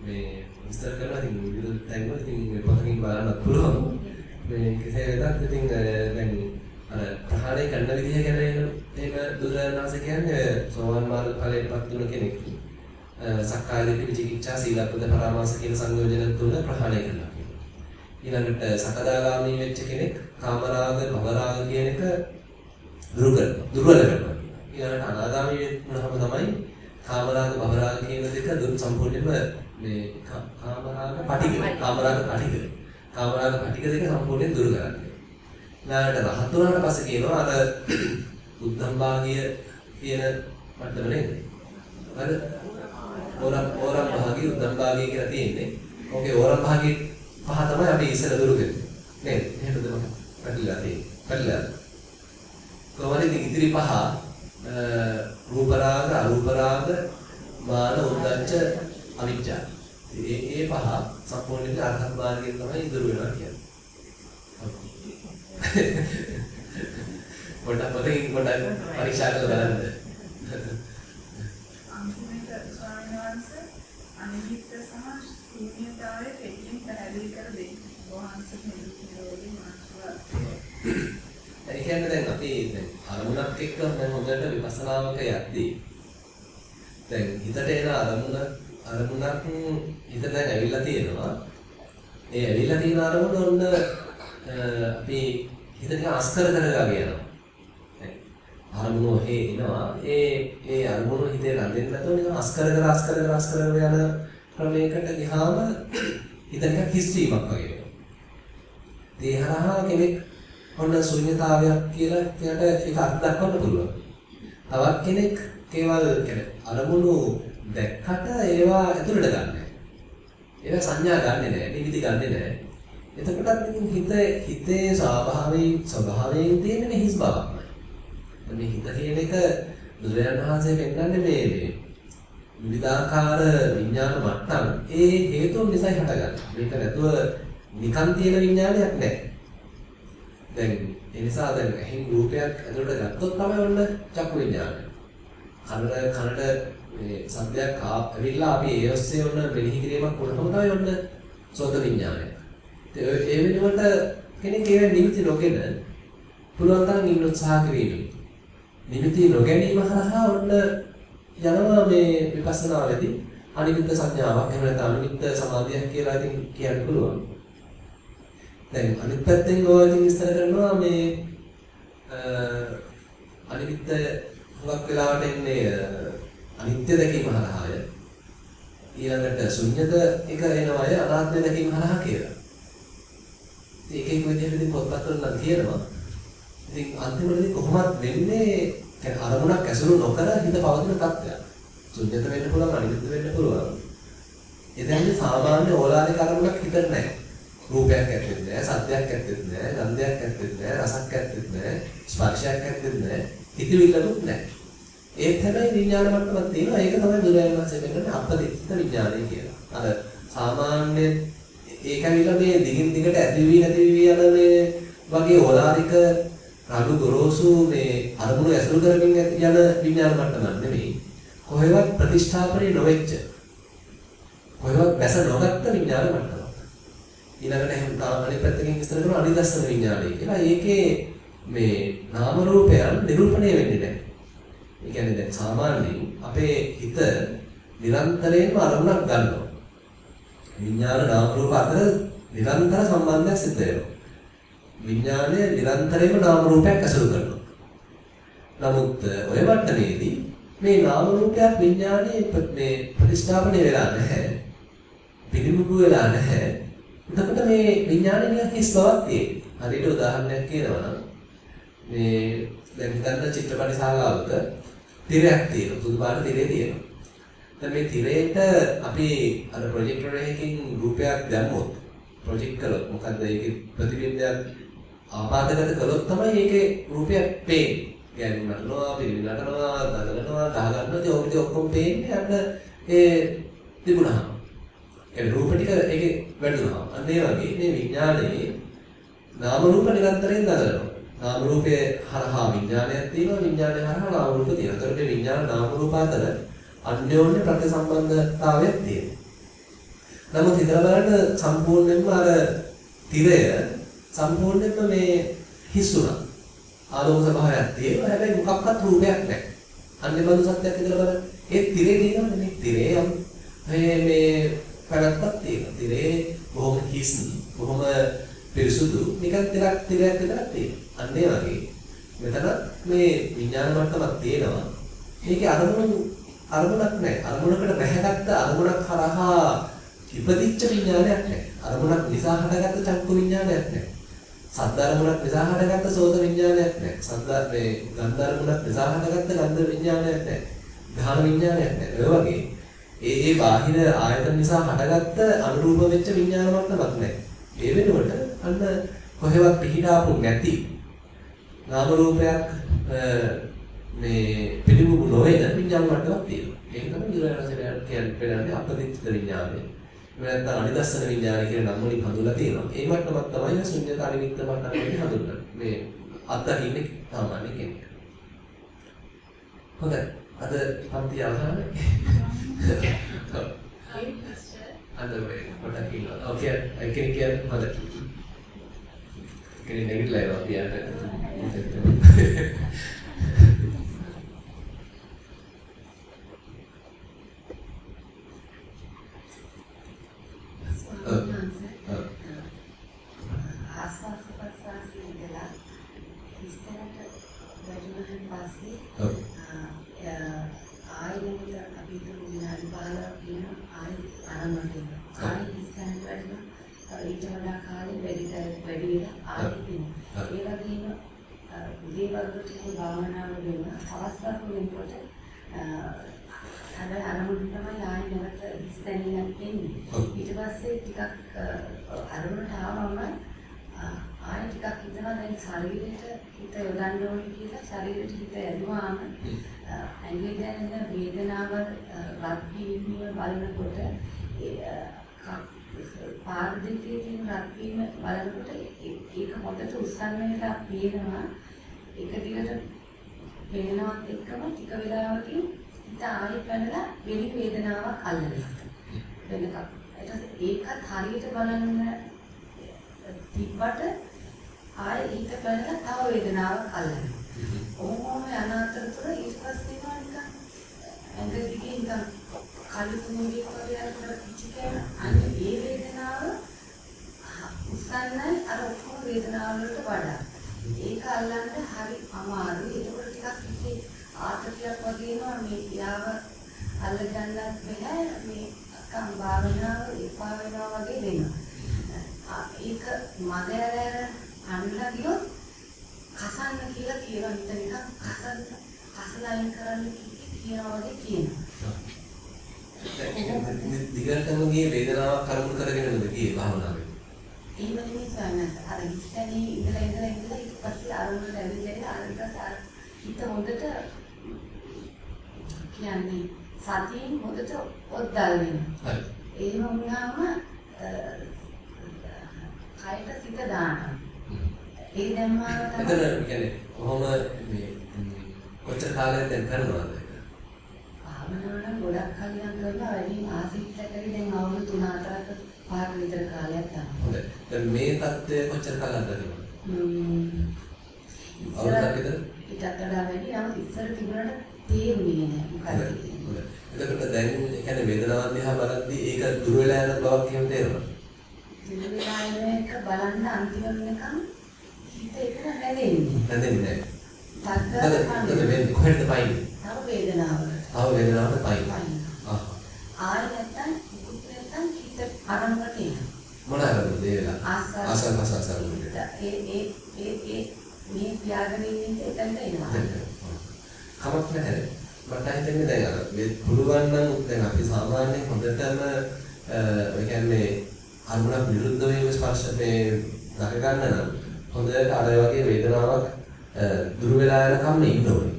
මේ විස්තර කරලා ඉතින් විවිධ තැන්වල ඉතින් පොතකින් බලන්න පුළුවන්. මේ කෙසේ වෙතත් ඉතින් දැන් අර ප්‍රහාණය කරන විදිහ ගැන එහෙම දුරනාස කියන්නේ සෝවාන් මාර්ග ඵලයටපත් වුණ කෙනෙක්. සක්කාය දිට්ඨි විචිකිච්ඡා සීලබ්බත පරාමාස කියන සංයෝජන තුන ප්‍රහාණය කරනවා කියනවා. ඊළඟට සකදාගාමී වෙච්ච කෙනෙක් කාමරාග භවරාග කියන එක දුරු කරනවා. දුර්වල කරනවා. ඊළඟට අනාගාමී වුණාම තමයි කාමරාග භවරාග කියන දෙක දුරු සම්පූර්ණයෙන්ම මේ කාමරාග පටිග කාමරාග පටිග කාමරාග පටිග දෙක සම්පූර්ණයෙන් දුරු කරන්නේ. ඊළඟට රහත් වුණාට පස්සේ කියනවා අර බුද්ධම් භාගිය කියන මට්ටම නේද? අර ඕරම් ඕරම් භාගිය උද්දම් භාගිය කියලා තියෙන්නේ. ඕකේ ඕරම් භාගිය පහ තමයි අපි ඉස්සර දුරු කරන්නේ. නේද? එහෙමද මම පැටලලා තියෙන්නේ. පැටලලා. කොහොමද ඉතිරි පහ රූප රාග අරූප රාග මාන උද්දච්ච අවිජ්ජා. ඒ ඒ පහ සම්පූර්ණයෙන් අරහත් මාර්ගයෙන් තමයි ඉදිරි වෙනවා කියන්නේ. පොඩ්ඩක් පොතකින් පොඩ්ඩක් පරීක්ෂා කරලා බලන්න. අන්තිමට ස්වාමීන් වහන්සේ අනිහිත සහ ශූන්‍යතාවයේ කෙටියෙන් පැහැදිලි කර දෙන්න. වහන්සේ නිරෝධී මානසික ඒ කියන්නේ දැන් අපි දැන් අරමුණක් එක්ක දැන් හොඳට විපස්සනාවක යද්දී දැන් හිතට එන අරමුණ අරමුණක් හිත දැන් ඇවිල්ලා තියෙනවා. ඒ ඇවිල්ලා තියෙන අරමුණ ඔන්න අපි හිත නිකන් අස්කර කරගාගෙන යනවා. අරමුණ ඔහේ එනවා. ඒ ඒ අරමුණ හිතේ රැඳෙන්නේ නැතුව නිකන් අස්කර කර අස්කර කර අස්කර කර යන ක්‍රමයකට ගියාම හිත නිකන් හිස් වීමක් වගේ වෙනවා. ඒ හරහා කෙනෙක් ඔන්න ශුන්‍යතාවයක් කියලා එයාට ඒක අත් දක්වන්න පුළුවන්. තවත් කෙනෙක් කේවල් කියන්නේ අරමුණු දැක්කට ඒවා ඇතුළට ගන්නෑ. ඒවා සංඥා ගන්නෙ නෑ, නිමිති ගන්නෙ නෑ. එතකොටත් ඉතින් හිත හිතේ ස්වභාවයෙන් ස්වභාවයෙන් තියෙන හිස් බවක්. මේ හිත කියන එක බුදුරජාණන් වහන්සේ පෙන්නන්නේ මේ මේ විවිධාකාර විඥාන මට්ටම් ඒ හේතුන් නිසා හටගන්නේ. මේක නැතුව නිකන් තියෙන විඥානයක් නැහැ. දැන් ඒ නිසා දැන් එහෙන් රූපයක් ඇතුළට ගත්තොත් තමයි ඔන්න චක්කු විඥානය. කනට කනට මේ සද්දයක් ආවිල්ලා අපි ඒ ඔස්සේ ඔන්න මෙනෙහි කිරීමක් වුණාම තමයි ඔන්න සෝත විඥානය. ඒ වෙනුවට කෙනෙක් ඒ නිමිති නොගෙන පුළුවන් තරම් ඉන්න උත්සාහ කිරීමෙන් නිමිති නොගැනීම හරහා ඔන්න යනවා මේ විපස්සනාවේදී අනිමිත්ත සංඥාවක් එහෙම නැත්නම් අනිමිත්ත සමාධියක් කියලා ඉතින් කියන්න පුළුවන්. දැන් අනිත් පැත්තෙන් ඔය ඉතින් විස්තර කරනවා මේ අනිමිත්ත හුඟක් වෙලාවට එන්නේ අනිත්‍ය දැකීම හරහාය. ඊළඟට ශුන්්‍යත එක එනවාය අනාත්ම දැකීම හරහා කියලා. ඒක එක විදිහට ඉතින් පොත්පත්වල නම් කියනවා. ඉතින් අන්තිමටදී කොහොමද වෙන්නේ? කියන්නේ අරමුණක් ඇසුරු නොකර හිත පවතින තත්ත්වයක්. ශුන්්‍යත වෙන්න පුළුවන් අනිත්‍ය වෙන්න පුළුවන්. එදැන්නේ සාමාන්‍ය ඕලාරික අරමුණක් හිතට නැහැ. රූපයක් ඇත්තෙත් නැහැ, සද්දයක් ඇත්තෙත් නැහැ, ගන්ධයක් ඇත්තෙත් නැහැ, රසක් ඇත්තෙත් නැහැ, ස්පර්ශයක් ඇත්තෙත් නැහැ, හිතවිල්ලකුත් නැහැ. ඒත් හැබැයි විඥාන මට්ටමක් තියෙනවා. ඒක තමයි බුදුරජාණන් වහන්සේ කියන්නේ අපදිත්ත විඥානය කියලා. අර සාමාන්‍ය ඒකවිලා මේ දිගින් දිගට ඇතිවි නැතිවි යන මේ වගේ ඕලාරික රළු ගොරෝසු මේ අරමුණු ඇසුරු කරමින් යන විඥාන මට්ටමක් නෙමෙයි. කොහෙවත් ප්‍රතිස්ථාපනය නොවෙච්ච කොහෙවත් බැස නොගත්ත විඥාන මට්ටමක්. ඊළඟට එහෙම අනිත් පැත්තකින් විස්තර කරන අනිදස්සන විඥානය කියලා. ඒකේ මේ නාම රූපයන් නිරූපණය වෙන්නේ නැහැ. ඒ කියන්නේ දැන් සාමාන්‍යයෙන් අපේ හිත නිරන්තරයෙන්ම අරමුණක් ගන්නවා. විඥාන නාම රූප අතර නිරන්තර සම්බන්ධයක් සිද්ධ වෙනවා. විඥානය නිරන්තරයෙන්ම නාම රූපයක් ඇසුරු කරනවා. නමුත් ඔය මට්ටමේදී මේ නාම රූපයක් විඥානයේ මේ ප්‍රතිස්ථාපනය වෙලා නැහැ. පිළිඹු වෙලා නැහැ. එතකොට මේ විඥානය නිකන් හිස් බවක් තියෙනවා. හරියට උදාහරණයක් කියනවා නම් මේ දැන් හිතන්න චිත්‍රපට ශාලාවක තිරයක් තියෙනවා. සුදු පාට තිරේ තියෙනවා. දැන් මේ තිරයට අපි අර ප්‍රොජෙක්ටර් එකකින් රූපයක් දැම්මොත් ප්‍රොජෙක්ට් කළොත් මොකද්ද ඒකේ ප්‍රතිබිම්බයක් ආපාදගත කළොත් තමයි ඒකේ රූපයක් පේන්නේ. ගැලුම් නටනවා, පිළිවිල නටනවා, දඟලනවා, ගහගන්නවා. ඒ ඔක්කොම ඔක්කොම පේන්නේ අන්න ඒ තිබුණාම. ඒ රූප ටික ඒකේ වැටුණා. අන්න ඒ වගේ මේ විඥානයේ නාම රූප නිරන්තරයෙන් දඟලනවා. නාම රූපයේ හරහා විඥානයක් තියෙනවා, විඥානයේ හරහා නාම රූප තියෙනවා. ඒතකොට විඥාන නාම රූප අතර අන්‍යෝන්‍ය ප්‍රතිසම්බන්ධතාවයක් තියෙනවා. නමුත් හිතලා බලන්න සම්පූර්ණයෙන්ම අර තිරය සම්පූර්ණයෙන්ම මේ හිස්සුණා. ආලෝක ස්වභාවයක් තියෙනවා. හැබැයි මොකක්වත් රූපයක් නැහැ. අන්නේ බඳු සත්‍යයක් හිතලා බලන්න. ඒ තිරේ තියෙනවනේ මේ තිරේ යම් මේ මේ පැවැත්මක් තියෙනවා. තිරේ බොහොම හිස් බොහොම පිරිසුදු නිකන් තිරක් තිරයක් විතරක් තියෙනවා. අන්නේ වගේ මෙතන මේ විඥාන මට්ටමක් තියෙනවා. මේකේ අරමුණු අරමුණක් නැහැ. අරමුණකට බැහැගත්ත අරමුණක් හරහා ඉපදිච්ච විඥානයක් නැහැ. අරමුණක් නිසා හටගත්ත චක්කු විඥානයක් නැහැ. සද්ද අරමුණක් නිසා හටගත්ත සෝත විඥානයක් නැහැ. සද්ද මේ ගන්ධ අරමුණක් නිසා හටගත්ත ගන්ධ විඥානයක් නැහැ. ධාන විඥානයක් නැහැ. ඔය වගේ ඒ ඒ බාහිර ආයතන නිසා හටගත්ත අනුරූප වෙච්ච විඥාන මට්ටමක් නැහැ. ඒ වෙනුවට අන්න කොහෙවත් පිහිටාපු නැති නාම රූපයක් මේ පිළිඹු නොවන විඥාන මට්ටමක් තියෙනවා. ඒක තමයි බුදුරජාණන් කියන්නේ පෙරන්නේ අපදිච්ච විඥානය. එහෙම නැත්නම් අනිදස්සන විඥානය කියන නම් වලින් හඳුන්ලා තියෙනවා. ඒ මට්ටමක් තමයි ශුන්‍යතා නිමිත්ත මට්ටම වලින් හඳුන්වන්නේ. මේ අත්දකින්නේ සාමාන්‍ය කෙනෙක්. හොඳයි. අද පන්ති අවසානයේ. අද වෙයි පොඩක් ඉන්නවා. ඔකේ. කෙනෙක් කියන්නේ හොඳයි. කෙනෙක් නැගිටලා එනවා පියාට. ආස්වාස ප්‍රසවාසයේ ඉඳලා ඉස්සරහට වැඩිමහන් පස්සේ ඔව්. ආයෙත් අපි හිතමු විනාඩි 15ක් කියන ආයෙ ආරම්භ වෙනවා. ආයෙ ඉස්සරහට වැඩිම ඊට වඩා කාලෙ වැඩි කර- වැඩි වෙලා ආයෙ වෙනවා. ඒ වගේම උදේ වරුවට භාවනාව වෙන අවස්ථාවක් වෙනකොට අර අරමුණ තමයි ආයෙ නැවත ඉස්සරහින් එන්නේ. ඔව්. ඊට පස්සේ ටිකක් අරමුණට ආවම ආයෙ ටිකක් හිතනවා දැන් ශරීරයට හිත යොදන්න ඕනේ කියලා ශරීරයට හිත යොදුවාම ඇඟේ දැනෙන වේදනාව රත් වීම බලනකොට ඒ පාද දෙකේ තියෙන රත් වීම බලනකොට ඒක හොඳට උස්සන්න වෙලා පේනවා එක දිගට පේනවත් එක්කම ටික වෙලාවකින් හිත ආයෙ පැනලා වෙලි වේදනාවක් අල්ලනවා වෙනකම් ඊට පස්සේ ඒකත් හරියට බලන්න තිබ්බට ආයෙ හිත පැනලා තව වේදනාවක් අල්ලනවා. කොහොමම යන අතරතුර ඊට පස්සේ මම නිකන් ඇඟ දිගේ නිකන් කළු කුණුගේ වගේ අර පිච්චිකන අන්න ඒ වේදනාව උස්සන්නයි අර ඔක්කොම වේදනාව වලට වඩා. ඒක අල්ලන්න හරි අමාරුයි. ඒකවල ටිකක් හිතේ ආතතියක් වගේ එනවා මේ යාව අල්ල ගන්නත් බෑ මේ අකම් භාවනාව එපා වෙනවා වගේ වෙනවා. ආ, ඒක මදෑර අන්නලා ගියොත් කසන්න කියලා කියනවා හිත නිකන් කසන්න කසලයින් කරන්න කි- කියනවා වගේ කියනවා. දිගටම ගියේ වේදනාවක් කරමුණු කරගෙනද ගියේ භාවනාවේ. එහෙම නෙමෙයි සවන්නස්. අර ඉස්සනේ ඉඳලා ඉඳලා ඉඳලා ඊට පස්සේ ආරම්භ ලැබෙන්නේ ආරම්භ අර හිත හොඳට කියන්නේ සතියෙන් හොඳට ඔද්දල් වෙනවා. හරි. එහෙම වුණාම අ, කයට සිත දානවා. ඒ දැම්මාම එතන තමයි කියන්නේ කොහොම මේ ම්, කොච්චර කාලයක් දැන් කරනවද? භාවනාව නම් ගොඩක් කලින් කරලා වැඩි ආසිතකරි දැන් අවුරුදු 3-4ක පහක විතර කාලයක් තමයි. හොඳයි. දැන් මේ தත්ත්වය කොච්චර කාලයක්ද තියෙනවද? ම්ම්. අවුරුද්දක් විතර? ඊටත් වඩා වැඩි නම් ඉස්සර තිබුණාට තේරුනේ නැහැ මොකක්ද. කියන්නේ. එතකොට දැන් ඒ කියන්නේ වේදනාව දිහා බලද්දී ඒක දුර වෙලා යන බවක් එහෙම තේරෙනවා. දිනවිලායනයක බලන්න අන්තිම වෙනකම් හිත එක නැදෙන්නේ. නැදෙන්නේ වෙන්නේ? කොහෙන්ද පයින්නේ? තව වේදනාවකට. ආව වේදනාවට පයින්නේ. පයින්නවා. ආහ්. ආයෙ නැත්තම් මුකුත් නැත්තම් හිත අරමුණට එනවා. මොන අරමුණද ඒ වෙලාව? ආසන්න ආසන්න ඒ ඒ ඒ ඒ මේ තියාගෙන ඉන්න එතනට එනවා. කමක් නැහැ. මට හිතෙන්නේ දැන් අර මේ පුළුවන් නම් දැන් අපි සාමාන්‍යයෙන් හොඳටම ඒ කියන්නේ අරමුණක් විරුද්ධ වීම ස්පර්ශ මේ දක ගන්න නම් හොඳට අර වගේ වේදනාවක් දුර වෙලා යනකම් ඉන්න ඕනේ.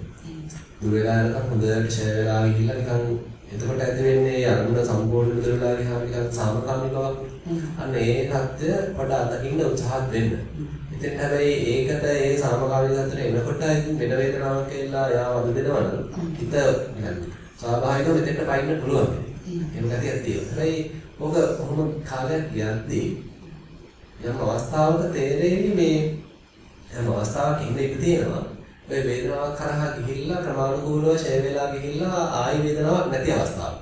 දුර වෙලා යනකම් හොඳට ෂේ වෙලා ගිහිල්ලා නිකන් එතකොට ඇති වෙන්නේ අරමුණ සම්පූර්ණ දුර වෙලා ගියාම සාමකාමී බවක්. අන්න ඒ தත්ත්වය පොඩ අදකින්න උත්සාහත් වෙන්න. ඉතින් හැබැයි ඒකට ඒ සාමකාමී තත්ත්වයට එනකොට ඉතින් වෙන වේදනාවක් කියලා යා වද දෙනවනම් හිත ස්වාභාවිකව මෙතෙන්ට පයින්න පුළුවන්. එහෙම ගැතියක් තියෙනවා. හැබැයි ඔක කොහොම කාලයක් යද්දී යම් අවස්ථාවක තේරෙන්නේ මේ හැම අවස්ථාවක් ඉන්න ඉඩ තියෙනවා. ඔය වේදනාවක් කරහා ගිහිල්ලා ක්‍රමානුකූලව ඡය වෙලා ගිහිල්ලා ආයි වේදනාවක් නැති අවස්ථාවක්.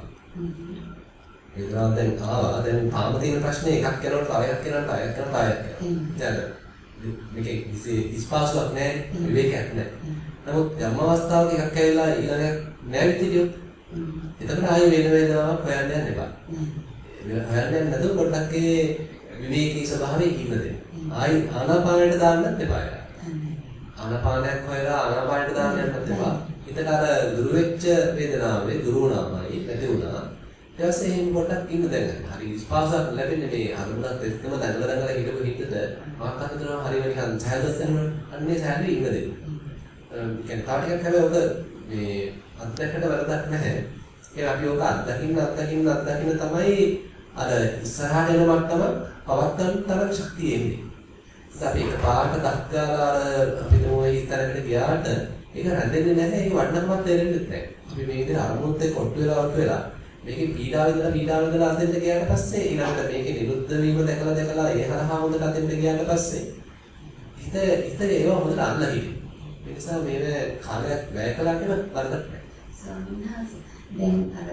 වේදනාවක් දැන් ආවා. දැන් තාම තියෙන ප්‍රශ්නේ එකක් යනකොට තව එකක් යනකොට තව එකක් යනකොට තව එකක්. දැන් මේකේ කිසි ඉස්පාසුවක් නැහැ, විවේකයක් නැහැ. නමුත් යම් අවස්ථාවක එකක් ඇවිල්ලා ඊළඟ නැවිත් හිටියොත් එතකොට ආයෙ වෙන වේදනාවක් හොයන්න යන්න එපා. හොයන්න යන්න නැතුව පොඩ්ඩක් ඒ විවේකී ස්වභාවයේ ඉන්න දෙන්න. ආයෙ ආනාපානයට දාන්නත් එපා. ආනාපානයක් හොයලා ආනාපානයට දාන්න යන්නත් එපා. හිතට අර දුරු වෙච්ච වේදනාවේ දුරු වුණාමයි නැති වුණා. ඊට පස්සේ එහෙම පොඩ්ඩක් ඉන්න දැන්. හරි විශ්වාසයක් ලැබෙන්නේ මේ අරුණත් එක්කම දඟල දඟල හිටපු හිතට මාත් අතන හරිය නිකන් සහැල්ලුවක් දැනෙනවා. අන්නේ සහැල්ලු ඉන්න දෙන්න. කියන්නේ තව ටිකක් හැබැයි ඔක මේ අත්දැකකට වැරදක් නැහැ. ඒ අපි ඔක අත්දකින්න අත්දකින්න අත්දකින්න තමයි අර ඉස්සරහට එන මට්ටම පවත්වන්න තරම් ශක්තිය එන්නේ. ඉතින් අපි එක පාට දක්කාලා අර අපිට ওই ඉතරකට ගියාට ඒක රැඳෙන්නේ නැහැ. ඒක වඩනකමක් තේරෙන්නේ නැහැ. අපි මේ විදිහට අරමුණුත් එක්ක ඔට්ටු වෙලා ඔට්ටු වෙලා මේකේ පීඩාව ඉඳලා පීඩාව ඉඳලා අතෙන්ට ගියාට පස්සේ ඊළඟට මේකේ නිරුද්ධ වීම දැකලා දැකලා ඒ හරහා හොඳට අතෙන්ට ගියාට පස්සේ හිත හිත ඒවා හොඳට අල්ලලා හිටියේ. ඒ නිසා මේව කාලයක් වැය කළා කියලා වරදක් නැහැ. ස්වාමීන් වහන්සේ දැන් අර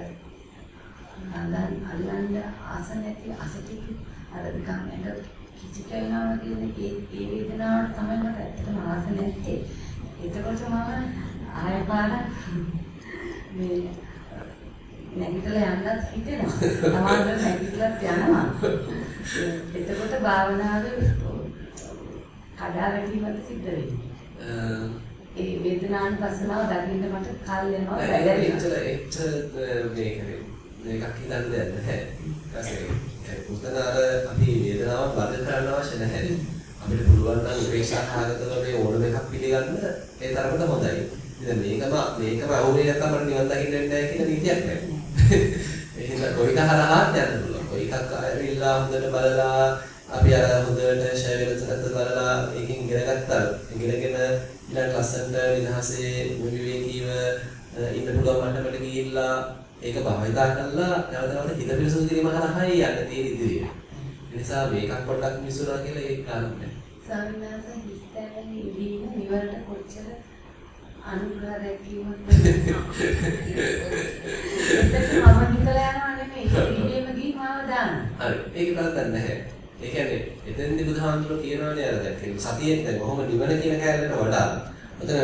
අල්ලන් අල්ලන්න ආස නැති අසතික අර නිකන් කිචි කරනවා කියන ඒ ඒ වේදනාවට තමයි මට ඇත්තටම ආස නැත්තේ. එතකොට මම ආය පාරක් මේ නැගිටලා යන්නත් හිතෙනවා. සමහරවිට නැගිටලත් යනවා. එතකොට භාවනාවේ කඩා වැටීමක් සිද්ධ වෙනවා. ඒ වේදනානුපස්සනාව දකින්න මට කල් යනවා බැහැ. එච්චර එච්චර මේක මේකක් හිතන්න දෙයක් නැහැ. ඊපස්සේ පුතන අර අපි වේදනාවක් වර්ධ කරන්න අවශ්‍ය නැහැ. අපිට පුළුවන් නම් උපේක්ෂාකාරකව මේ ඕනම එකක් පිළිගන්න ඒ තරමට හොඳයි. ඉතින් මේකම මේකම අහුවේ නැත්නම් අපිට නිවන් දකින්න වෙන්නේ නැහැ කියන නීතියක් නැහැ. එහෙනම් කොයික හරහාත් යන්න පුළුවන්. කොයිකක් ආවිල්ලා හොඳට බලලා අපි අර හොඳට ෂෙයා වෙනසකට බලලා ඒකෙන් ඉගෙන ගත්තා. ඉගෙනගෙන ඊළඟ ලස්සනට විදහාසේ විවේකීව ඉන්න පුළුවන් මට්ටමට ගිහිල්ලා ඒක භාවිතා කරලා නැවත නැවත හිත පිරිසුදු කිරීම හරහායි යන්න තියෙන ඉදිරියට. ඒ නිසා මේකක් පොඩ්ඩක් මිසුණා කියලා ඒක කාරණා නැහැ. සාමාන්‍යයෙන් හිස්තැන ඉදීම නිවරට කොච්චර අනුග්‍රහයක්? එතකොට මම හිතලා යනවා නෙමෙයි ඉදීම ගිහින් මාව දාන්න. හරි. ඒක වැරද්දක් නැහැ. ඒ කියන්නේ එතෙන්දී බුදුහාමුදුරුවෝ කියනවානේ අර දැන් සතියෙන් දැන් කොහොම නිවන කියන කැලේට වඩා ඔතන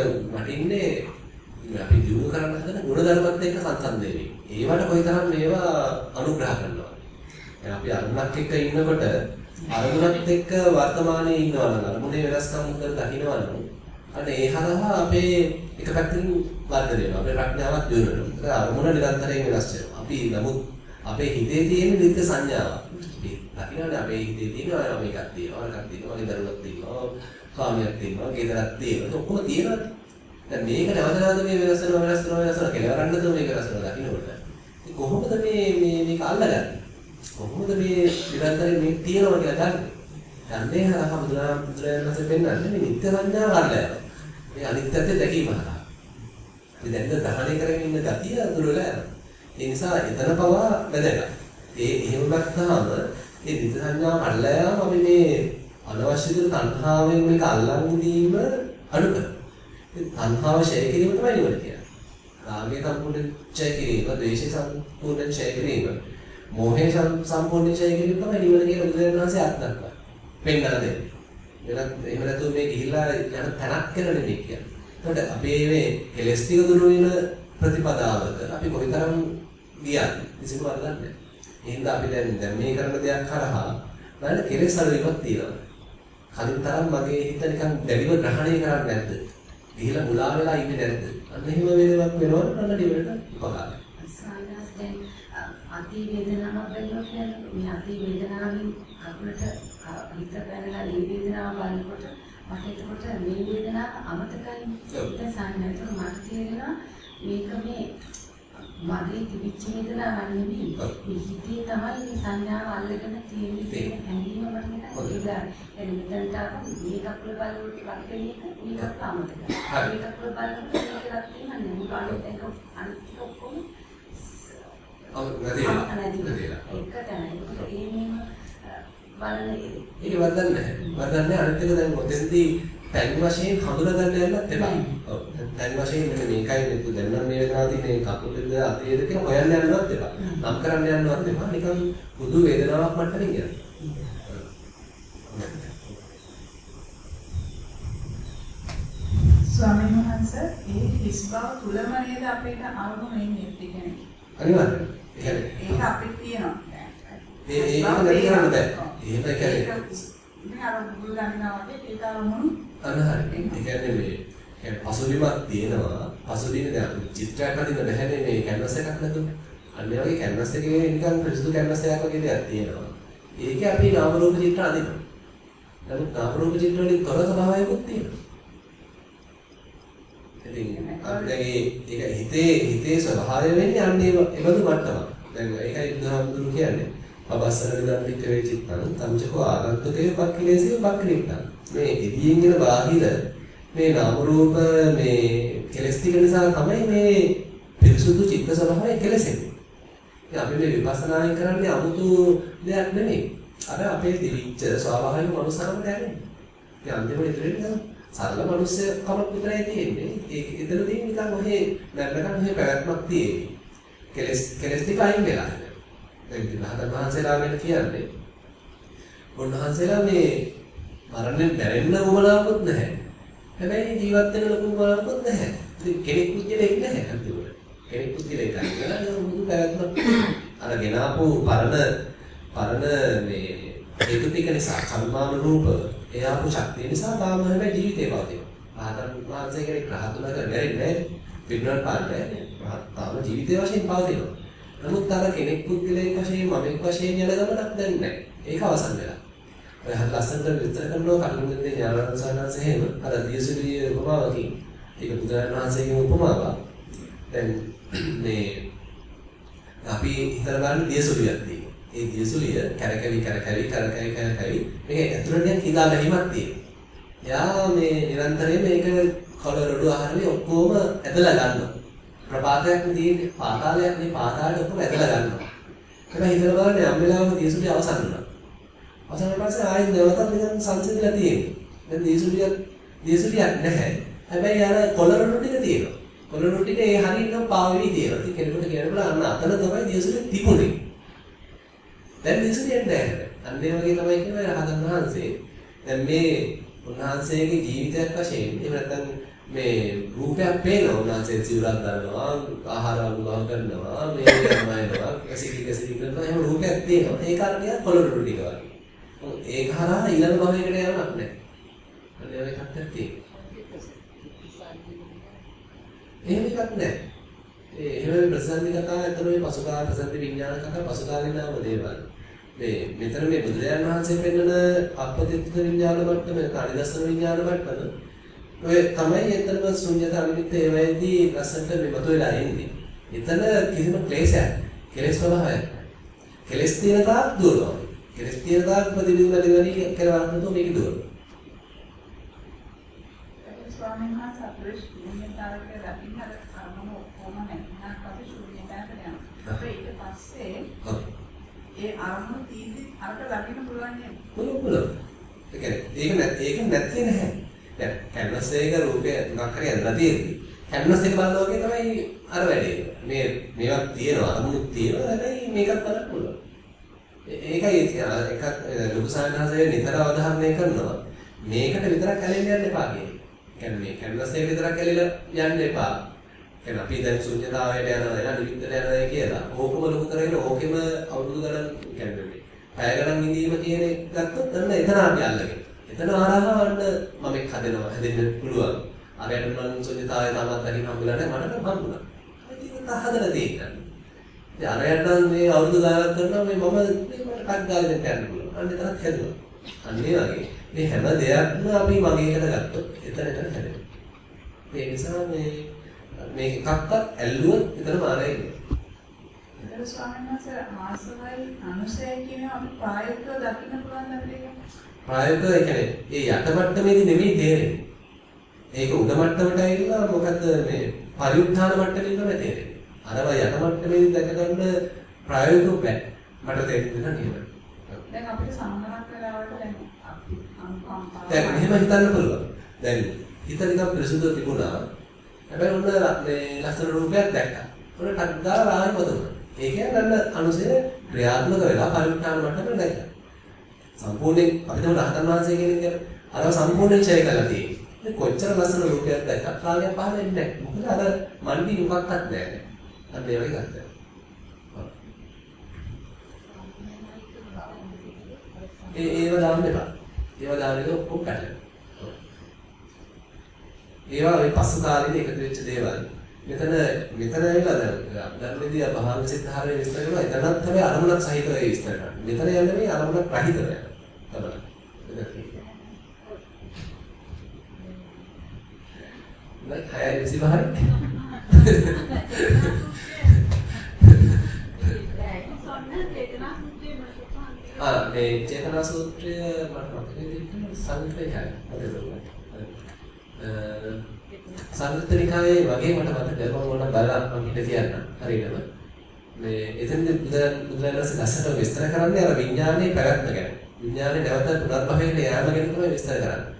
වටින්නේ අපි දිනු කරන්න හදන ගුණධර්මත් එක්ක සංසන්දනය වෙන්නේ. ඒවට කොයිතරම් මේවා අනුග්‍රහ කරනවා. දැන් අපි අරුණක් එක්ක ඉන්නකොට අරුණත් එක්ක වර්තමානයේ ඉන්නවා නම් අරුණේ වෙනස්කම් හොඳට දකින්නවා නම් අන්න ඒ හරහා අපේ එක පැත්තකින් වර්ධනය වෙනවා. අපේ ප්‍රඥාවත් දියුණු වෙනවා. ඒක අරුණ නිරන්තරයෙන් වෙනස් වෙනවා. අපි නමුත් අපේ හිතේ තියෙන නිත්‍ය සංඥාවක්. දකින්නනේ අපේ හිතේ තියෙනවා මේකක් තියෙනවා අරකක් තියෙනවා වගේ දරුවක් තියෙනවා කාමියක් තියෙනවා ගෙදරක් තියෙනවා ඔක්කොම තියෙනවා දැන් මේක නැවත නැවත මේ වෙනස් වෙනවා වෙනස් වෙනවා වෙනස් වෙනවා කෙලවරන්නද මේක වෙනස් වෙනවා දකින්නකොට. ඉතින් කොහොමද මේ මේ මේක අල්ලගන්නේ? කොහොමද මේ නිරන්තරයෙන් මේක තියෙනවා කියලා ගන්න? යන්නේ හරහා බුදුරජාණන් බුදුරජාණන්සේ පෙන්නන්නේ මේ නිත්‍ය සංඥාව අල්ලලා මේ අනිත්‍යත්වය දැකීම හරහා. ඉතින් දැන් දහණය කරගෙන ඉන්න ගතිය දුර වෙලා යනවා. ඒ නිසා එතන පවා වැදගත්. ඒ එහෙම නැත්නම් ඒ විද සංඥා අල්ලා යාම අපි මේ අනවශ්‍ය දේ තණ්හාවෙන් මේක අල්ලන් දීම අඩු කරනවා. ඒ තණ්හාව ඡය කිරීම තමයි නිවන කියන්නේ. රාගය සම්පූර්ණ ඡය කිරීම, ද්වේෂය සම්පූර්ණ ඡය කිරීම, මෝහය සම්පූර්ණ ඡය කිරීම තමයි නිවන කියලා බුදුරජාණන් වහන්සේ අර්ථ දක්වන්නේ. පෙන්නන දෙන්නේ. වෙනත් එහෙම නැතුව මේ ගිහිල්ලා යන තැනක් කියලා නෙමෙයි කියන්නේ. එතකොට අපේ මේ කෙලස් ටික දුරු වෙන ප්‍රතිපදාවක අපි කොයිතරම් ගියත් කිසිම වරදක් නැහැ. එහෙනම් අපි දැන් දැන් මේ කරන දෙයක් කරහා බලන්න කෙලෙස් අඩුවීමක් තියෙනවා. කලින් තරම් මගේ හිත නිකන් දැඩිව ග්‍රහණය කරන්නේ නැද්ද? ගිහිලා මුලා වෙලා ඉන්නේ නැද්ද? අන්න එහෙම වේදනාවක් වෙනවනම් අන්න නිවනට උපකාරයි. සාමාන්‍යයෙන් දැන් අති වේදනාවක් දැනෙනවා කියන්නේ මේ අති වේදනාවෙන් කකුලට හිත පැනලා මේ වේදනාව බලනකොට මට එතකොට මේ වේදනාව අමතකයි. ඒක සාමාන්‍යයෙන් මට තේරෙනවා මේක මේ මගේ තිබිච්ච වේදනාවක් නෙමෙයි. මේ හිතේ තමයි මේ සංඥාව අල්ලගෙන තියෙන්නේ කියන හැඟීම මට ඒක එනි මෙතනට මේ කකුල බලනකොට වගේ මේක මේ කකුල අමතකයි. මේ කකුල බලනකොට මේකක් තියෙනන්නේ මොකද අනිත් එක අනිත් ඔක්කොම ඔව් නැතිලා. නැතිලා. ඒක තමයි. ඒ මේම බලන ඒක වරදක් නැහැ. වරදක් නැහැ අනිත් එක දැන් ඔතෙන්දී තැන් වශයෙන් හඳුනා ගන්න යන්නත් එපා. ඔව්. තැන් වශයෙන් මෙන්න මේකයි නෙතු දැන් නම් මේ වෙනවා තියෙන කකුලද අතේද කියලා හොයන්න යන්නවත් එපා. නම් කරන්න යන්නවත් එපා. නිකන් බුදු වේදනාවක් මට්ටමින් යන්න. ස්වාමීන් වහන්සේ ඒ හිස් බව තුලම නේද අපේට අරමුණ ඉන්නේ කියන්නේ. අනිවාර්යයෙන්. ඒක අපිට තියෙනවා. ඒ ඒක නැති කරන්න බෑ. එහෙම කියන්නේ මේ අර බුදු ගන්නවා වගේ ඒක අරමුණු අනහරි. ඒ කියන්නේ මේ කියන්නේ පසුබිමක් තියෙනවා. පසුබිම දැන් චිත්‍රයක් අදින්න බැහැනේ මේ කැන්වස් එකක් නැතුව. අන්න ඒ වගේ කැන්වස් එකේ නිකන් පිරිසුදු කැන්වස් එකක් වගේ දෙයක් තියෙනවා. ඒකේ අපි නාම රූප චිත්‍ර අදිනවා. නමුත් නාම රූප චිත්‍ර වලින් තොර ස්වභාවයකුත් තියෙනවා. ඉතින් අපිට ඒක හිතේ හිතේ ස්වභාවය වෙන්නේ අන්න ඒ එබඳු මට්ටමක්. දැන් ඒකයි බුදුහාමුදුරු කියන්නේ. පබස්සර විදම් පිටවේ චිත්තං තම්චකෝ ආගන්තුකේ පක්ඛිලේසිය පක්ඛිලිට්ඨං. මේ එදියෙන් එන බාහිර මේ නාම රූප මේ කෙලස් ටික නිසා තමයි මේ පිරිසුදු චිත්ත ස්වභාවය කෙලසෙන්නේ. ඉතින් අපි මේ විපස්සනායෙන් කරන්නේ 아무තු දෙයක් නෙමෙයි. අර අපේ තිරිච්ච ස්වභාවයෙන් මනුස්සකම දැනෙන්නේ. ඉතින් අන්තිමට ඉතින් සරල මිනිස්සු කමක් විතරයි තියෙන්නේ. ඒක ඉතල තියෙන නිකන් ඔහේ මැරෙනකන් ඔහේ පැවැත්මක් තියෙන්නේ. කෙලස් කෙලස් ටික අයින් වෙලා. දැන් ඉතින් රහතන් වහන්සේලා ගැන කියන්නේ උන්වහන්සේලා මේ මරණයෙන් බැරෙන්න උවමනාවකුත් නැහැ. හැබැයි ජීවත් වෙන ලොකු උවමනාවකුත් නැහැ. ඉතින් කෙනෙක් පුද්ගලෙක් නැහැ අන්තිමට. කෙනෙක් පුද්ගලෙක් නැහැ. මුදු පැවැත්මක් අර ගෙනාපු පරණ පරණ මේ හේතු ටික නිසා කර්මානුරූප ඒ ආපු ශක්තිය නිසා තාම හැබැයි ජීවිතේ පවතිනවා. රහතන් වහන්සේ කෙනෙක් රහතුනක වෙරෙන්නේ නැහැ. පින්නල් පාන්නේ තාම ජීවිතේ වශයෙන් පවතිනවා. නමුත් අර කෙනෙක් පුද්ගලයෙක් වශයෙන් මමෙක් වශයෙන් යන ගමනක් දැන් නැහැ. ඒක අවසන් වෙලා. ඔය හරි ලස්සනට විස්තර කරනවා කල්පිතේ ඥානරත්න සානන්ස එහෙම අර දියසුලිය උපමාවකින් ඒක බුදුරජාණන් වහන්සේගේ උපමාවක්. දැන් මේ අපි හිතලා බලන්න දියසුලියක් තියෙනවා. ඒ දියසුලිය කැරකෙවි කැරකෙවි කැරකෙවි කැරකෙවි මේක ඇතුළට දැන් හිතා ගැනීමක් තියෙනවා. යා මේ නිරන්තරයෙන් මේක කලරඩු ආහාරේ ඔක්කොම ඇදලා ගන්නවා. ප්‍රපාතයක් තියෙන්නේ පාතාලයක් නේ පාතාලේ ඔක්කොම ඇදලා ගන්නවා. හැබැයි හිතලා බලන්න යම් වෙලාවක දියසුලිය අවසන් වෙනවා. අවසන් වෙන පස්සේ ආයෙත් නැවතත් නිකන් සංසිඳිලා තියෙනවා. දැන් දියසුලියක් දියසුලියක් නැහැ. හැබැයි අර කොලරඩු ටික තියෙනවා. කොලරඩු ටික ඒ හරියටම පාවෙවි තියෙනවා. ඉතින් කෙනෙකුට කියන්න බෑ අන්න අතන තමයි දියසුලිය තිබුණේ. දැන් දියසුලියක් නැහැ. අන්න ඒ වගේ තමයි කියන්නේ රහතන් වහන්සේ. දැන් මේ උන්වහන්සේගේ ජීවිතයක් වශයෙන් එහෙම නැත්නම් මේ රූපයක් පේනවා. උන්වහන්සේ සිවුරක් ගන්නවා ආහාර අනුභව කරනවා මේ යමයනවා කසිරි කසිරි කරනවා. එහෙම රූපයක් තියෙනවා ඒ කාරණිය කොළොඩු ටික වගේ. ඒක හරහා ඊළඟ භවයකට යන්නක් නැහැ අන්න ඒක එකක් තියෙනවා එහෙම එකක් නැහැ ඒ එහෙම ප්‍රසන්න කතා ඇතන මේ පසුකාල ප්‍රසන්න විඥාන කතා පසුකාලින නාම දේවල්. මේ මෙතන මේ බුදුරජාණන් වහන්සේ පෙන්නන අපපතිත්ත විඥාන මට්ටම කාණිදස්සන විඥාන මට්ටම ඔය තමයි එතනම ශුන්‍යත අනිමිත්ත ඒවැයේදී ලස්සනට මෙමතු වෙලා ඉන්නේ. එතන කිසිම ක්ලේශයක් කෙලෙස් ස්වභාවයක්. කෙලෙස් තියෙන තාක් දුරනවා. කෙලෙස් තියෙන තාක් ප්‍රතිවිරුද්ධ දෙවනි කියලා වන්නතෝ මේක දුරනවා. ස්වාමීන් වහන්සේ අපේ ශූන්‍යතාවයේ දකින්න අර අරමුණ ඔක්කොම නැත්නම් අපි ශූන්‍යතාවයට යනවා. අපේ ඊට පස්සේ ඒ අරමුණ තීන්දි අරට දකින්න පුළුවන් නේද? පුළුවන් පුළුවන්. ඒ කියන්නේ ඒක නැත් ඒක නැත්තේ නැහැ. දැන් කැන්වස් එකක රූපය මොකක් හරි ඇදලා තියෙන්නේ. කැන්වස් එක බලනවා වගේ තමයි අර වැඩේ. මේ මේවා තියෙනවා අරමුණු තියෙනවා හැබැයි මේකත් බලන්න පුළුවන්. ඒකයි එකක් ලොකු සාහනහසේ නිතර අවධාරණය කරනවා. මේකට විතරක් ඇලෙන්න යන්න එපා කියන්නේ. කියන්නේ මේ කැන්වස් එක විතරක් ඇලිලා යන්න එපා. කියන්නේ අපි දැන් ශුන්‍යතාවයට යනවා එන නිමිත්තට යනවා කියලා ඕකම ලොකු කරගෙන ඕකෙම අවුරුදු ගණන් කියන්නේ මේ පැය ගණන් ඉඳීම කියන එක ගත්තොත් අන්න එතන අපි අල්ලගෙන. එතන ආරහවන්න මම එක් හදනවා හැදෙන්න පුළුවන්. අරයට මම ශුන්‍යතාවය තාමත් දකින්න හම්බුලා නැහැ මට නම් හම්බුණා. ඒක හදලා දෙන්න. ඉතින් අරයට නම් මේ අවුරුදු ගානක් කරනවා මේ මම මේ මට කක් ගාලා දෙන්න යන්න පුළුවන්. අන්න එතනත් හැදුවා. අන්න ඒ වගේ මේ හැම දෙයක්ම අපි මගේකට ගත්තොත් එතන එතන හැදෙනවා. ඒ නිසා මේ මේ එකක්වත් ඇල්ලුවොත් එතන මාරයි ඉන්නේ. ඒක ස්වාමීන් වහන්සේ ආසවයි අනුසයයි කියන අපි ප්‍රායෝගිකව දකින්න පුළුවන් අපිට. ප්‍රායෝගිකව ඒ කියන්නේ ඒ යට මට්ටමේදී නෙමෙයි තේරෙන්නේ. ඒක උඩ මට්ටමට ඇවිල්ලා මොකද මේ පරිඋත්ථාන මට්ටමේ තමයි තේරෙන්නේ. අරවා යට මට්ටමේදී දැක ගන්න ප්‍රායෝගිකව බෑ. මට තේරෙන්නේ නැහැ දැන් අපිට සම්මරක් වෙලාවට දැන් දැන් මෙහෙම හිතන්න පුළුවන්. දැන් හිත නිකන් පිරිසුදු තිබුණා. හැබැයි ඔන්න මේ ලස්සන රූපයක් දැක්කා. ඔන්න ටක් ගාලා ආයෙ පොදුනා. ඒ කියන්නේ අන්න අනුසය ක්‍රියාත්මක වෙලා පරිඋත්ථාන මට්ටමට දැක්කා. සම්පූර්ණයෙන් අපි තමයි රහතන් වහන්සේ කියන්නේ අර සම්පූර්ණයෙන් ඡය කළා තියෙන්නේ. කොච්චර ලස්සන රූපයක් දැක්කත් රාගයක් පහළ වෙන්නේ නැහැ. මොකද අර මන්දි මොකක්වත් නැහැ. අන්න ඒ වගේ ගත්තා. ඒ ඒව දාන්න එපා. ඒව දාන්නේ ඔක්කොම පැටලෙනවා. ඒවා ওই පසු කාලේ එකතු වෙච්ච දේවල්. මෙතන මෙතන ඇවිල්ලා දැන් ධර්මයේදී භාග සිද්ධාරයේ විස්තර කරනවා. එතනත් තමයි අරමුණක් සහිතව ඒ විස්තර කරන්නේ. මෙතන යන්නේ මේ අරමුණක් රහිතව යනවා. තමයි. නෑ හයයි විසිපහයි. ආ මේ චේතනා සූත්‍රය මට මතක විදිහට සංකේතයයි. සංයුත්තනිකායේ වගේ මට මතකයි මම ඕන බලලා මම හිත කියන්න හරියටම මේ එතෙන්ද බුදුරජාණන් ලස්සට විස්තර කරන්නේ අර විඥානයේ පැවැත්ම ගැන විඥානේ නැවත පුනර්භවයට යෑම ගැන තමයි විස්තර කරන්නේ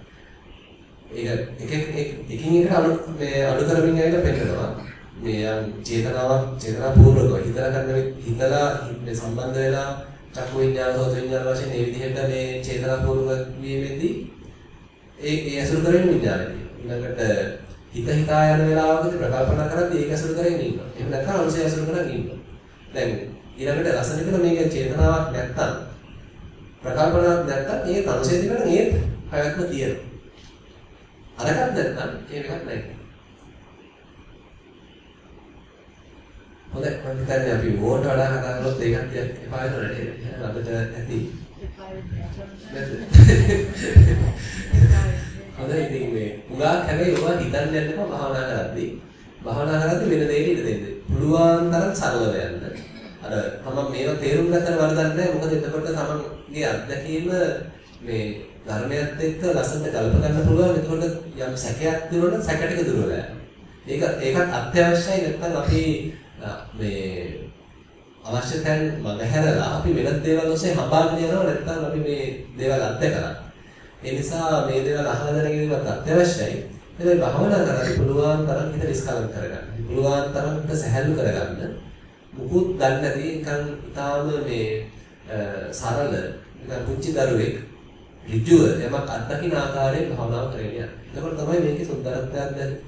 ඒක එක එක එකින් එකට අඩු මේ අඩු කරමින් ඇවිල්ලා පෙන්නනවා. මේ චේතනාවක් චේතනා පූර්වකව හිතලා ගන්න හිතලා මේ සම්බන්ධ වෙලා චක්කු විඤ්ඤාණ සෝත විඤ්ඤාණ වශයෙන් මේ විදිහට මේ චේතනා පූර්වක වීමෙන්දී ඒ ඒ අසුර කරගෙන විඤ්ඤාණය. ඊළඟට හිත හිතා යන වෙලාවකදී ප්‍රකල්පනා කරද්දී ඒක අසුර කරගෙන ඉන්නවා. එහෙම නැත්නම් අනුසය අසුර කරගෙන ඉන්නවා. දැන් ඊළඟට රසනිකල මේක චේතනාවක් නැත්තම් ප්‍රකල්පනාවක් නැත්තම් ඒ අනුසය දිකට ඒ පැවැත්ම තියෙනවා. අරකට නැත්තම් ඒ එකක් නැහැ. හොඳයි මම හිතන්නේ අපි ඕකට වඩා කතා කරොත් ඒකත් ටිකක් එපා වෙනවා නේද? අපිට ඇති. හොඳයි ඉතින් මේ උගා හැබැයි ඔයා හිතන්න යන්න එපා භාවනා කරද්දී. භාවනා කරද්දී වෙන දෙයකට ඉඩ දෙන්න. පුළුවන් තරම් සරලව යන්න. අර තමන් මේවා තේරුම් ගත්තට වරදක් නැහැ. මොකද එතකොට තමන්ගේ අත්දැකීම මේ ධර්මයත් එක්ක ලස්සනට ගල්ප ගන්න පුළුවන්. එතකොට යම් සැකයක් දිනුනොත් සැක ටික දුර වෙලා යනවා. ඒක ඒකත් අත්‍යවශ්‍යයි නැත්නම් අපි මේ අවශ්‍ය තැන් මගහැරලා අපි වෙනත් දේවල් ඔස්සේ හඹාගෙන යනවා නැත්නම් අපි මේ දේවල් අත්දැකලා. ඒ නිසා මේ දේවල් අහලා දැනගැනීමත් අත්‍යවශ්‍යයි. හැබැයි භවනා කරලා පුළුවන් තරම් හිත රිස්කලම් කරගන්න. පුළුවන් තරම් හිත සැහැල්ලු කරගන්න. මුකුත් දන්නේ නැති නිකන් ඊටාම මේ සරල නිකන් පුංචි දරුවෙක් ඍජුව යමක් අත්දකින්න ආකාරයෙන් භවනා කරගෙන යනවා. එතකොට තමයි මේකේ සුන්දරත්වයක්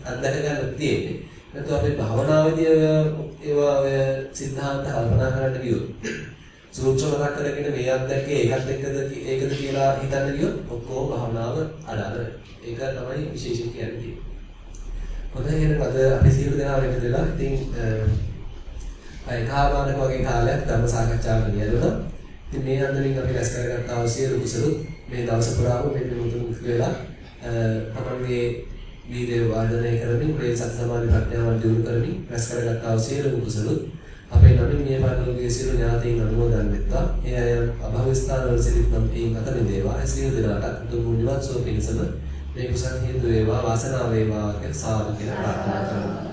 අත්දැක ගන්න තියෙන්නේ. නැත්නම් අපි භවනාවේදී ඒවා ඔය සිද්ධාන්ත කල්පනා කරන්න ගියොත් සූත්‍ර මතක් කරගෙන මේ අත්දැකේ ඒකත් එක්කද ඒකද කියලා හිතන්න ගියොත් ඔක්කොම භවනාව අඩාල ඒක තමයි විශේෂයෙන් කියන්නේ. හොඳයි එහෙනම් අද අපි සියලු දෙනා එකතු වෙලා ඉතින් අයකාමානක වගේ කාලයක් ධර්ම සාකච්ඡාවක නියැලුණා. ඉතින් මේ අන්දමින් අපි රැස් කරගත්ත අවශ්‍ය කුසලුත් මේ දවස පුරාම මේ පිළිතුරු වෙලා තමන්ගේ වීර්ය වර්ධනය කරමින් මේ සත් සමාධි ප්‍රඥාවන් දියුණු කරමින් රැස් කරගත් ආ සියලු කුසලුත් අපේ නමින් මේ පාරලෝකයේ සියලු ඥාතීන් අනුමෝදන් වෙත්තා. ඒ අය අභව ස්ථාන වල සිටින නම් ඒ මත නිදේවා. ඒ සියලු දෙනාට උතුම් නිවන් සුව පිණිසම මේ කුසල් හේතු වේවා වාසනාව වේවා කියලා සාදු කියලා ප්‍රාර්ථනා කරනවා.